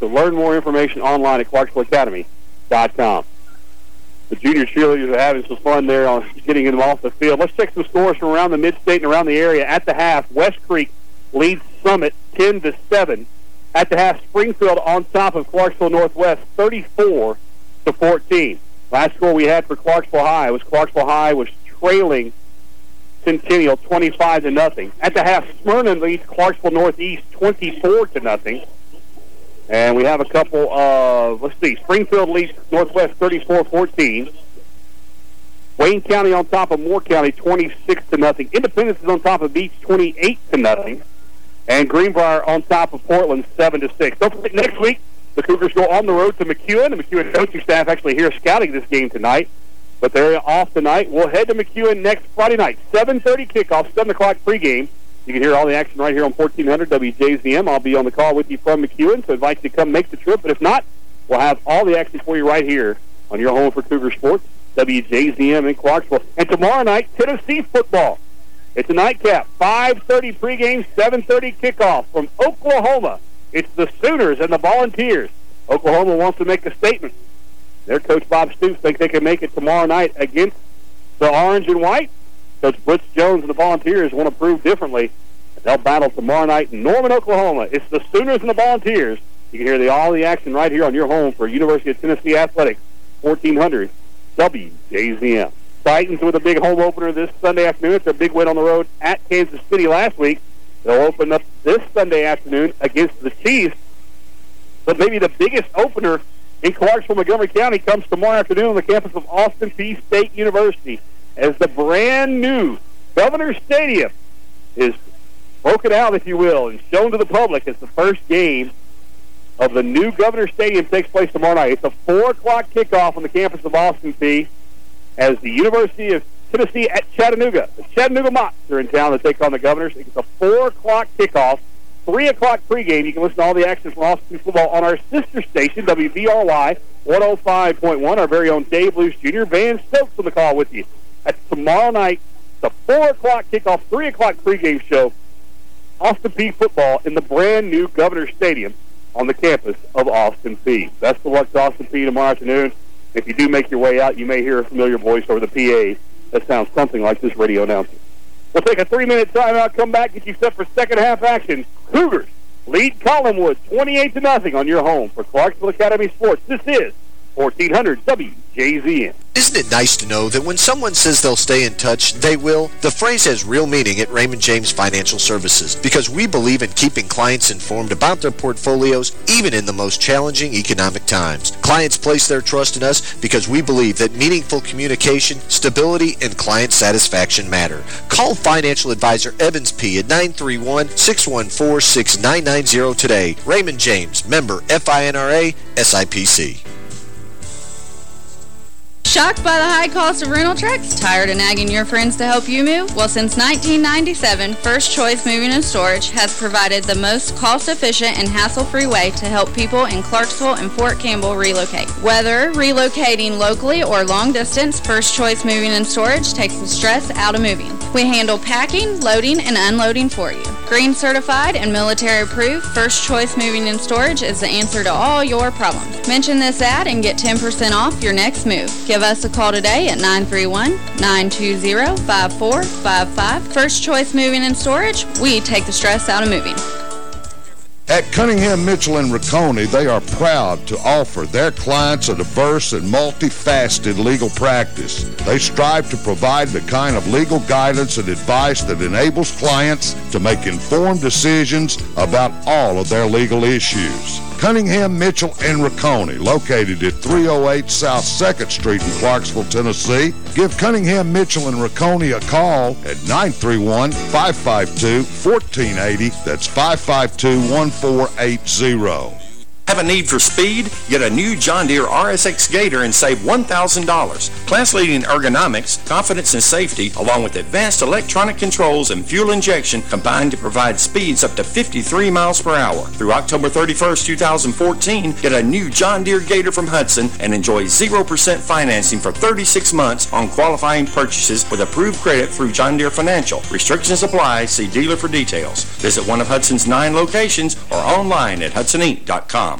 So learn more information online at clarksvilleacademy.com. The junior cheerleaders are having some fun there on getting them off the field. Let's check some scores from around the mid-state and around the area. At the half, West Creek leads Summit 10 to 7. At the half, Springfield on top of Clarksville Northwest 34 to 14. Last score we had for Clarksville High was Clarksville High was trailing Centennial 25 to nothing. At the half, Smyrna leads Clarksville Northeast 24 to nothing. And we have a couple of, let's see, Springfield leads Northwest 34-14. Wayne County on top of Moore County 26 to nothing. Independence is on top of Beach 28 to nothing. And Greenbrier on top of Portland 7 to 6. Don't forget next week the Cougars go on the road to McEwen. The McEwen coaching staff actually here scouting this game tonight. But they're off tonight. We'll head to McEwen next Friday night. 7.30 kickoff, 7 o'clock pregame. You can hear all the action right here on 1400 WJZM. I'll be on the call with you from McEwen, so I invite you to come make the trip. But if not, we'll have all the action for you right here on your home for Cougar Sports, WJZM in Clarksville. And tomorrow night, Tennessee football. It's a nightcap. 5.30 pregame, 7.30 kickoff from Oklahoma. It's the Sooners and the Volunteers. Oklahoma wants to make a statement. Their coach, Bob Stoops, thinks they can make it tomorrow night against the Orange and White. Coach Butch Jones and the Volunteers want to prove differently. They'll battle tomorrow night in Norman, Oklahoma. It's the Sooners and the Volunteers. You can hear the, all the action right here on your home for University of Tennessee Athletics, 1400 WJZM. Titans with a big home opener this Sunday afternoon. It's a big win on the road at Kansas City last week. They'll open up this Sunday afternoon against the Chiefs. But maybe the biggest opener in Clarksville, Montgomery County comes tomorrow afternoon on the campus of Austin Peay State University as the brand new Governor Stadium is broken out, if you will, and shown to the public as the first game of the new Governor Stadium takes place tomorrow night. It's a 4 o'clock kickoff on the campus of Austin Peay as the University of Tennessee at Chattanooga. The Chattanooga Mocs are in town to take on the Governors. It's a 4 o'clock kickoff. 3 o'clock pregame. You can listen to all the action from Austin football on our sister station, WVRY 105.1. Our very own Dave Luce Jr. Van Stokes on the call with you. That's tomorrow night, the 4 o'clock kickoff, 3 o'clock pregame show. Austin Peay football in the brand new Governor Stadium on the campus of Austin Peay. Best of luck to Austin Peay tomorrow afternoon. If you do make your way out, you may hear a familiar voice over the PA that sounds something like this radio announcer. We'll take a three-minute timeout, come back, get you set for second half action. Cougars lead Collinwood 28 to nothing on your home for Clarksville Academy Sports. This is 1400 WJZM. Isn't it nice to know that when someone says they'll stay in touch, they will? The phrase has real meaning at Raymond James Financial Services because we believe in keeping clients informed about their portfolios even in the most challenging economic times. Clients place their trust in us because we believe that meaningful communication, stability, and client satisfaction matter. Call financial advisor Evans P. at 931-614-6990 today. Raymond James, member FINRA, SIPC. Shocked by the high cost of rental trucks? Tired of nagging your friends to help you move? Well, since 1997, First Choice Moving and Storage has provided the most cost-efficient and hassle-free way to help people in Clarksville and Fort Campbell relocate. Whether relocating locally or long distance, First Choice Moving and Storage takes the stress out of moving. We handle packing, loading, and unloading for you. Green certified and military approved, First Choice Moving and Storage is the answer to all your problems. Mention this ad and get 10% off your next move. Give us a call today at 931-920-5455. First Choice Moving and Storage, we take the stress out of moving. At Cunningham, Mitchell, and Rocconi, they are proud to offer their clients a diverse and multifaceted legal practice. They strive to provide the kind of legal guidance and advice that enables clients to make informed decisions about all of their legal issues. Cunningham, Mitchell, and Rocconi, located at 308 South 2nd Street in Clarksville, Tennessee. Give Cunningham, Mitchell, and Rocconi a call at 931-552-1480. That's 552-1480. Have a need for speed? Get a new John Deere RSX Gator and save $1,000. Class-leading ergonomics, confidence, and safety, along with advanced electronic controls and fuel injection combined to provide speeds up to 53 miles per hour. Through October 31st, 2014, get a new John Deere Gator from Hutson and enjoy 0% financing for 36 months on qualifying purchases with approved credit through John Deere Financial. Restrictions apply. See dealer for details. Visit one of Hutson's nine locations or online at HutsonInc.com.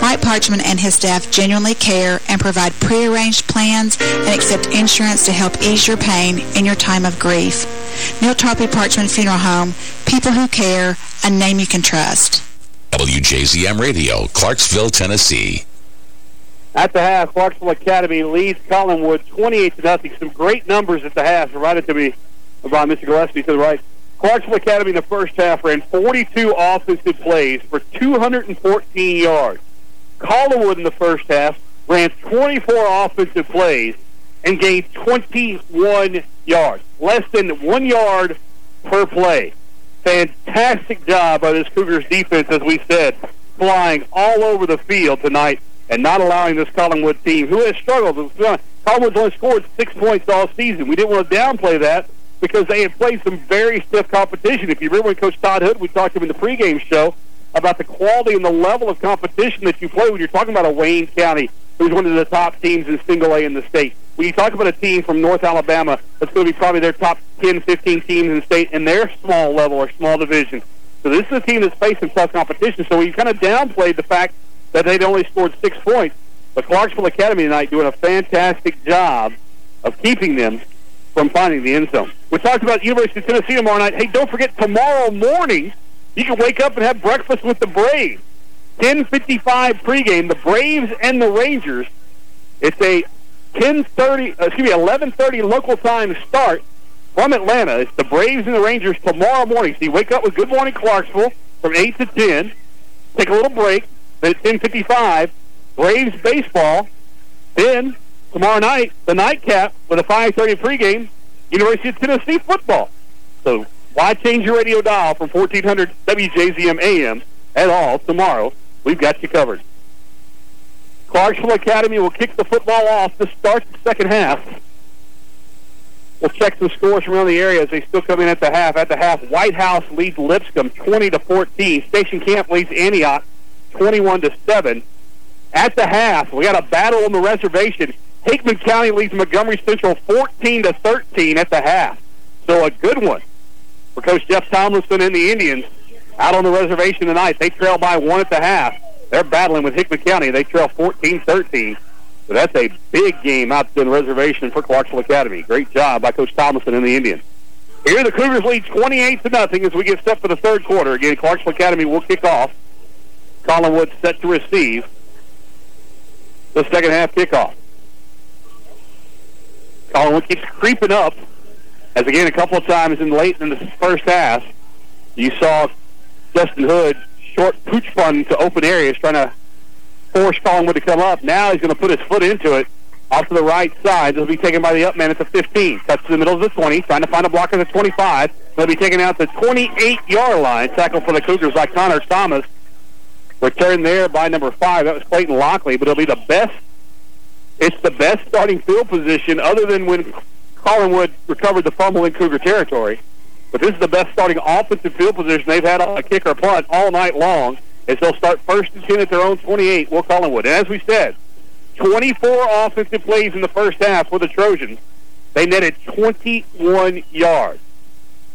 Mike Parchman and his staff genuinely care and provide prearranged plans and accept insurance to help ease your pain in your time of grief. Neal Tarpley Parchman Funeral Home, people who care, a name you can trust. WJZM Radio, Clarksville, Tennessee. At the half, Clarksville Academy leads Collinwood 28 to nothing. Some great numbers at the half provided to me by Mr. Gillespie to the right. Clarksville Academy in the first half ran 42 offensive plays for 214 yards. Collinwood in the first half ran 24 offensive plays and gained 21 yards, less than one yard per play. Fantastic job by this Cougars defense, as we said, flying all over the field tonight and not allowing this Collinwood team, who has struggled. Collinwood's only scored six points all season. We didn't want to downplay that because they had played some very stiff competition. If you remember when Coach Todd Hood, we talked to him in the pregame show about the quality and the level of competition that you play when you're talking about a Wayne County, who's one of the top teams in single A in the state. When you talk about a team from North Alabama that's going to be probably their top 10, 15 teams in the state in their small level or small division. So this is a team that's facing tough competition. So we kind of downplayed the fact that they'd only scored six points. But Clarksville Academy tonight doing a fantastic job of keeping them from finding the end zone. We talked about University of Tennessee tomorrow night. Hey, don't forget tomorrow morning you can wake up and have breakfast with the Braves. 10:55 pregame. The Braves and the Rangers. It's a 10:30, uh, excuse me, 11:30 local time start from Atlanta. It's the Braves and the Rangers tomorrow morning. So you wake up with Good Morning Clarksville from 8 to 10. Take a little break. But at 10.55, Braves baseball. Then, tomorrow night, the nightcap with a 5.30 pregame, University of Tennessee football. So why change your radio dial from 1400 WJZM AM at all tomorrow? We've got you covered. Clarksville Academy will kick the football off to start the second half. We'll check some scores from around the area as they still come in at the half. At the half, White House leads Lipscomb 20 to 14. Station Camp leads Antioch 21 to 7. At the half, we got a battle on the reservation. Hickman County leads Montgomery Central 14 to 13 at the half. So a good one for Coach Jeff Tomlinson and the Indians out on the reservation tonight. They trail by one at the half. They're battling with Hickman County. They trail 14-13. So that's a big game out on the reservation for Clarksville Academy. Great job by Coach Tomlinson and the Indians. Here the Cougars lead 28 to nothing as we get set for the third quarter. Again, Clarksville Academy will kick off. Collinwood set to receive the second half kickoff. Collinwood keeps creeping up as again a couple of times in late in the first half you saw Justin Hood short pooch fun to open areas trying to force Collinwood to come up. Now he's going to put his foot into it off to the right side. This will be taken by the up man at the 15. Cuts to the middle of the 20, trying to find a blocker at the 25. They'll be taken out the 28-yard line. Tackle for the Cougars by Connor Thomas. Returned there by number five. That was Clayton Lockley, but it'll be the best. It's the best starting field position other than when Collinwood recovered the fumble in Cougar territory. But this is the best starting offensive field position they've had on a kick or punt all night long as they'll start first and 10 at their own 28, Will Collinwood. And as we said, 24 offensive plays in the first half for the Trojans. They netted 21 yards.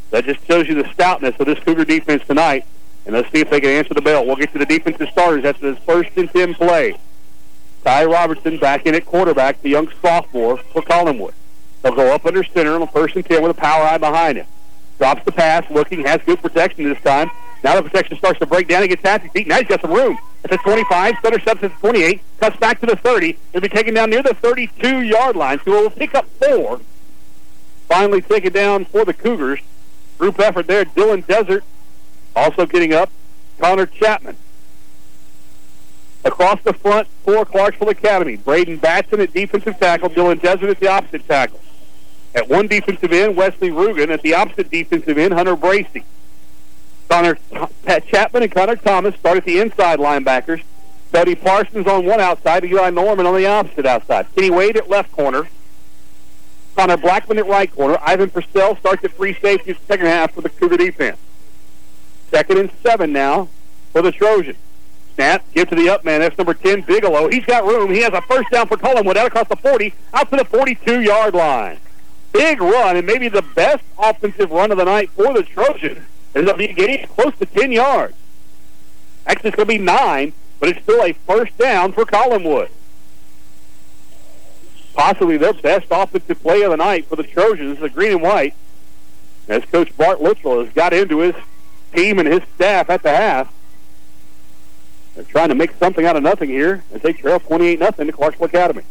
That just shows you the stoutness of this Cougar defense tonight. And let's see if they can answer the bell. We'll get to the defensive starters after this first and 10 play. Ty Robertson back in at quarterback, the young sophomore for Collinwood. They'll go up under center on first and 10 with a power I behind him. Drops the pass, looking, has good protection this time. Now the protection starts to break down and gets his feet. Now he's got some room. At the 25, center steps at the 28, cuts back to the 30. He'll be taken down near the 32-yard line, so we'll pick up four. Finally taken down for the Cougars. Group effort there. Dylan Desert also getting up. Connor Chapman. Across the front for Clarksville Academy. Braden Batson at defensive tackle. Dylan Desert at the opposite tackle. At one defensive end, Wesley Rugen. At the opposite defensive end, Hunter Bracey. Connor Pat Chapman and Connor Thomas start at the inside linebackers. Cody Parsons on one outside, Eli Norman on the opposite outside. Kenny Wade at left corner. Connor Blackman at right corner. Ivan Purcell starts at free safety in the second half for the Cougar defense. Second and seven now for the Trojans. Snap, give to the up man. That's number 10, Bigelow. He's got room. He has a first down for Collinwood out across the 40, out to the 42-yard line. Big run, and maybe the best offensive run of the night for the Trojans. It'll be getting close to 10 yards. Actually, it's going to be nine, but it's still a first down for Collinwood. Possibly their best offensive play of the night for the Trojans, the green and white, as Coach Bart Luttrell has got into his team and his staff at the half. They're trying to make something out of nothing here as they trail 28 nothing to Clarksville Academy.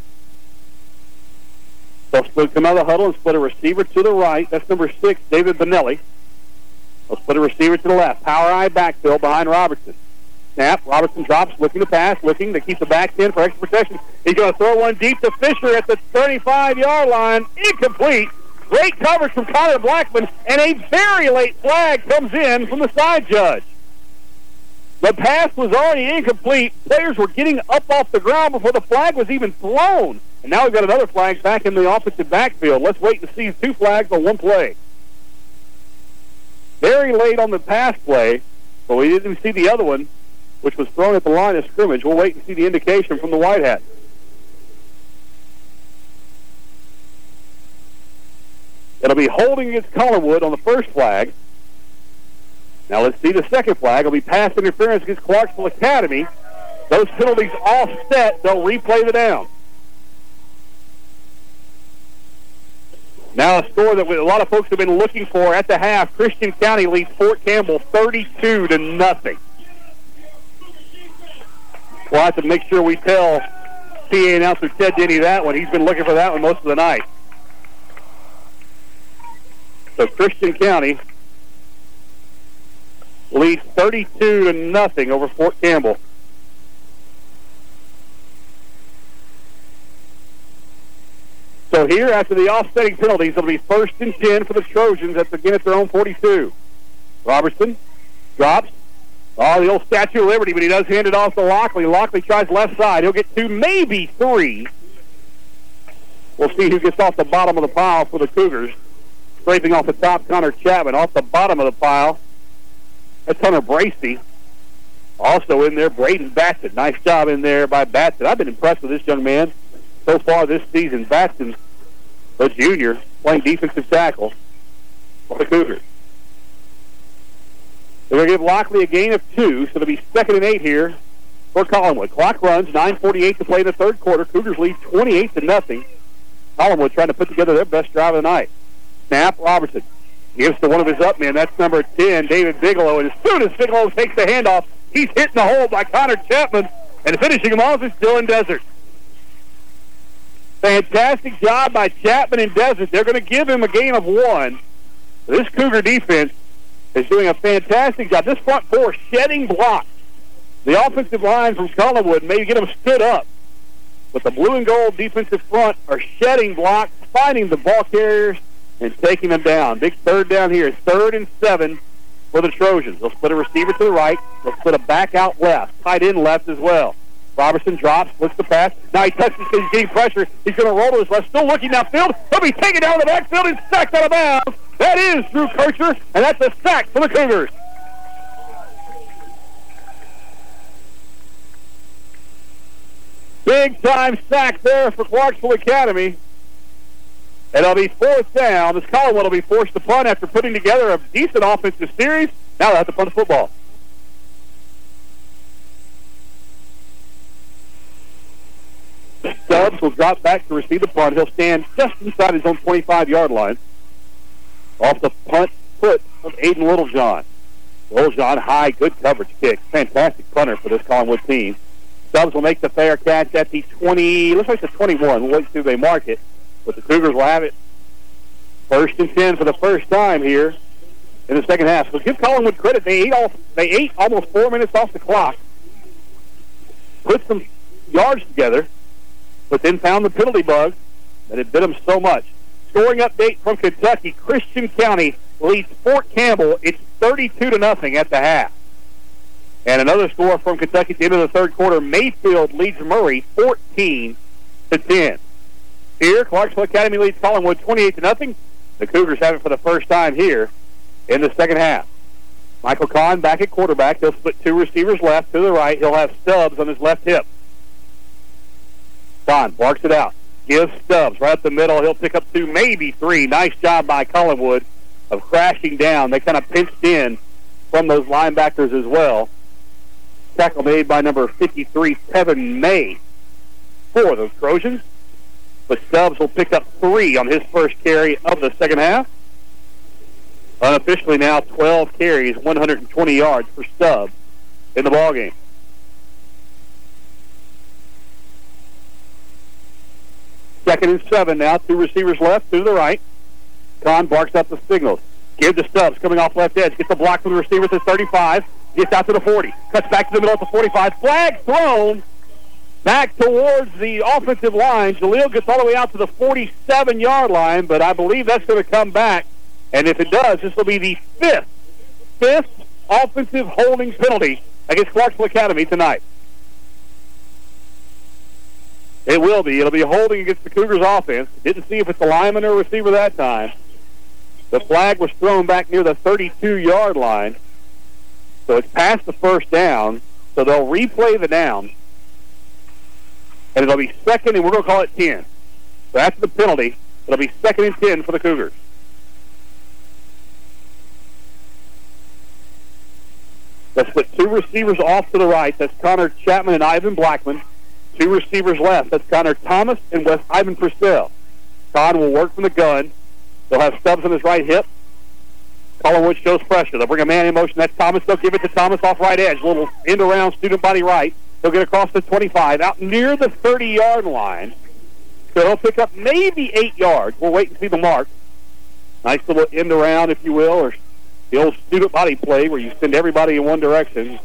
They'll split, come out of the huddle and split a receiver to the right. That's number six, David Benelli. They'll split a receiver to the left. Power I backfill behind Robertson. Snap. Robertson drops, looking to pass, looking to keep the back in for extra protection. He's going to throw one deep to Fisher at the 35-yard line. Incomplete. Great coverage from Connor Blackman, and a very late flag comes in from the side judge. The pass was already incomplete. Players were getting up off the ground before the flag was even thrown. And now we've got another flag back in the offensive backfield. Let's wait to see two flags on one play. Very late on the pass play, but we didn't see the other one, which was thrown at the line of scrimmage. We'll wait and see the indication from the White Hat. It'll be holding against Collinwood on the first flag. Now let's see the second flag. It'll be pass interference against Clarksville Academy. Those penalties offset. They'll replay the down. Now a score that a lot of folks have been looking for at the half. Christian County leads Fort Campbell 32 to nothing. We'll have to make sure we tell PA announcer Ted Denny that one. He's been looking for that one most of the night. So Christian County leads 32 to nothing over Fort Campbell. So here, after the offsetting penalties, it'll be first and 10 for the Trojans at the again at their own 42. Robertson drops. Oh, the old Statue of Liberty, but he does hand it off to Lockley. Lockley tries left side. He'll get two, maybe three. We'll see who gets off the bottom of the pile for the Cougars. Scraping off the top, Connor Chapman. Off the bottom of the pile, that's Hunter Bracey. Also in there, Braden Batson. Nice job in there by Batson. I've been impressed with this young man so far this season. Batson, a junior, playing defensive tackle for the Cougars. They're going to give Lockley a gain of two, so it'll be second and eight here for Collinwood. Clock runs, 9.48 to play in the third quarter. Cougars lead 28 to nothing. Collinwood trying to put together their best drive of the night. Snap, Robertson gives to one of his up men. That's number 10, David Bigelow. And as soon as Bigelow takes the handoff, he's hit in the hole by Connor Chapman. And finishing him off is Dylan Desert. Fantastic job by Chapman and Desert. They're going to give him a game of one. This Cougar defense is doing a fantastic job. This front four shedding blocks. The offensive line from Collinwood may get them stood up. But the blue and gold defensive front are shedding blocks, finding the ball carriers, and taking them down. Big third down here. Third and seven for the Trojans. They'll split a receiver to the right. They'll split a back out left. Tight end left as well. Robertson drops, looks the pass. Now he touches because he's getting pressure. He's going to roll to his left. Still looking downfield. He'll be taken down the backfield and sacked out of bounds. That is Drew Kircher, and that's a sack for the Cougars. Big time sack there for Clarksville Academy. And it'll be fourth down This Collinwood will be forced to punt after putting together a decent offensive series. Now they'll have to punt the football. Stubbs will drop back to receive the punt. He'll stand just inside his own 25-yard line. Off the punt foot of Aiden Littlejohn. Littlejohn, high, good coverage kick. Fantastic punter for this Collinwood team. Stubbs will make the fair catch at the 20, looks like the 21. We'll wait until they mark it. But the Cougars will have it first and 10 for the first time here in the second half. So give Collinwood credit. They ate, off, they ate almost four minutes off the clock. Put some yards together but then found the penalty bug that had bit him so much. Scoring update from Kentucky. Christian County leads Fort Campbell. It's 32 to nothing at the half. And another score from Kentucky at the end of the third quarter. Mayfield leads Murray 14 to 10. Here, Clarksville Academy leads Collinwood 28 to nothing. The Cougars have it for the first time here in the second half. Michael Kahn back at quarterback. He'll split two receivers left to the right. He'll have Stubbs on his left hip. Don barks it out. Gives Stubbs right up the middle. He'll pick up two, maybe three. Nice job by Collinwood of crashing down. They kind of pinched in from those linebackers as well. Tackle made by number 53, Kevin May, for those Trojans. But Stubbs will pick up three on his first carry of the second half. Unofficially now 12 carries, 120 yards for Stubbs in the ballgame. Second and seven now. Two receivers left two to the right. Kahn barks up the signals. Give to Stubbs coming off left edge. Gets the block from the receiver to 35. Gets out to the 40. Cuts back to the middle at the 45. Flag thrown back towards the offensive line. Jaleel gets all the way out to the 47-yard line, but I believe that's going to come back. And if it does, this will be the fifth, fifth offensive holding penalty against Clarksville Academy tonight. It will be. It'll be holding against the Cougars offense. Didn't see if it's a lineman or receiver that time. The flag was thrown back near the 32-yard line. So it's past the first down. So they'll replay the down. And it'll be second, and we're going to call it 10. So after the penalty, it'll be second and 10 for the Cougars. Let's put two receivers off to the right. That's Connor Chapman and Ivan Blackman. Two receivers left. That's Connor Thomas and West Ivan Purcell. Kahn will work from the gun. They'll have Stubbs on his right hip. Collinwood shows pressure. They'll bring a man in motion. That's Thomas. They'll give it to Thomas off right edge. Little end around student body right. He'll get across the 25 out near the 30-yard line. So he'll pick up maybe eight yards. We'll wait and see the mark. Nice little end around, if you will, or the old student body play where you send everybody in one direction.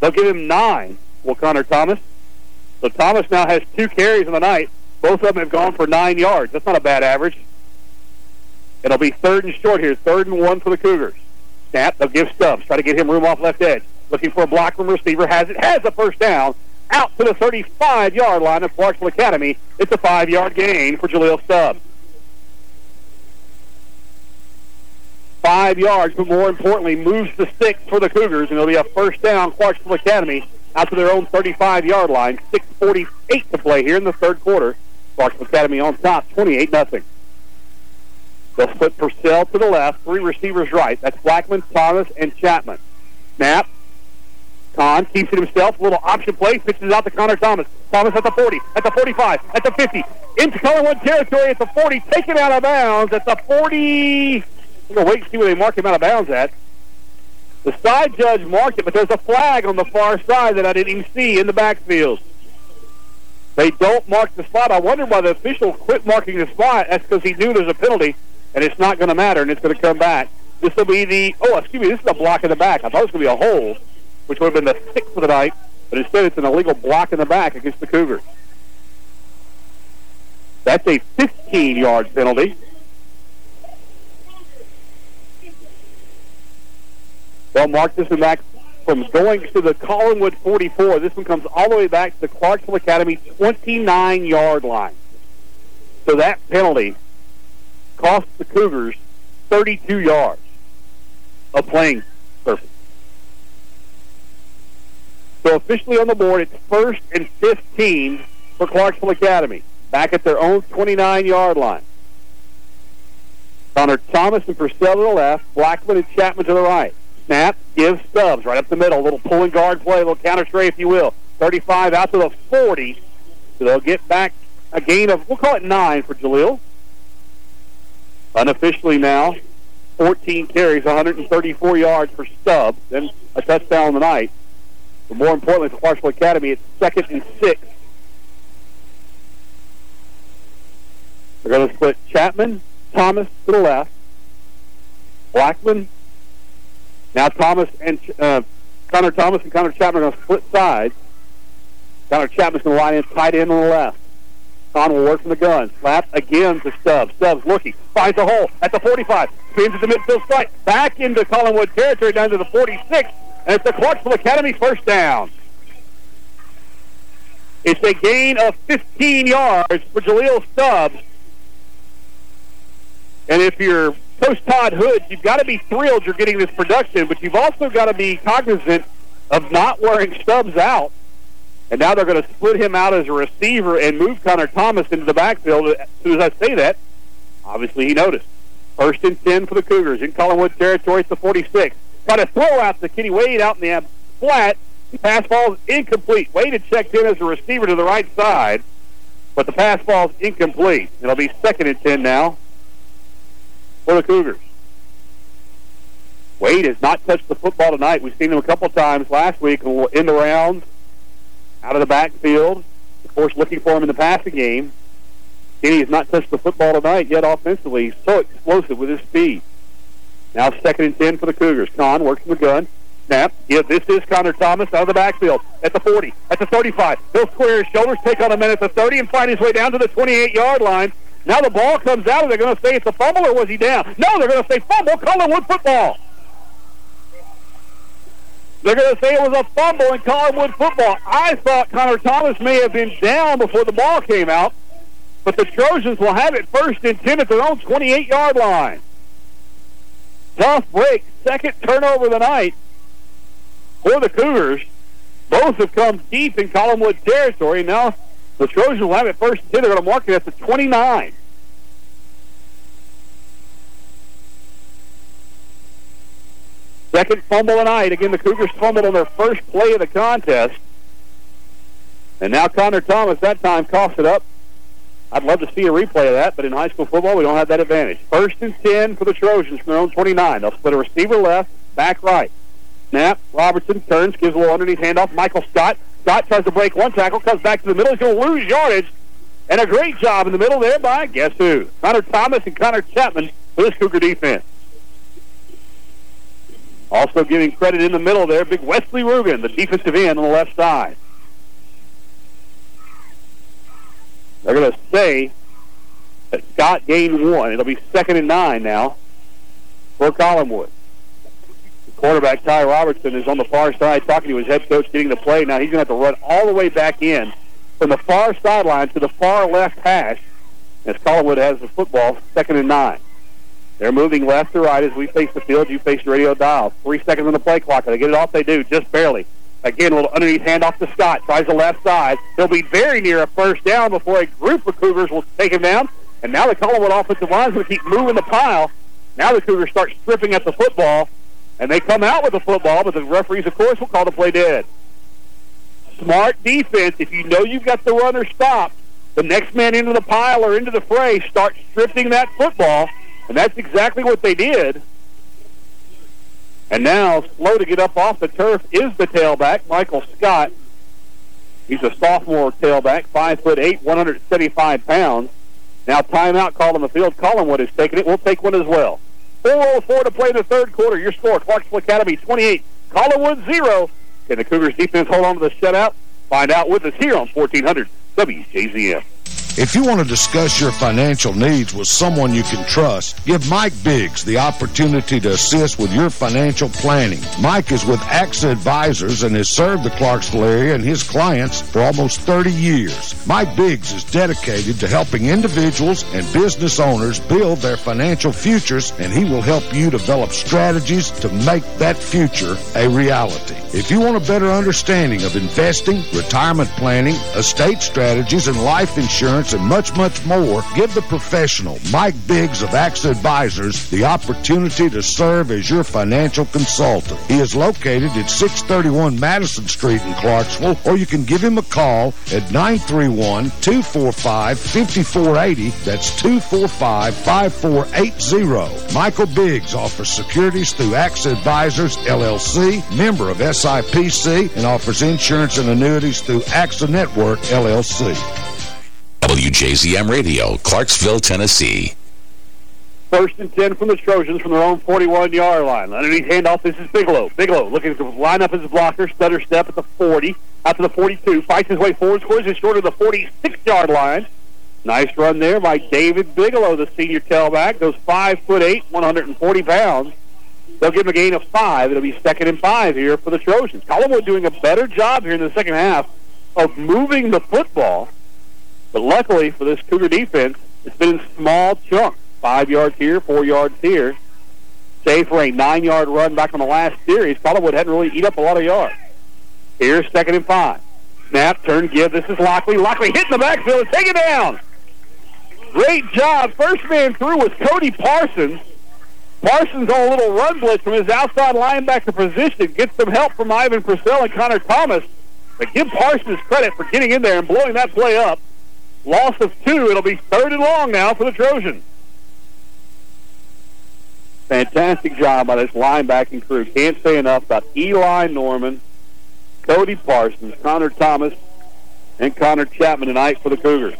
They'll give him nine, will Connor Thomas. So Thomas now has two carries in the night Both of them have gone for nine yards. That's not a bad average. It'll be third and short here. Third and one for the Cougars. Snap. They'll give Stubbs. Try to get him room off left edge. Looking for a block from receiver. Has it. Has a first down. Out to the 35-yard line of Clarksville Academy. It's a five-yard gain for Jaleel Stubbs. Five yards, but more importantly, moves the sticks for the Cougars, and it'll be a first down, Clarksville Academy, out to their own 35-yard line. 6.48 to play here in the third quarter. Clarksville Academy on top, 28 nothing. They'll split Purcell to the left, three receivers right. That's Blackman, Thomas, and Chapman. Snap. Kahn keeps it himself. A little option play. Pitches out to Connor Thomas. Thomas at the 40, at the 45, at the 50. Into Collinwood territory at the 40. Taken out of bounds at the 40. I'm going to wait and see where they mark him out of bounds at. The side judge marked it, but there's a flag on the far side that I didn't even see in the backfield. They don't mark the spot. I wonder why the official quit marking the spot. That's because he knew there's a penalty, and it's not going to matter, and it's going to come back. This will be the, oh, excuse me, this is a block in the back. I thought it was going to be a hold, which would have been the sixth of the night, but instead it's an illegal block in the back against the Cougars. That's a 15-yard penalty. They'll mark this one back from going to the Collinwood 44. This one comes all the way back to the Clarksville Academy 29-yard line. So that penalty cost the Cougars 32 yards of playing surface. So officially on the board, it's first and 15 for Clarksville Academy, back at their own 29-yard line. Connor Thomas and Purcell to the left, Blackman and Chapman to the right. Snap, give Stubbs right up the middle. A little pulling guard play, a little counter stray, if you will. 35 out to the 40. So they'll get back a gain of, we'll call it nine for Jaleel. Unofficially now, 14 carries, 134 yards for Stubbs, then a touchdown on the night. But more importantly for Marshall Academy, it's second and six. They're going to split Chapman, Thomas to the left, Blackman, now Thomas and uh, Connor Thomas and Connor Chapman are going to split sides. Connor Chapman's going to line in tight end on the left. Kahn will work from the gun. Slap again to Stubbs. Stubbs looking. Finds a hole at the 45. Spins at the midfield strike. Back into Collinwood territory down to the 46. And it's the Clarksville Academy first down. It's a gain of 15 yards for Jaleel Stubbs. And if you're Coach Todd Hood, you've got to be thrilled you're getting this production, but you've also got to be cognizant of not wearing Stubbs out. And now they're going to split him out as a receiver and move Connor Thomas into the backfield. As soon as I say that, obviously he noticed. First and 10 for the Cougars in Collinwood territory. It's the 46. Got a throw out to Kenny Wade out in the flat. The pass ball is incomplete. Wade had checked in as a receiver to the right side, but the pass ball is incomplete. It'll be second and 10 now for the Cougars. Wade has not touched the football tonight. We've seen him a couple times last week in the rounds, out of the backfield. Of course, looking for him in the passing game. Kenny has not touched the football tonight yet offensively. He's so explosive with his speed. Now second and 10 for the Cougars. Kahn works the gun. Snap. Yeah, this is Connor Thomas out of the backfield at the 40, at the 35. He'll square his shoulders, take on a minute at the 30, and find his way down to the 28-yard line. Now the ball comes out. Are they going to say it's a fumble or was he down? No, they're going to say fumble. Collinwood football. They're going to say it was a fumble in Collinwood football. I thought Connor Thomas may have been down before the ball came out, but the Trojans will have it first and 10 at their own 28-yard line. Tough break. Second turnover of the night for the Cougars. Both have come deep in Collinwood territory. Now the Trojans will have it first and 10. They're going to mark it at the 29. Second fumble tonight. Again, the Cougars fumbled on their first play of the contest. And now Connor Thomas that time coughs it up. I'd love to see a replay of that, but in high school football, we don't have that advantage. First and 10 for the Trojans from their own 29. They'll split a receiver left, back right. Snap. Robertson turns, gives a little underneath handoff. Michael Scott Scott tries to break one tackle, comes back to the middle. He's going to lose yardage. And a great job in the middle there by, guess who? Connor Thomas and Connor Chapman for this Cougar defense. Also giving credit in the middle there, big Wesley Rugen, the defensive end on the left side. They're going to say that Scott gained one. It'll be second and nine now for Collinwood. Quarterback, Ty Robertson, is on the far side talking to his head coach, getting the play. Now he's going to have to run all the way back in from the far sideline to the far left hash as Collinwood has the football, second and nine. They're moving left to right as we face the field. You face the radio dial. Three seconds on the play clock. They get it off. They do, just barely. Again, a little underneath handoff to Scott. Tries the left side. He'll be very near a first down before a group of Cougars will take him down. And now the Collinwood offensive line is going to keep moving the pile. Now the Cougars start stripping at the football, and they come out with the football, but the referees, of course, will call the play dead. Smart defense. If you know you've got the runner stopped, the next man into the pile or into the fray, starts stripping that football, and that's exactly what they did. And now, slow to get up off the turf is the tailback, Michael Scott. He's a sophomore tailback, five foot eight, 175 pounds. Now timeout called on the field. Collinwood is taking it. We'll take one as well. 4.04 to play in the third quarter. Your score, Clarksville Academy 28, Collinwood 0. Can the Cougars defense hold on to the shutout? Find out with us here on 1400 WJZM. If you want to discuss your financial needs with someone you can trust, give Mike Biggs the opportunity to assist with your financial planning. Mike is with AXA Advisors and has served the Clarksville area and his clients for almost 30 years. Mike Biggs is dedicated to helping individuals and business owners build their financial futures, and he will help you develop strategies to make that future a reality. If you want a better understanding of investing, retirement planning, estate strategies, and life insurance, and much, much more, give the professional Mike Biggs of AXA Advisors the opportunity to serve as your financial consultant. He is located at 631 Madison Street in Clarksville, or you can give him a call at 931-245-5480. That's 245-5480. Michael Biggs offers securities through AXA Advisors, LLC, member of SIPC, and offers insurance and annuities through AXA Network, LLC. WJZM Radio, Clarksville, Tennessee. First and 10 from the Trojans from their own 41-yard line. Underneath handoff, this is Bigelow. Bigelow looking to line up a blocker, stutter step at the 40, out to the 42, fights his way forward, scores just short of the 46-yard line. Nice run there by David Bigelow, the senior tailback. Goes 5 foot 8, 140 pounds. They'll give him a gain of five. It'll be second and five here for the Trojans. Collinwood doing a better job here in the second half of moving the football. But luckily for this Cougar defense, it's been in small chunks. Five yards here, four yards here. Save for a nine-yard run back on the last series. Collinwood hadn't really eat up a lot of yards. Here's second and five. Snap, turn, give. This is Lockley. Lockley hitting the backfield and take it down. Great job. First man through was Cody Parsons. Parsons on a little run blitz from his outside linebacker position. Gets some help from Ivan Purcell and Connor Thomas. But give Parsons credit for getting in there and blowing that play up. Loss of two. It'll be third and long now for the Trojans. Fantastic job by this linebacking crew. Can't say enough about Eli Norman, Cody Parsons, Connor Thomas, and Connor Chapman tonight for the Cougars.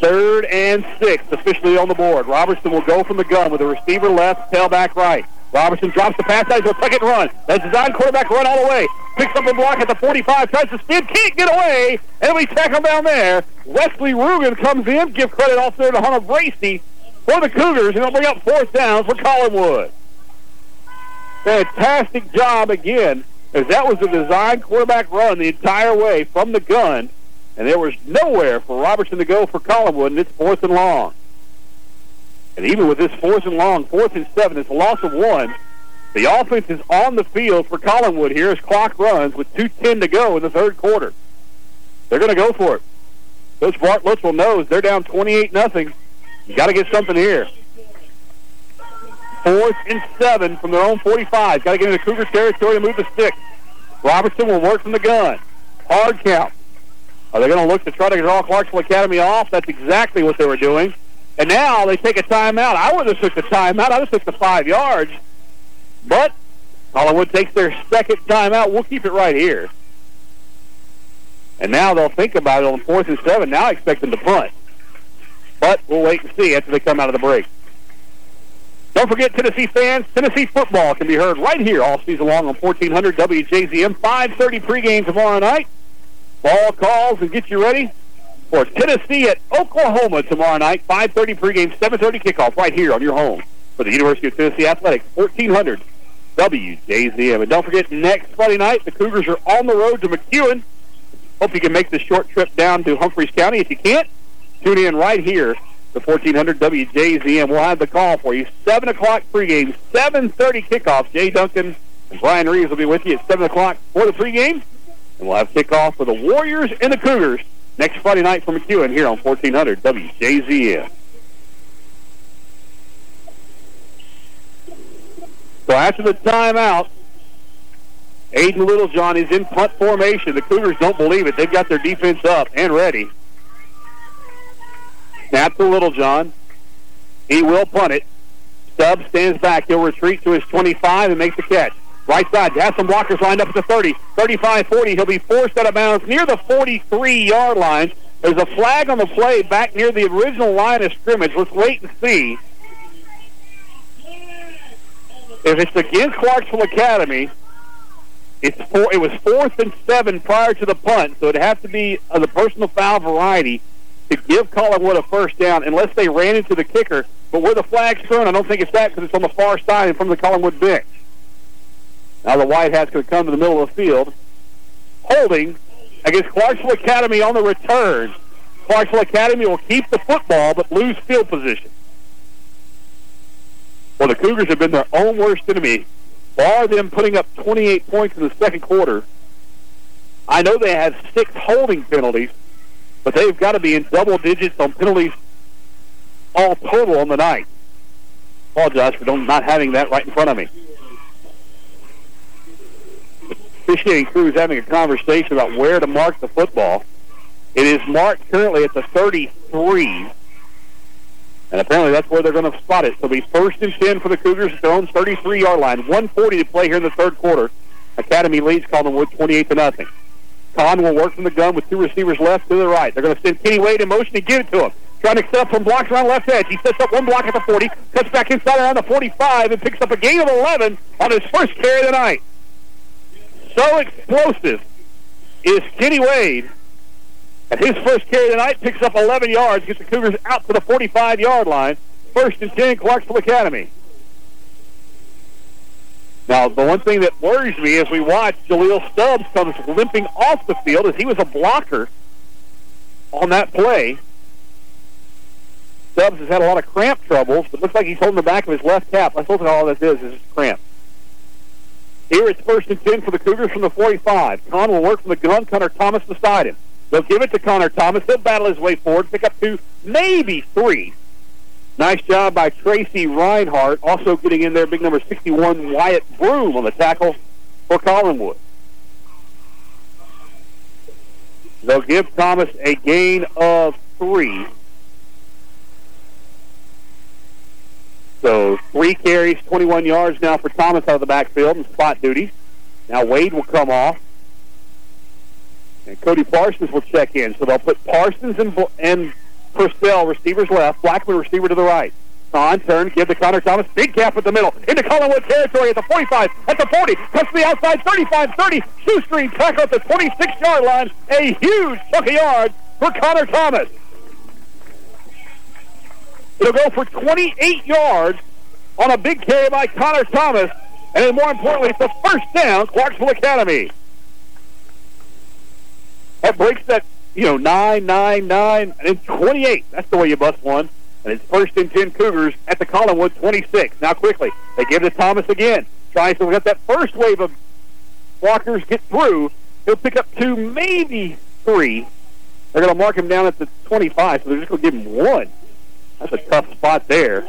Third and six officially on the board. Robertson will go from the gun with a receiver left, tailback right. Robertson drops the pass out. Tuck it and run. That's design quarterback run all the way. Picks up a block at the 45. Tries to spin. Can't get away. And we tackle down there. Wesley Rugen comes in. Give credit off there to Hunter Bracey for the Cougars. And they'll bring up fourth down for Collinwood. Fantastic job again. As that was a design quarterback run the entire way from the gun. And there was nowhere for Robertson to go for Collinwood. And it's fourth and long. And even with this fourth and long, fourth and seven, it's a loss of one. The offense is on the field for Collinwood here as clock runs with 2.10 to go in the third quarter. They're going to go for it. Coach Bart Luttrell knows they're down 28 nothing. You got to get something here. Fourth and seven from their own 45. Got to get into Cougar territory and move the stick. Robertson will work from the gun. Hard count. Are they going to look to try to draw Clarksville Academy off? That's exactly what they were doing. And now they take a timeout. I wouldn't have took the timeout. I would have took the five yards. But Collinwood takes their second timeout. We'll keep it right here. And now they'll think about it on fourth and seven. Now I expect them to punt. But we'll wait and see after they come out of the break. Don't forget, Tennessee fans, Tennessee football can be heard right here all season long on 1400 WJZM. 5.30 pregame tomorrow night. ball calls and get you ready for Tennessee at Oklahoma tomorrow night. 5.30 pregame, 7.30 kickoff right here on your home for the University of Tennessee Athletics, 1400 WJZM. And don't forget, next Friday night, the Cougars are on the road to McEwen. Hope you can make the short trip down to Humphreys County. If you can't, tune in right here to 1400 WJZM. We'll have the call for you. 7 o'clock pregame, 7.30 kickoff. Jay Duncan and Brian Reeves will be with you at 7 o'clock for the pregame. And we'll have kickoff for the Warriors and the Cougars next Friday night from McEwen here on 1400 WJZM. So after the timeout, Aiden Littlejohn is in punt formation. The Cougars don't believe it. They've got their defense up and ready. Snap to Littlejohn. He will punt it. Stubbs stands back. He'll retreat to his 25 and make the catch. Right side, has some blockers lined up at the 30, 35, 40. He'll be forced out of bounds near the 43-yard line. There's a flag on the play back near the original line of scrimmage. Let's wait and see. If it's against Clarksville Academy, it's four, it was fourth and seven prior to the punt, so it'd have to be of the personal foul variety to give Collinwood a first down unless they ran into the kicker. But where the flag's thrown, I don't think it's that because it's on the far side and from the Collinwood bench. Now the White Hats going to come to the middle of the field. Holding against Clarksville Academy on the return. Clarksville Academy will keep the football but lose field position. Well, the Cougars have been their own worst enemy, bar them putting up 28 points in the second quarter. I know they had six holding penalties, but they've got to be in double digits on penalties all total on the night. Apologize for not having that right in front of me. Officiating crew is having a conversation about where to mark the football. It is marked currently at the 33. And apparently that's where they're going to spot it. So it'll be first and 10 for the Cougars at their own 33-yard line. 140 to play here in the third quarter. Academy leads Collinwood 28 to nothing. Kahn will work from the gun with two receivers left to the right. They're going to send Kenny Wade in motion and give it to him. Trying to set up some blocks around left edge. He sets up one block at the 40, cuts back inside around the 45, and picks up a gain of 11 on his first carry of the night. So explosive is Kenny Wade and his first carry tonight picks up 11 yards, gets the Cougars out to the 45-yard line. First and 10, Clarksville Academy. Now, the one thing that worries me as we watch Jaleel Stubbs comes limping off the field as he was a blocker on that play. Stubbs has had a lot of cramp troubles, but looks like he's holding the back of his left calf. That's what all this is, is cramp. Here it's first and 10 for the Cougars from the 45. Kahn will work from the gun, Connor Thomas beside him. They'll give it to Connor Thomas. He'll battle his way forward, pick up two, maybe three. Nice job by Tracy Reinhardt. Also getting in there, big number 61, Wyatt Broom on the tackle for Collinwood. They'll give Thomas a gain of three. So three carries, 21 yards now for Thomas out of the backfield and spot duty. Now Wade will come off. And Cody Parsons will check in. So they'll put Parsons and, and Purcell, receivers left, Blackman, receiver to the right. On turn, give to Connor Thomas, big gap at the middle, into Collinwood territory at the 45, at the 40, cuts to the outside, 35, 30, shoestring tackle at the 26-yard line, a huge chunk of yards for Connor Thomas. It'll go for 28 yards on a big carry by Connor Thomas, and then more importantly, it's the first down, Clarksville Academy. That breaks that, you know, 9, 9, 9, and then 28. That's the way you bust one. And it's first and 10 Cougars at the Collinwood 26. Now quickly, they give it to Thomas again. Tries to get that first wave of blockers get through. He'll pick up two, maybe three. They're going to mark him down at the 25, so they're just going to give him one. That's a tough spot there.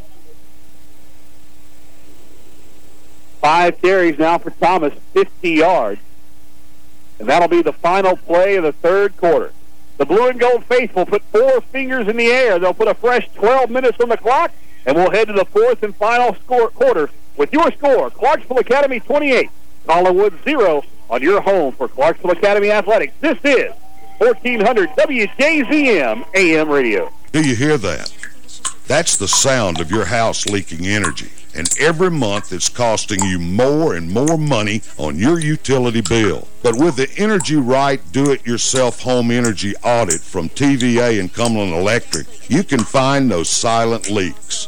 Five carries now for Thomas, 50 yards. And that'll be the final play of the third quarter. The blue and gold faithful put four fingers in the air. They'll put a fresh 12 minutes on the clock, and we'll head to the fourth and final score quarter with your score, Clarksville Academy 28, Collinwood 0 on your home for Clarksville Academy Athletics. This is 1400 WJZM AM Radio. Do you hear that? That's the sound of your house leaking energy. and every month it's costing you more and more money on your utility bill. But with the Energy Right Do-It-Yourself Home Energy Audit from TVA and Cumberland Electric, you can find those silent leaks.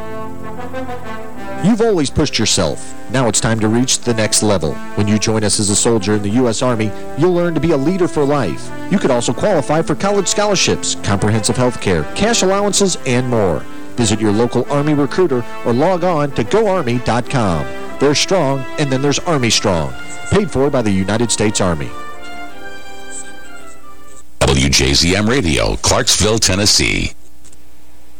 You've always pushed yourself. Now it's time to reach the next level. When you join us as a soldier in the U.S. Army, you'll learn to be a leader for life. You could also qualify for college scholarships, comprehensive health care, cash allowances, and more. Visit your local Army recruiter or log on to GoArmy.com. There's strong, and then there's Army Strong. Paid for by the United States Army. WJZM Radio, Clarksville, Tennessee.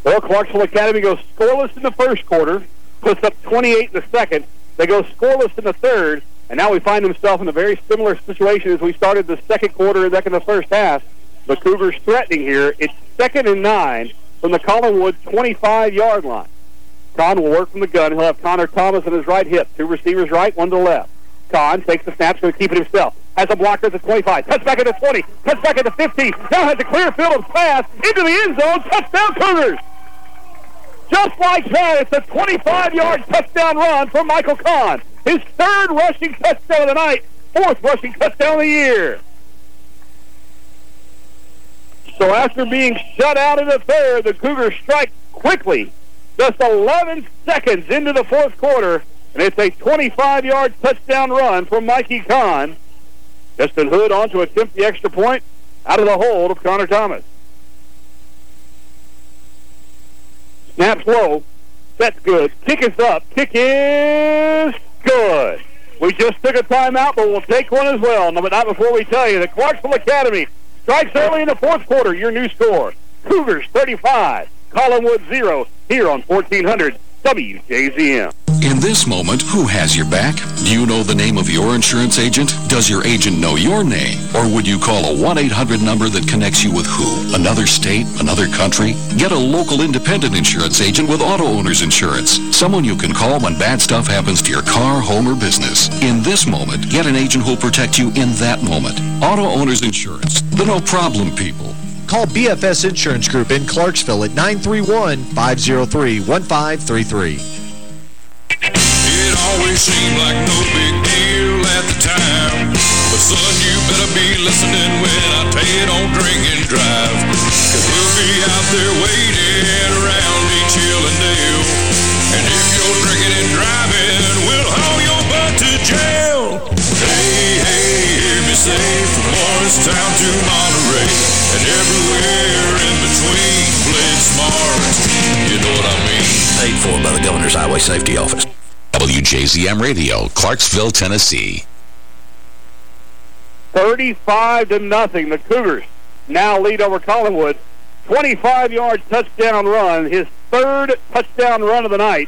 Well, Clarksville Academy goes scoreless in the first quarter, puts up 28 in the second. They go scoreless in the third, and now we find themselves in a very similar situation as we started the second quarter and back in the first half. The Cougars threatening here. It's second and nine from the Collinwood 25-yard line. Kahn will work from the gun. He'll have Connor Thomas on his right hip. Two receivers right, one to the left. Kahn takes the snap, going to keep it himself. Has a blocker at the 25. Cuts back the 20. Cuts back the 15. Now has a clear field of pass into the end zone. Touchdown Cougars! Just like that, it's a 25-yard touchdown run for Michael Kahn. His third rushing touchdown of the night, fourth rushing touchdown of the year. So after being shut out in the third, the Cougars strike quickly, just 11 seconds into the fourth quarter, and it's a 25-yard touchdown run for Mikey Kahn. Justin Hood on to attempt the extra point out of the hold of Connor Thomas. Snaps low. That's good. Kick is up. Kick is good. We just took a timeout, but we'll take one as well. But not before we tell you that Clarksville Academy strikes early in the fourth quarter. Your new score. Cougars 35, Collinwood 0, here on 1400 WJZM. In this moment, who has your back? Do you know the name of your insurance agent? Does your agent know your name? Or would you call a 1-800 number that connects you with who? Another state? Another country? Get a local independent insurance agent with Auto Owners Insurance. Someone you can call when bad stuff happens to your car, home, or business. In this moment, get an agent who'll protect you in that moment. Auto Owners Insurance. The no-problem people. Call BFS Insurance Group in Clarksville at 931-503-1533. It always seemed like no big deal at the time. But son, you better be listening when I drink and drive. Cause we'll be out there waiting around. And if you're drinking and driving, we'll haul your butt to jail. Hey, hey, hear me say from Morristown to Monterey. And everywhere in between, play it smart. You know what I mean? Paid for by the Governor's Highway Safety Office. WJZM Radio, Clarksville, Tennessee. 35 to nothing. The Cougars now lead over Collinwood. 25-yard touchdown run, his third touchdown run of the night.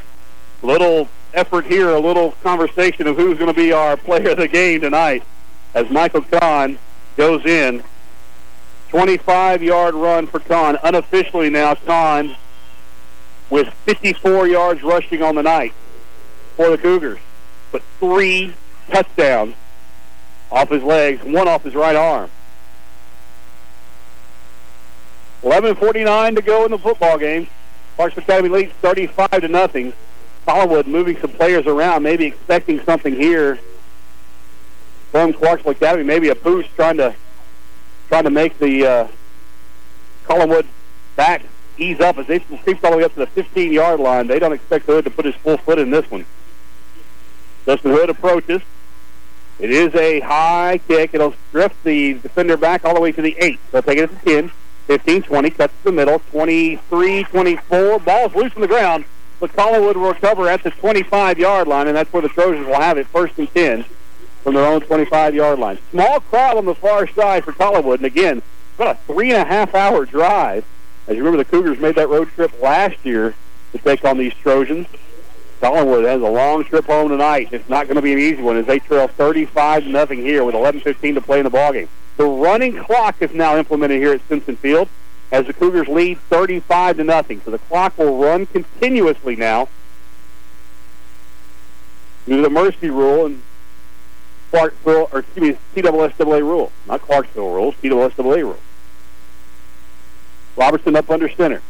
Little effort here, a little conversation of who's going to be our player of the game tonight as Michael Kahn goes in. 25-yard run for Kahn. Unofficially now, Kahn with 54 yards rushing on the night for the Cougars. But three touchdowns off his legs, one off his right arm. 11.49 to go in the football game. Clarksville Academy leads 35 to nothing. Collinwood moving some players around, maybe expecting something here from Clarksville Academy. Maybe a boost trying to trying to make the uh, Collinwood back ease up as they creep all the way up to the 15-yard line. They don't expect Hood to put his full foot in this one. Justin Hood approaches. It is a high kick. It'll drift the defender back all the way to the 8. They'll take it the 10, 15, 20, cuts to the middle, 23, 24. Ball's loose on the ground, but Collinwood will recover at the 25-yard line, and that's where the Trojans will have it, first and 10 from their own 25-yard line. Small crowd on the far side for Collinwood, and again, about a three-and-a-half-hour drive. As you remember, the Cougars made that road trip last year to take on these Trojans. Collinwood has a long trip home tonight. It's not going to be an easy one as they trail 35 nothing here with 11:15 to play in the ballgame. The running clock is now implemented here at Simpson Field as the Cougars lead 35 to nothing. So the clock will run continuously now due to the mercy rule and Clarksville, or excuse me, TWSAA rule. Not Clarksville rules, TWSAA rule. Robertson up under center.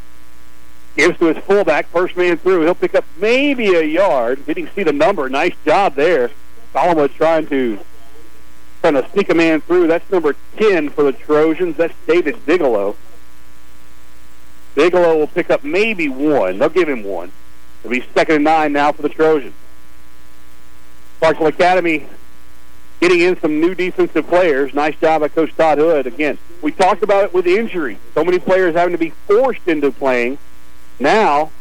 Gives to his fullback, first man through. He'll pick up maybe a yard. Didn't see the number. Nice job there. Collinwood trying to trying to sneak a man through. That's number 10 for the Trojans. That's David Bigelow. Bigelow will pick up maybe one. They'll give him one. It'll be second and nine now for the Trojans. Clarksville Academy getting in some new defensive players. Nice job by Coach Todd Hood. Again, we talked about it with injury. So many players having to be forced into playing. Now,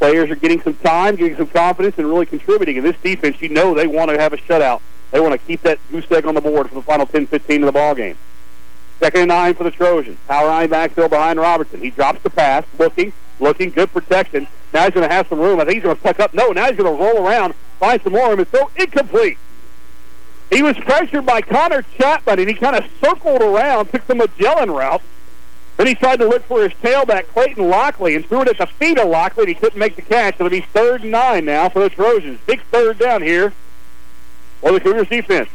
players are getting some time, getting some confidence, and really contributing. In this defense, you know they want to have a shutout. They want to keep that goose egg on the board for the final 10-15 of the ball game. Second and nine for the Trojans. Power line backfield behind Robertson. He drops the pass, looking, looking, good protection. Now he's going to have some room. I think he's going to tuck up. No, now he's going to roll around, find some more room, and throw incomplete. He was pressured by Connor Chapman, and he kind of circled around, took the Magellan route. Then he tried to look for his tailback, Clayton Lockley, and threw it at the feet of Lockley, and he couldn't make the catch. It'll be third and nine now for the Trojans. Big third down here for the Cougars defense.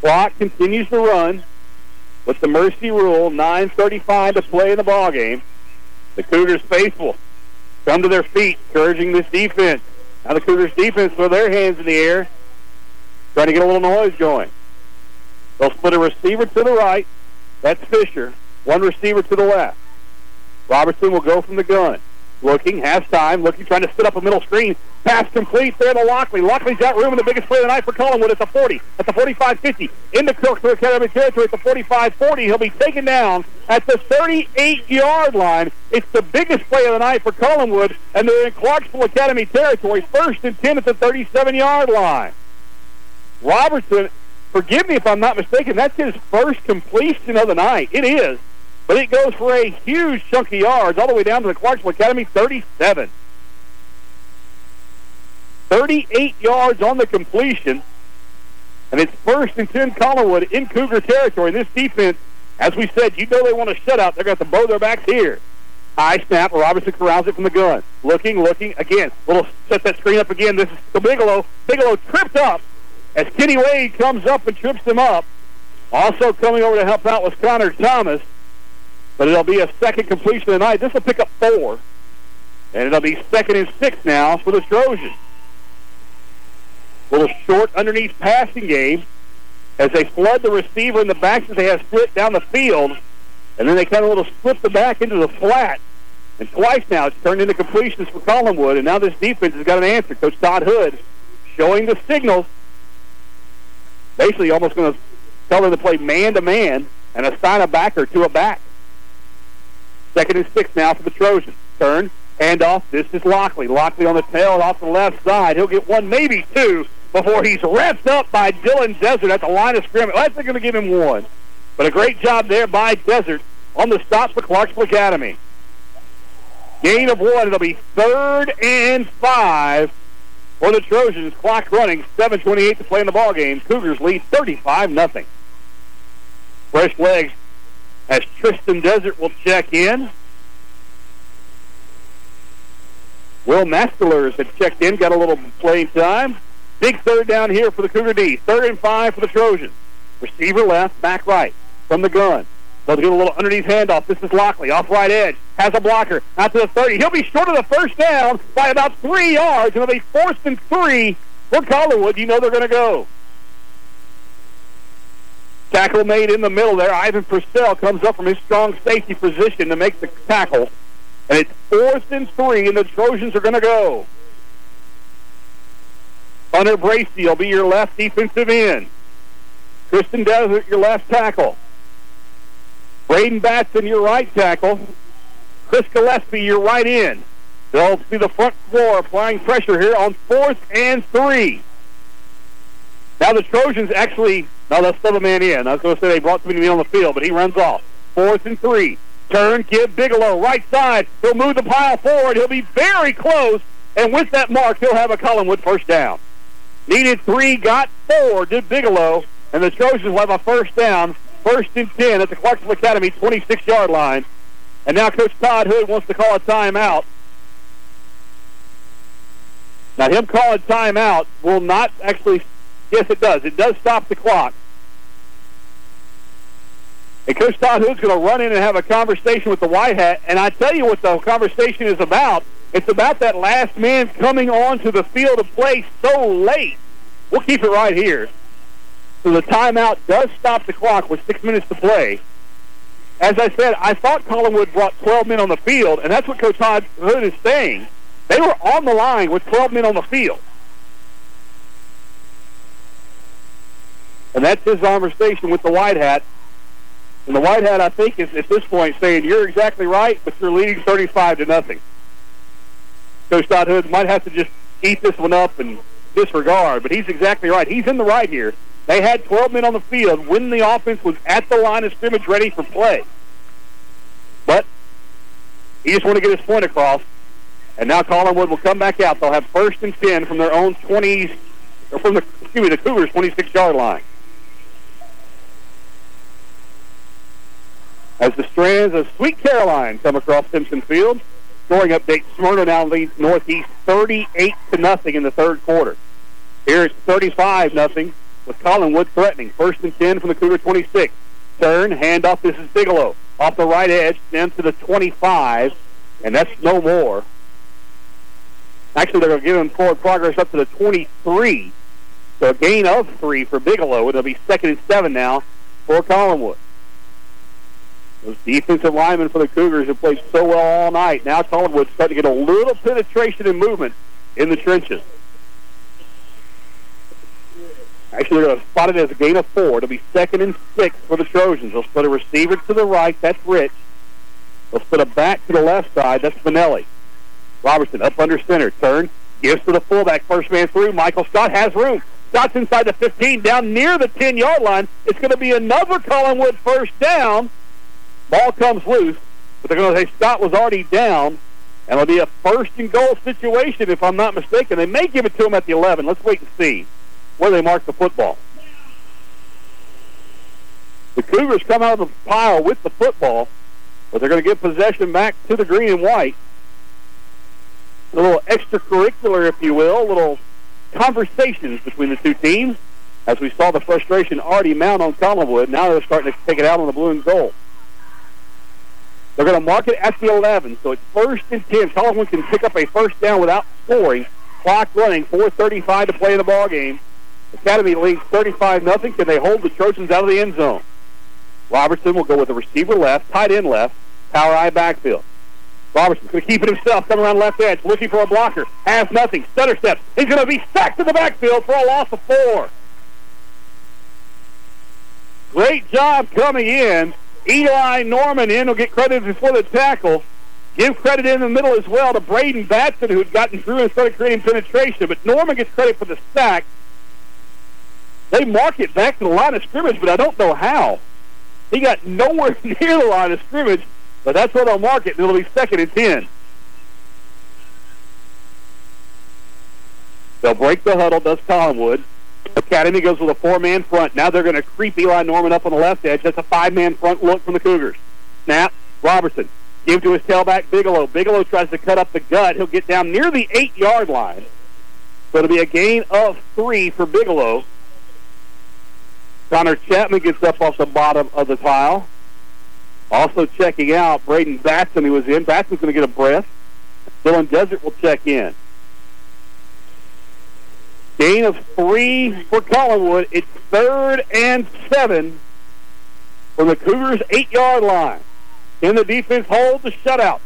Clock continues to run with the mercy rule, 9.35 to play in the ball game. The Cougars faithful come to their feet, encouraging this defense. Now the Cougars defense with their hands in the air, trying to get a little noise going. They'll split a receiver to the right. That's Fisher. One receiver to the left. Robertson will go from the gun. Looking, has time, looking, trying to set up a middle screen. Pass complete there to Lockley. Lockley's got room in the biggest play of the night for Collinwood at the 40, at the 45-50. Into Clarksville Academy territory at the 45-40. He'll be taken down at the 38-yard line. It's the biggest play of the night for Collinwood, and they're in Clarksville Academy territory, first and 10 at the 37-yard line. Robertson, forgive me if I'm not mistaken, that's his first completion of the night. It is. But it goes for a huge chunk of yards all the way down to the Clarksville Academy 37. 38 yards on the completion. And it's first and 10 Collinwood in Cougar territory. This defense, as we said, you know they want a shutout. They're going to bow their backs here. High snap. Robinson corrals it from the gun. Looking, looking. Again, little set that screen up again. This is Bigelow. Bigelow tripped up as Kenny Wade comes up and trips him up. Also coming over to help out was Connor Thomas. But it'll be a second completion tonight. This will pick up four. And it'll be second and six now for the Trojans. Little short underneath passing game as they flood the receiver in the back that they have split down the field. And then they kind of little split the back into the flat. And twice now it's turned into completions for Collinwood. And now this defense has got an answer. Coach Todd Hood showing the signals. Basically almost going to tell them to play man-to-man and assign a backer to a back. Second and six now for the Trojans. Turn, handoff. This is Lockley. Lockley on the tail and off the left side. He'll get one, maybe two, before he's wrapped up by Dylan Desert at the line of scrimmage. That's going to give him one. But a great job there by Desert on the stop for Clarksville Academy. Gain of one. It'll be third and five for the Trojans. Clock running. 7.28 to play in the ball game. Cougars lead 35 nothing. Fresh legs as Tristan Desert will check in. Will Mastelers had checked in, got a little playing time. Big third down here for the Cougar D. Third and five for the Trojans. Receiver left, back right from the gun. They'll do a little underneath handoff. This is Lockley, off right edge. Has a blocker out to the 30. He'll be short of the first down by about three yards. It'll be fourth and three for Collinwood. You know they're going to go. Tackle made in the middle there. Ivan Purcell comes up from his strong safety position to make the tackle. And it's fourth and three, and the Trojans are going to go. Hunter Bracey will be your left defensive end. Kristen Desert, your left tackle. Braden Batson, your right tackle. Chris Gillespie, your right end. They'll be the front floor applying pressure here on fourth and three. Now the Trojans actually, no, that's still the man in. I was going to say they brought somebody on the field, but he runs off. Fourth and three. Turn, give Bigelow, right side. He'll move the pile forward. He'll be very close, and with that mark, he'll have a Collinwood first down. Needed three, got four, did Bigelow, and the Trojans will have a first down, first and 10 at the Clarksville Academy 26-yard line. And now Coach Todd Hood wants to call a timeout. Now, him calling timeout will not actually, yes, it does. It does stop the clock. And Coach Todd Hood's going to run in and have a conversation with the White Hat. And I tell you what the conversation is about. It's about that last man coming onto the field of play so late. We'll keep it right here. So the timeout does stop the clock with six minutes to play. As I said, I thought Collinwood brought 12 men on the field, and that's what Coach Todd Hood is saying. They were on the line with 12 men on the field. And that's his conversation with the White Hat. And the White Hat, I think, is at this point saying, you're exactly right, but you're leading 35 to nothing. Coach Todd Hood might have to just eat this one up and disregard, but he's exactly right. He's in the right here. They had 12 men on the field when the offense was at the line of scrimmage ready for play. But he just want to get his point across. And now Collinwood will come back out. They'll have first and 10 from their own 20s, or from the, excuse me, the Cougars' 26-yard line. As the strands of Sweet Caroline come across Simpson Field, scoring update, Smyrna now leads Northeast 38 to nothing in the third quarter. Here it's 35 nothing with Collinwood threatening. First and 10 from the Cougar 26. Turn, handoff. This is Bigelow. Off the right edge, down to the 25, and that's no more. Actually, they're going to give him forward progress up to the 23. So a gain of three for Bigelow. It'll be second and seven now for Collinwood. Those defensive linemen for the Cougars have played so well all night. Now Collinwood's starting to get a little penetration and movement in the trenches. Actually, they're going to spot it as a gain of four. It'll be second and six for the Trojans. They'll split a receiver to the right. That's Rich. They'll split a back to the left side. That's Vanelli. Robertson up under center. Turn. Gives to the fullback. First man through. Michael Scott has room. Scott's inside the 15, down near the 10-yard line. It's going to be another Collinwood first down. Ball comes loose, but they're going to say Scott was already down, and it'll be a first and goal situation if I'm not mistaken. They may give it to him at the 11. Let's wait and see where they mark the football. The Cougars come out of the pile with the football, but they're going to give possession back to the green and white. A little extracurricular, if you will, little conversations between the two teams. As we saw the frustration already mount on Collinwood, now they're starting to take it out on the blue and gold. They're going to mark it at the 11, so it's first and 10. Collinwood can pick up a first down without scoring. Clock running, 4.35 to play in the ball game. Academy leads 35 nothing. Can they hold the Trojans out of the end zone? Robertson will go with the receiver left, tight end left, power I backfield. Robertson's going to keep it himself, come around left edge, looking for a blocker. Has nothing. Stutter steps. He's going to be sacked in the backfield for a loss of four. Great job coming in. Eli Norman in will get credit for the tackle. Give credit in the middle as well to Braden Batson, who had gotten through and started creating penetration. But Norman gets credit for the sack. They mark it back to the line of scrimmage, but I don't know how. He got nowhere *laughs* near the line of scrimmage, but that's where they'll mark it, and it'll be second and 10. They'll break the huddle, does Collinwood. Academy goes with a four-man front. Now they're going to creep Eli Norman up on the left edge. That's a five-man front look from the Cougars. Snap. Robertson. Give to his tailback, Bigelow. Bigelow tries to cut up the gut. He'll get down near the eight-yard line. So it'll be a gain of three for Bigelow. Connor Chapman gets up off the bottom of the pile. Also checking out, Braden Batson, who was in. Batson's going to get a breath. Dylan Desert will check in. Gain of three for Collinwood. It's third and seven from the Cougars' eight-yard line. Can the defense hold the shutout?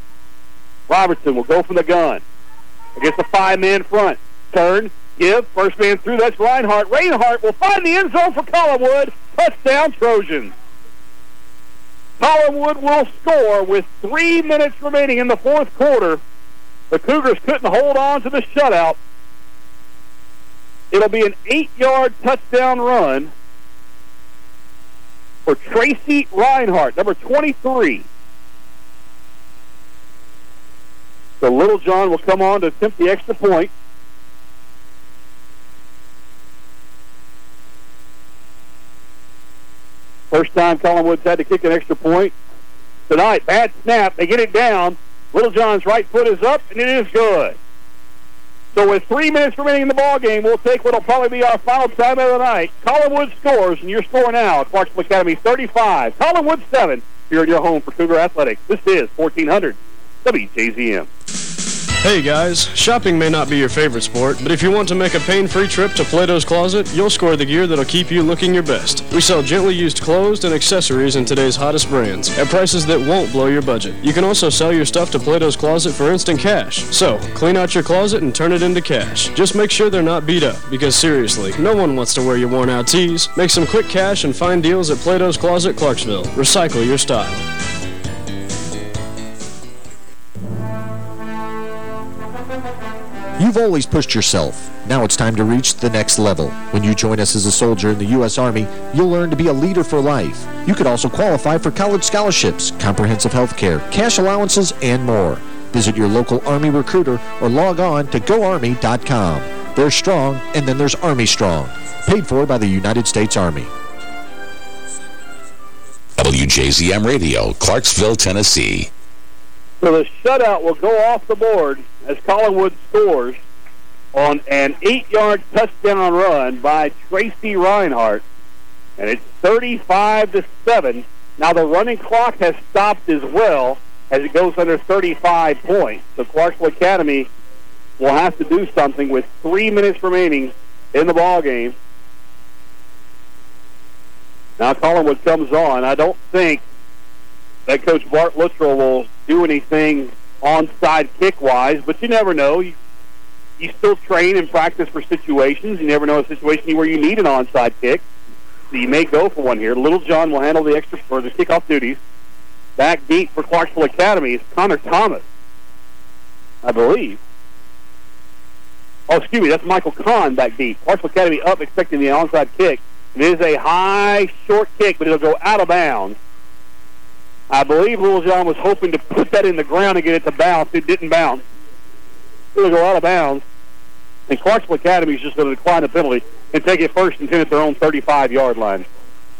Robertson will go from the gun against the five-man front. Turn, give, first man through. That's Reinhardt. Reinhardt will find the end zone for Collinwood. Touchdown, Trojans. Collinwood will score with three minutes remaining in the fourth quarter. The Cougars couldn't hold on to the shutout. It'll be an eight-yard touchdown run for Tracy Reinhardt, number 23. So Littlejohn will come on to attempt the extra point. First time Collinwood's had to kick an extra point. Tonight, bad snap. They get it down. Littlejohn's right foot is up, and it is good. So with three minutes remaining in the ball game, we'll take what will probably be our final time of the night. Collinwood scores, and your score now, Clarksville Academy 35, Collinwood 7, here at your home for Cougar Athletics. This is 1400 WJZM. Hey guys, shopping may not be your favorite sport, but if you want to make a pain-free trip to Plato's Closet, you'll score the gear that'll keep you looking your best. We sell gently used clothes and accessories in today's hottest brands, at prices that won't blow your budget. You can also sell your stuff to Plato's Closet for instant cash. So, clean out your closet and turn it into cash. Just make sure they're not beat up, because seriously, no one wants to wear your worn-out tees. Make some quick cash and find deals at Plato's Closet, Clarksville. Recycle your style. You've always pushed yourself. Now it's time to reach the next level. When you join us as a soldier in the U.S. Army, you'll learn to be a leader for life. You could also qualify for college scholarships, comprehensive health care, cash allowances, and more. Visit your local Army recruiter or log on to GoArmy.com. There's strong, and then there's Army Strong. Paid for by the United States Army. WJZM Radio, Clarksville, Tennessee. So the shutout will go off the board as Collinwood scores on an eight-yard touchdown run by Tracy Reinhardt. And it's 35 to 7. Now the running clock has stopped as well as it goes under 35 points. So Clarksville Academy will have to do something with three minutes remaining in the ball game. Now Collinwood comes on. I don't think that Coach Bart Luttrell will do anything onside kick-wise, but you never know. You, you still train and practice for situations. You never know a situation where you need an onside kick. So you may go for one here. Littlejohn will handle the extra for the kickoff duties. Back deep for Clarksville Academy is Connor Thomas, I believe. Oh, excuse me, that's Michael Kahn back deep. Clarksville Academy up expecting the onside kick. It is a high, short kick, but it'll go out of bounds. I believe Littlejohn was hoping to put that in the ground and get it to bounce. It didn't bounce. It'll go out of bounds. And Clarksville Academy is just going to decline the penalty and take it first and 10 at their own 35-yard line.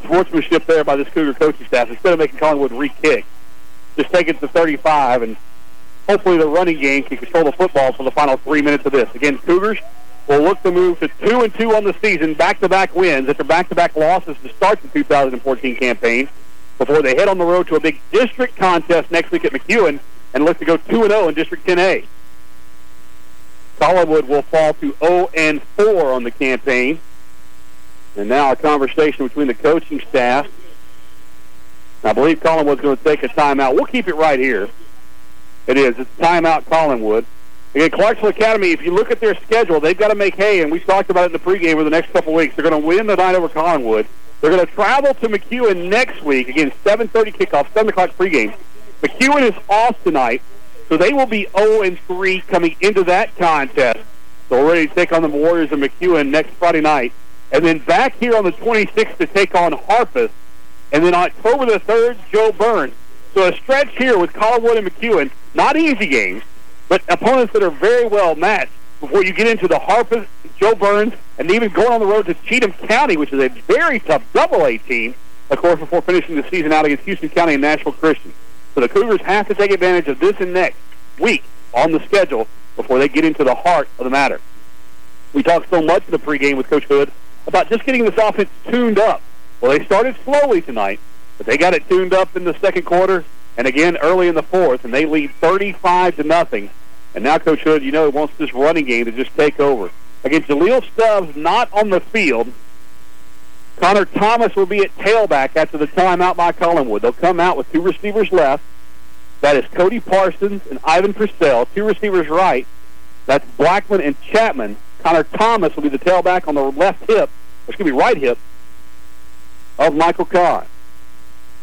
Sportsmanship there by this Cougar coaching staff. Instead of making Collinwood re-kick, just take it to 35, and hopefully the running game can control the football for the final three minutes of this. Again, Cougars will look to move to 2 and two on the season, back-to-back wins after back-to-back losses to start the 2014 campaign before they head on the road to a big district contest next week at McEwen and look to go 2-0 in District 10A. Collinwood will fall to 0-4 on the campaign. And now a conversation between the coaching staff. I believe Collinwood's going to take a timeout. We'll keep it right here. It is. It's timeout Collinwood. Again, Clarksville Academy, if you look at their schedule, they've got to make hay, and we talked about it in the pregame over the next couple weeks. They're going to win the night over Collinwood. They're going to travel to McEwen next week. Again, 7.30 kickoff, 7 o'clock pregame. McEwen is off tonight, so they will be 0-3 coming into that contest. So we're ready to take on the Warriors of McEwen next Friday night. And then back here on the 26th to take on Harpeth. And then October the 3rd, Jo Byrns. So a stretch here with Collinwood and McEwen. Not easy games, but opponents that are very well matched before you get into the Harpeth, Jo Byrns, and even going on the road to Cheatham County, which is a very tough double-A team, of course, before finishing the season out against Houston County and Nashville Christian. So the Cougars have to take advantage of this and next week on the schedule before they get into the heart of the matter. We talked so much in the pregame with Coach Hood about just getting this offense tuned up. Well, they started slowly tonight, but they got it tuned up in the second quarter and again early in the fourth, and they lead 35 to nothing. And now Coach Hood, you know, wants this running game to just take over. Again, Jaleel Stubbs not on the field. Connor Thomas will be at tailback after the timeout by Collinwood. They'll come out with two receivers left. That is Cody Parsons and Ivan Purcell. Two receivers right. That's Blackman and Chapman. Connor Thomas will be the tailback on the left hip, excuse me, right hip of Michael Kahn.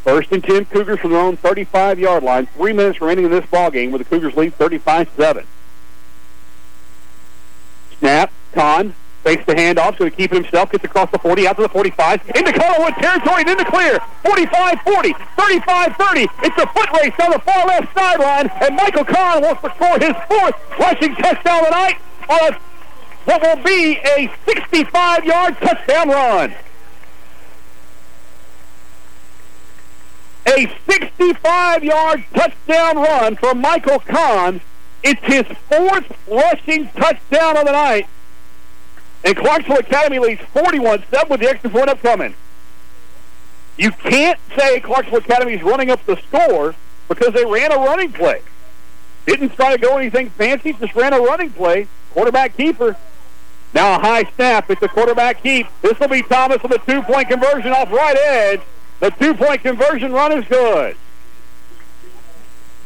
First and 10 Cougars from their own 35-yard line. Three minutes remaining in this ball game with the Cougars lead 35-7. Snap. Kahn fakes the handoff, going to keep it himself, gets across the 40, out to the 45, into Collinwood territory, and in the clear. 45-40, 35-30. It's a foot race down the far left sideline, and Michael Kahn wants to score his fourth rushing touchdown tonight on what will be a 65-yard touchdown run. A 65-yard touchdown run from Michael Kahn. It's his fourth rushing touchdown of the night. And Clarksville Academy leads 41-7 with the extra point upcoming. You can't say Clarksville Academy is running up the score because they ran a running play. Didn't try to go anything fancy, just ran a running play. Quarterback keeper. Now a high snap. It's a quarterback keep. This will be Thomas with a two-point conversion off right edge. The two-point conversion run is good.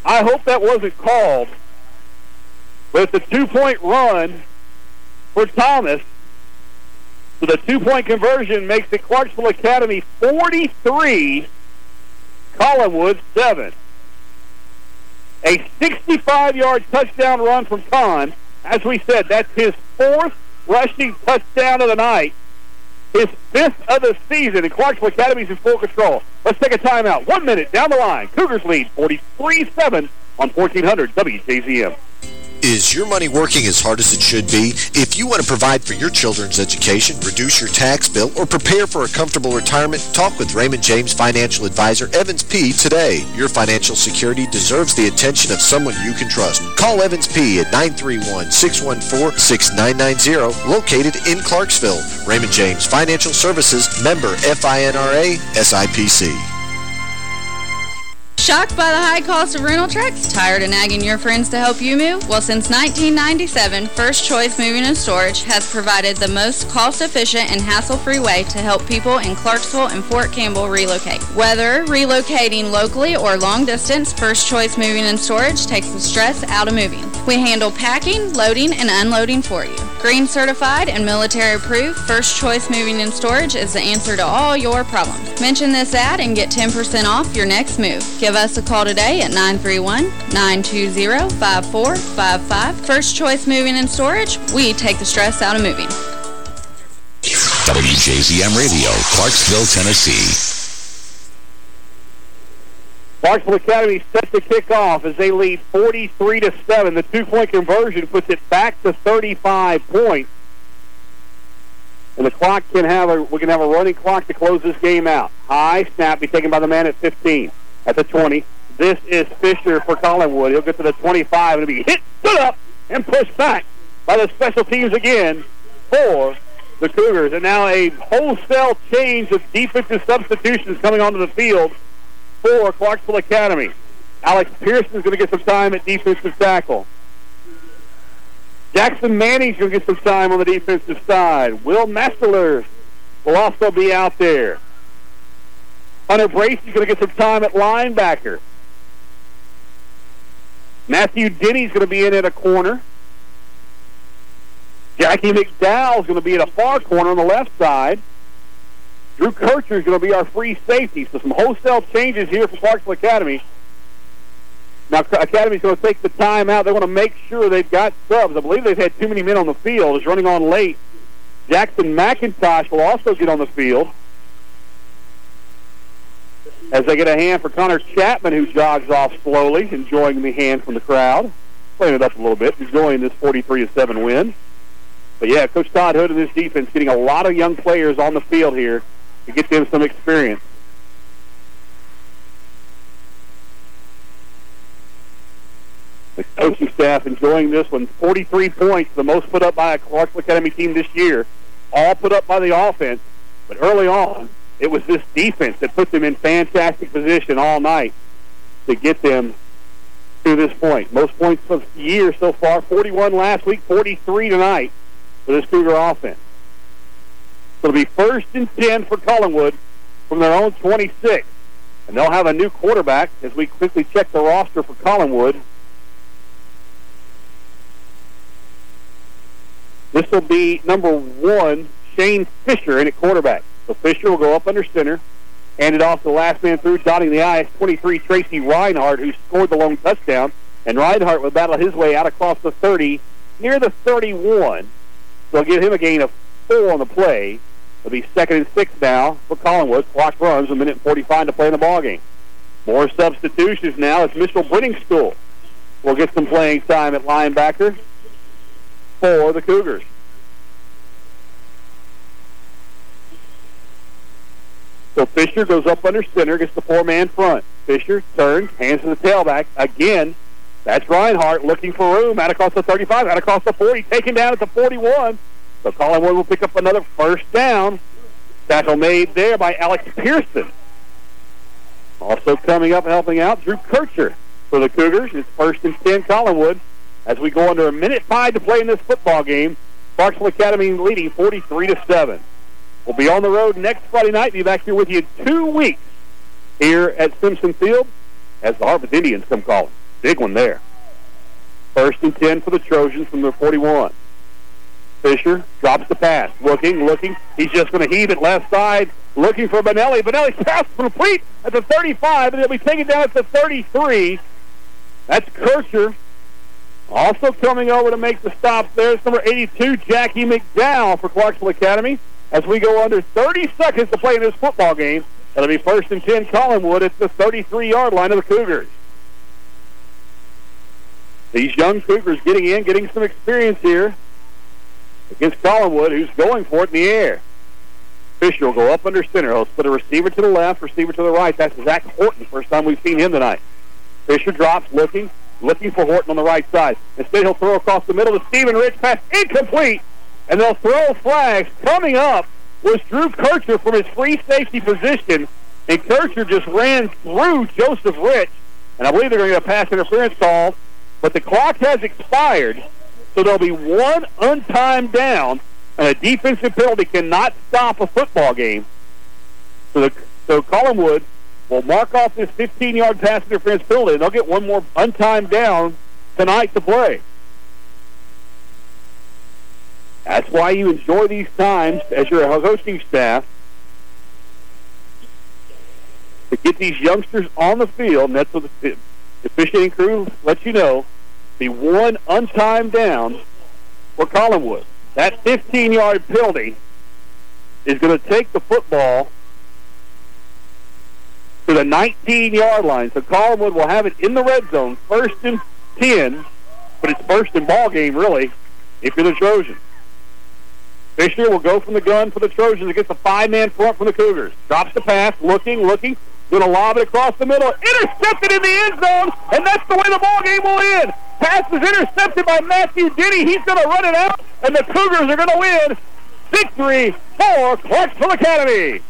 I hope that wasn't called. But a two-point run for Thomas. So the two-point conversion makes the Clarksville Academy 43, Collinwood 7. A 65-yard touchdown run from Kahn. As we said, that's his fourth rushing touchdown of the night. His fifth of the season, and Clarksville Academy's in full control. Let's take a timeout. One minute down the line. Cougars lead 43-7 on 1400 WJZM. Is your money working as hard as it should be? If you want to provide for your children's education, reduce your tax bill, or prepare for a comfortable retirement, talk with Raymond James Financial Advisor Evans P. today. Your financial security deserves the attention of someone you can trust. Call Evans P. at 931-614-6990, located in Clarksville. Raymond James Financial Services, member FINRA, SIPC. Shocked by the high cost of rental trucks? Tired of nagging your friends to help you move? Well, since 1997, First Choice Moving and Storage has provided the most cost-efficient and hassle-free way to help people in Clarksville and Fort Campbell relocate. Whether relocating locally or long distance, First Choice Moving and Storage takes the stress out of moving. We handle packing, loading, and unloading for you. Green certified and military approved, First Choice Moving and Storage is the answer to all your problems. Mention this ad and get 10% off your next move. Give us a call today at 931-920-5455. First Choice Moving and Storage, we take the stress out of moving. WJZM Radio, Clarksville, Tennessee. Clarksville Academy set to kick off as they lead 43 to 7. The two-point conversion puts it back to 35 points. And the clock can have a we can have a running clock to close this game out. High snap be taken by the man at 15. At the 20. This is Fisher for Collinwood. He'll get to the 25 and be hit, stood up, and pushed back by the special teams again for the Cougars. And now a wholesale change of defensive substitutions coming onto the field for Clarksville Academy. Alex Pearson is going to get some time at defensive tackle. Jackson Manning's going to get some time on the defensive side. Will Masterler will also be out there. Hunter Bracey's going to get some time at linebacker. Matthew Denny's going to be in at a corner. Jackie McDowell's going to be at a far corner on the left side. Drew Kircher is going to be our free safety. So some wholesale changes here for Clarksville Academy. Now, Academy's going to take the time out. They want to make sure they've got subs. I believe they've had too many men on the field. It's running on late. Jackson McIntosh will also get on the field. As they get a hand for Connor Chapman, who jogs off slowly, enjoying the hand from the crowd. Playing it up a little bit, enjoying this 43-7 win. But yeah, Coach Todd Hood and this defense getting a lot of young players on the field here to get them some experience. The coaching staff enjoying this one. 43 points, the most put up by a Clarksville Academy team this year. All put up by the offense. But early on, it was this defense that put them in fantastic position all night to get them to this point. Most points of the year so far, 41 last week, 43 tonight for this Cougar offense. It'll be first and 10 for Collinwood from their own 26. And they'll have a new quarterback as we quickly check the roster for Collinwood. This will be number one, Shane Fisher in at quarterback. So Fisher will go up under center, hand it off to the last man through, dotting the I, 23, Tracy Reinhardt, who scored the lone touchdown. And Reinhardt will battle his way out across the 30, near the 31. So give him a gain of four on the play. It'll be second and six now for Collinwood. Clock runs a minute and 45 to play in the ballgame. More substitutions now. It's Mitchell Brenningstool. We'll get some playing time at linebacker for the Cougars. So Fisher goes up under center, gets the four-man front. Fisher turns, hands to the tailback. Again, that's Reinhardt looking for room out across the 35, out across the 40, taken down at the 41. So Collinwood will pick up another first down. Tackle made there by Alex Pearson. Also coming up helping out, Drew Kircher for the Cougars. It's first and 10 Collinwood as we go under a minute five to play in this football game. Clarksville Academy leading 43 to 7. We'll be on the road next Friday night. Be back here with you in two weeks here at Simpson Field as the Harpeth Indians come calling. Big one there. First and 10 for the Trojans from their 41. Fisher drops the pass. Looking, looking. He's just going to heave it left side. Looking for Benelli. Benelli's pass complete at the 35, and he'll be taken down at the 33. That's Kircher. Also coming over to make the stop there is number 82, Jackie McDowell for Clarksville Academy. As we go under 30 seconds to play in this football game, it'll be first and 10 Collinwood at the 33-yard line of the Cougars. These young Cougars getting in, getting some experience here against Collinwood, who's going for it in the air. Fisher will go up under center. He'll split a receiver to the left, receiver to the right. That's Zach Horton. First time we've seen him tonight. Fisher drops, looking, looking for Horton on the right side. Instead, he'll throw across the middle to Stephen Rich. Pass incomplete. And they'll throw flags. Coming up was Drew Kircher from his free safety position. And Kircher just ran through Joseph Rich. And I believe they're going to get a pass interference call. But the clock has expired. So there'll be one untimed down. And a defensive penalty cannot stop a football game. So, the, so Collinwood will mark off this 15-yard pass interference penalty, and they'll get one more untimed down tonight to play. That's why you enjoy these times as your hosting staff to get these youngsters on the field, and that's what the officiating crew lets you know, be one untimed down for Collinwood. That 15-yard penalty is going to take the football to the 19-yard line. So Collinwood will have it in the red zone, first and 10, but it's first and ball game, really, if you're the Trojans. Fisher will go from the gun for the Trojans against a five-man front from the Cougars. Drops the pass, looking, looking, going to lob it across the middle. Intercepted in the end zone, and that's the way the ball game will end. Pass is intercepted by Matthew Denny. He's going to run it out, and the Cougars are going to win. Victory for Clarksville Academy.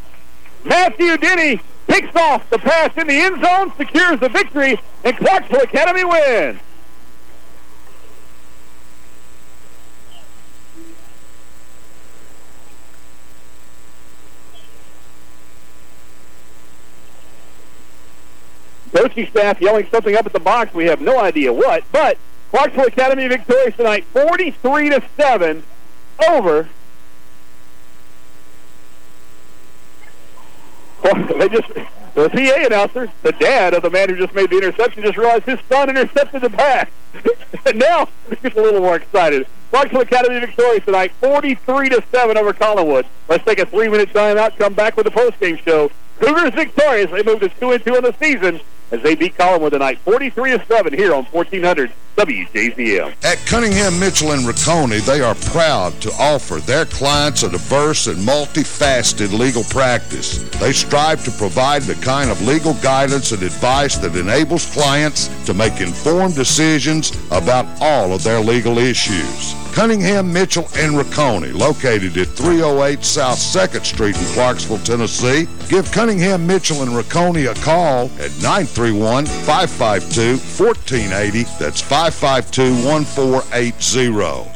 Matthew Denny picks off the pass in the end zone, secures the victory, and Clarksville Academy wins. Coaching staff yelling something up at the box. We have no idea what, but Clarksville Academy victorious tonight, 43 to seven, over. *laughs* They just the PA announcer, the dad of the man who just made the interception, just realized his son intercepted the pass. *laughs* and now gets a little more excited. Clarksville Academy victorious tonight, 43 to seven over Collinwood. Let's take a three-minute timeout. Come back with the post-game show. Cougars victorious. They moved to two and two in the season as they beat Collinwood tonight 43 to 7 here on 1400 WJZM. At Cunningham Mitchell and Rocconi, they are proud to offer their clients a diverse and multifaceted legal practice. They strive to provide the kind of legal guidance and advice that enables clients to make informed decisions about all of their legal issues. Cunningham, Mitchell, and Rocconi, located at 308 South 2nd Street in Clarksville, Tennessee. Give Cunningham, Mitchell, and Rocconi a call at 931-552-1480. That's 552-1480.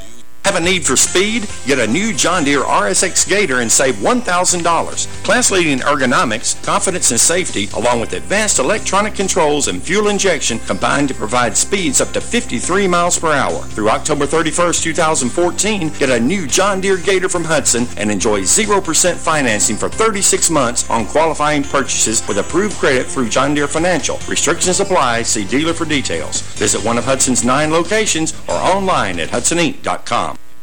Have a need for speed? Get a new John Deere RSX Gator and save $1,000. Class-leading ergonomics, confidence and safety, along with advanced electronic controls and fuel injection combined to provide speeds up to 53 miles per hour. Through October 31st, 2014, get a new John Deere Gator from Hutson and enjoy 0% financing for 36 months on qualifying purchases with approved credit through John Deere Financial. Restrictions apply. See dealer for details. Visit one of Hutson's nine locations or online at HudsonInc.com.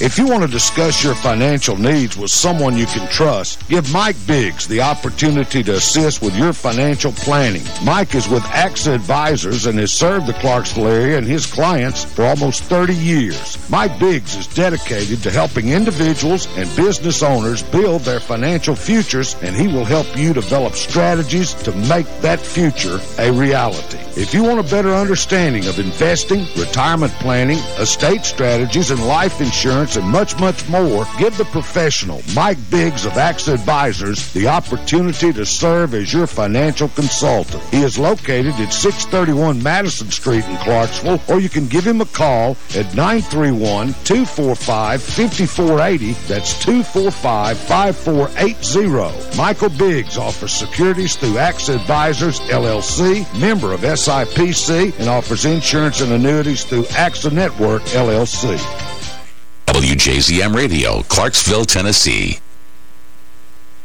If you want to discuss your financial needs with someone you can trust, give Mike Biggs the opportunity to assist with your financial planning. Mike is with AXA Advisors and has served the Clarksville area and his clients for almost 30 years. Mike Biggs is dedicated to helping individuals and business owners build their financial futures, and he will help you develop strategies to make that future a reality. If you want a better understanding of investing, retirement planning, estate strategies, and life insurance, insurance, and much, much more, give the professional, Mike Biggs of AXA Advisors, the opportunity to serve as your financial consultant. He is located at 631 Madison Street in Clarksville, or you can give him a call at 931-245-5480. That's 245-5480. Michael Biggs offers securities through AXA Advisors, LLC, member of SIPC, and offers insurance and annuities through AXA Network, LLC. WJZM Radio, Clarksville, Tennessee.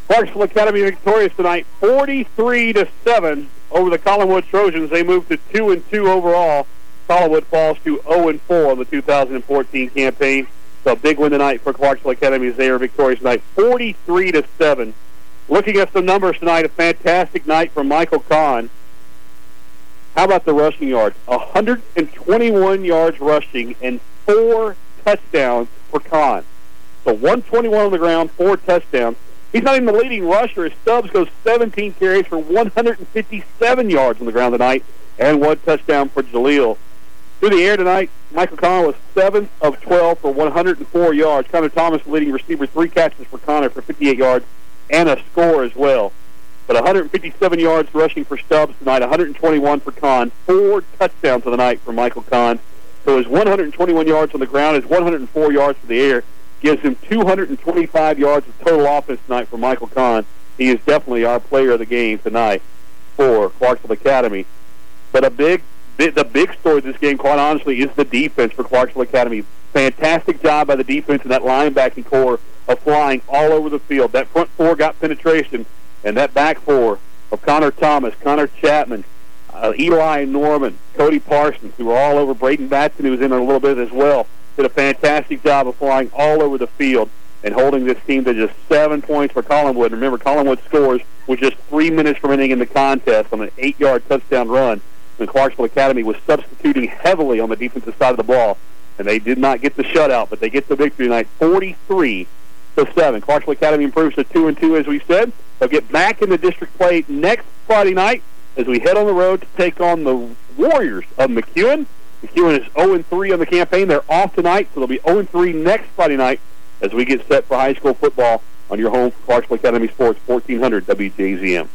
Clarksville Academy victorious tonight, 43 to 7 over the Collinwood Trojans. They move to 2 and 2 overall. Collinwood falls to 0 and 4 on the 2014 campaign. So a big win tonight for Clarksville Academy as they are victorious tonight, 43 to 7. Looking at some numbers tonight, a fantastic night from Michael Kahn. How about the rushing yards? 121 yards rushing and four touchdowns for Kahn. So 121 on the ground, four touchdowns. He's not even the leading rusher. His Stubbs goes 17 carries for 157 yards on the ground tonight and one touchdown for Jaleel. Through the air tonight, Michael Connor was 7 of 12 for 104 yards. Connor Thomas, leading receiver, three catches for Connor for 58 yards and a score as well. But 157 yards rushing for Stubbs tonight, 121 for Kahn, four touchdowns of the night for Michael Kahn. So his 121 yards on the ground, his 104 yards for the air, gives him 225 yards of total offense tonight for Michael Kahn. He is definitely our player of the game tonight for Clarksville Academy. But a big, the big story of this game, quite honestly, is the defense for Clarksville Academy. Fantastic job by the defense and that linebacking corps of flying all over the field. That front four got penetration, and that back four of Connor Thomas, Connor Chapman, uh, Eli Norman, Cody Parsons, who were all over. Braden Batson, who was in a little bit as well, did a fantastic job of flying all over the field and holding this team to just seven points for Collinwood. Remember, Collinwood scores with just three minutes remaining in the contest on an eight-yard touchdown run. And Clarksville Academy was substituting heavily on the defensive side of the ball, and they did not get the shutout, but they get the victory tonight, 43 to seven. Clarksville Academy improves to two and two, as we said. They'll get back in the district play next Friday night as we head on the road to take on the Warriors of McEwen. McEwen is 0-3 on the campaign. They're off tonight, so they'll be 0-3 next Friday night as we get set for high school football on your home for Clarksville Academy Sports, 1400 WJZM.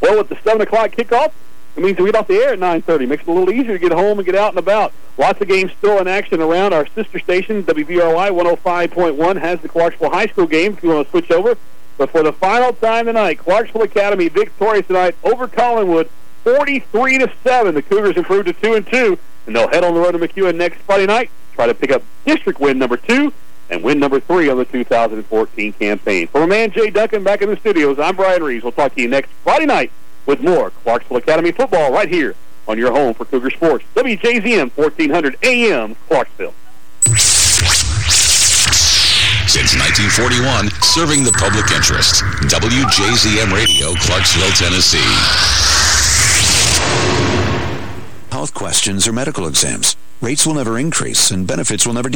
Well, with the 7 o'clock kickoff, it means we get off the air at 9.30. Makes it a little easier to get home and get out and about. Lots of games still in action around our sister station, WVRY 105.1, has the Clarksville High School game if you want to switch over. But for the final time tonight, Clarksville Academy victorious tonight over Collinwood, 43 to 7. The Cougars improved to 2 and 2, and they'll head on the road to McEwen next Friday night, try to pick up district win number 2 and win number 3 on the 2014 campaign. For my man Jay Duncan back in the studios, I'm Brian Reeves. We'll talk to you next Friday night with more Clarksville Academy football right here on your home for Cougar Sports. WJZM 1400 AM Clarksville. Since 1941, serving the public interest. WJZM Radio, Clarksville, Tennessee. health questions, or medical exams. Rates will never increase and benefits will never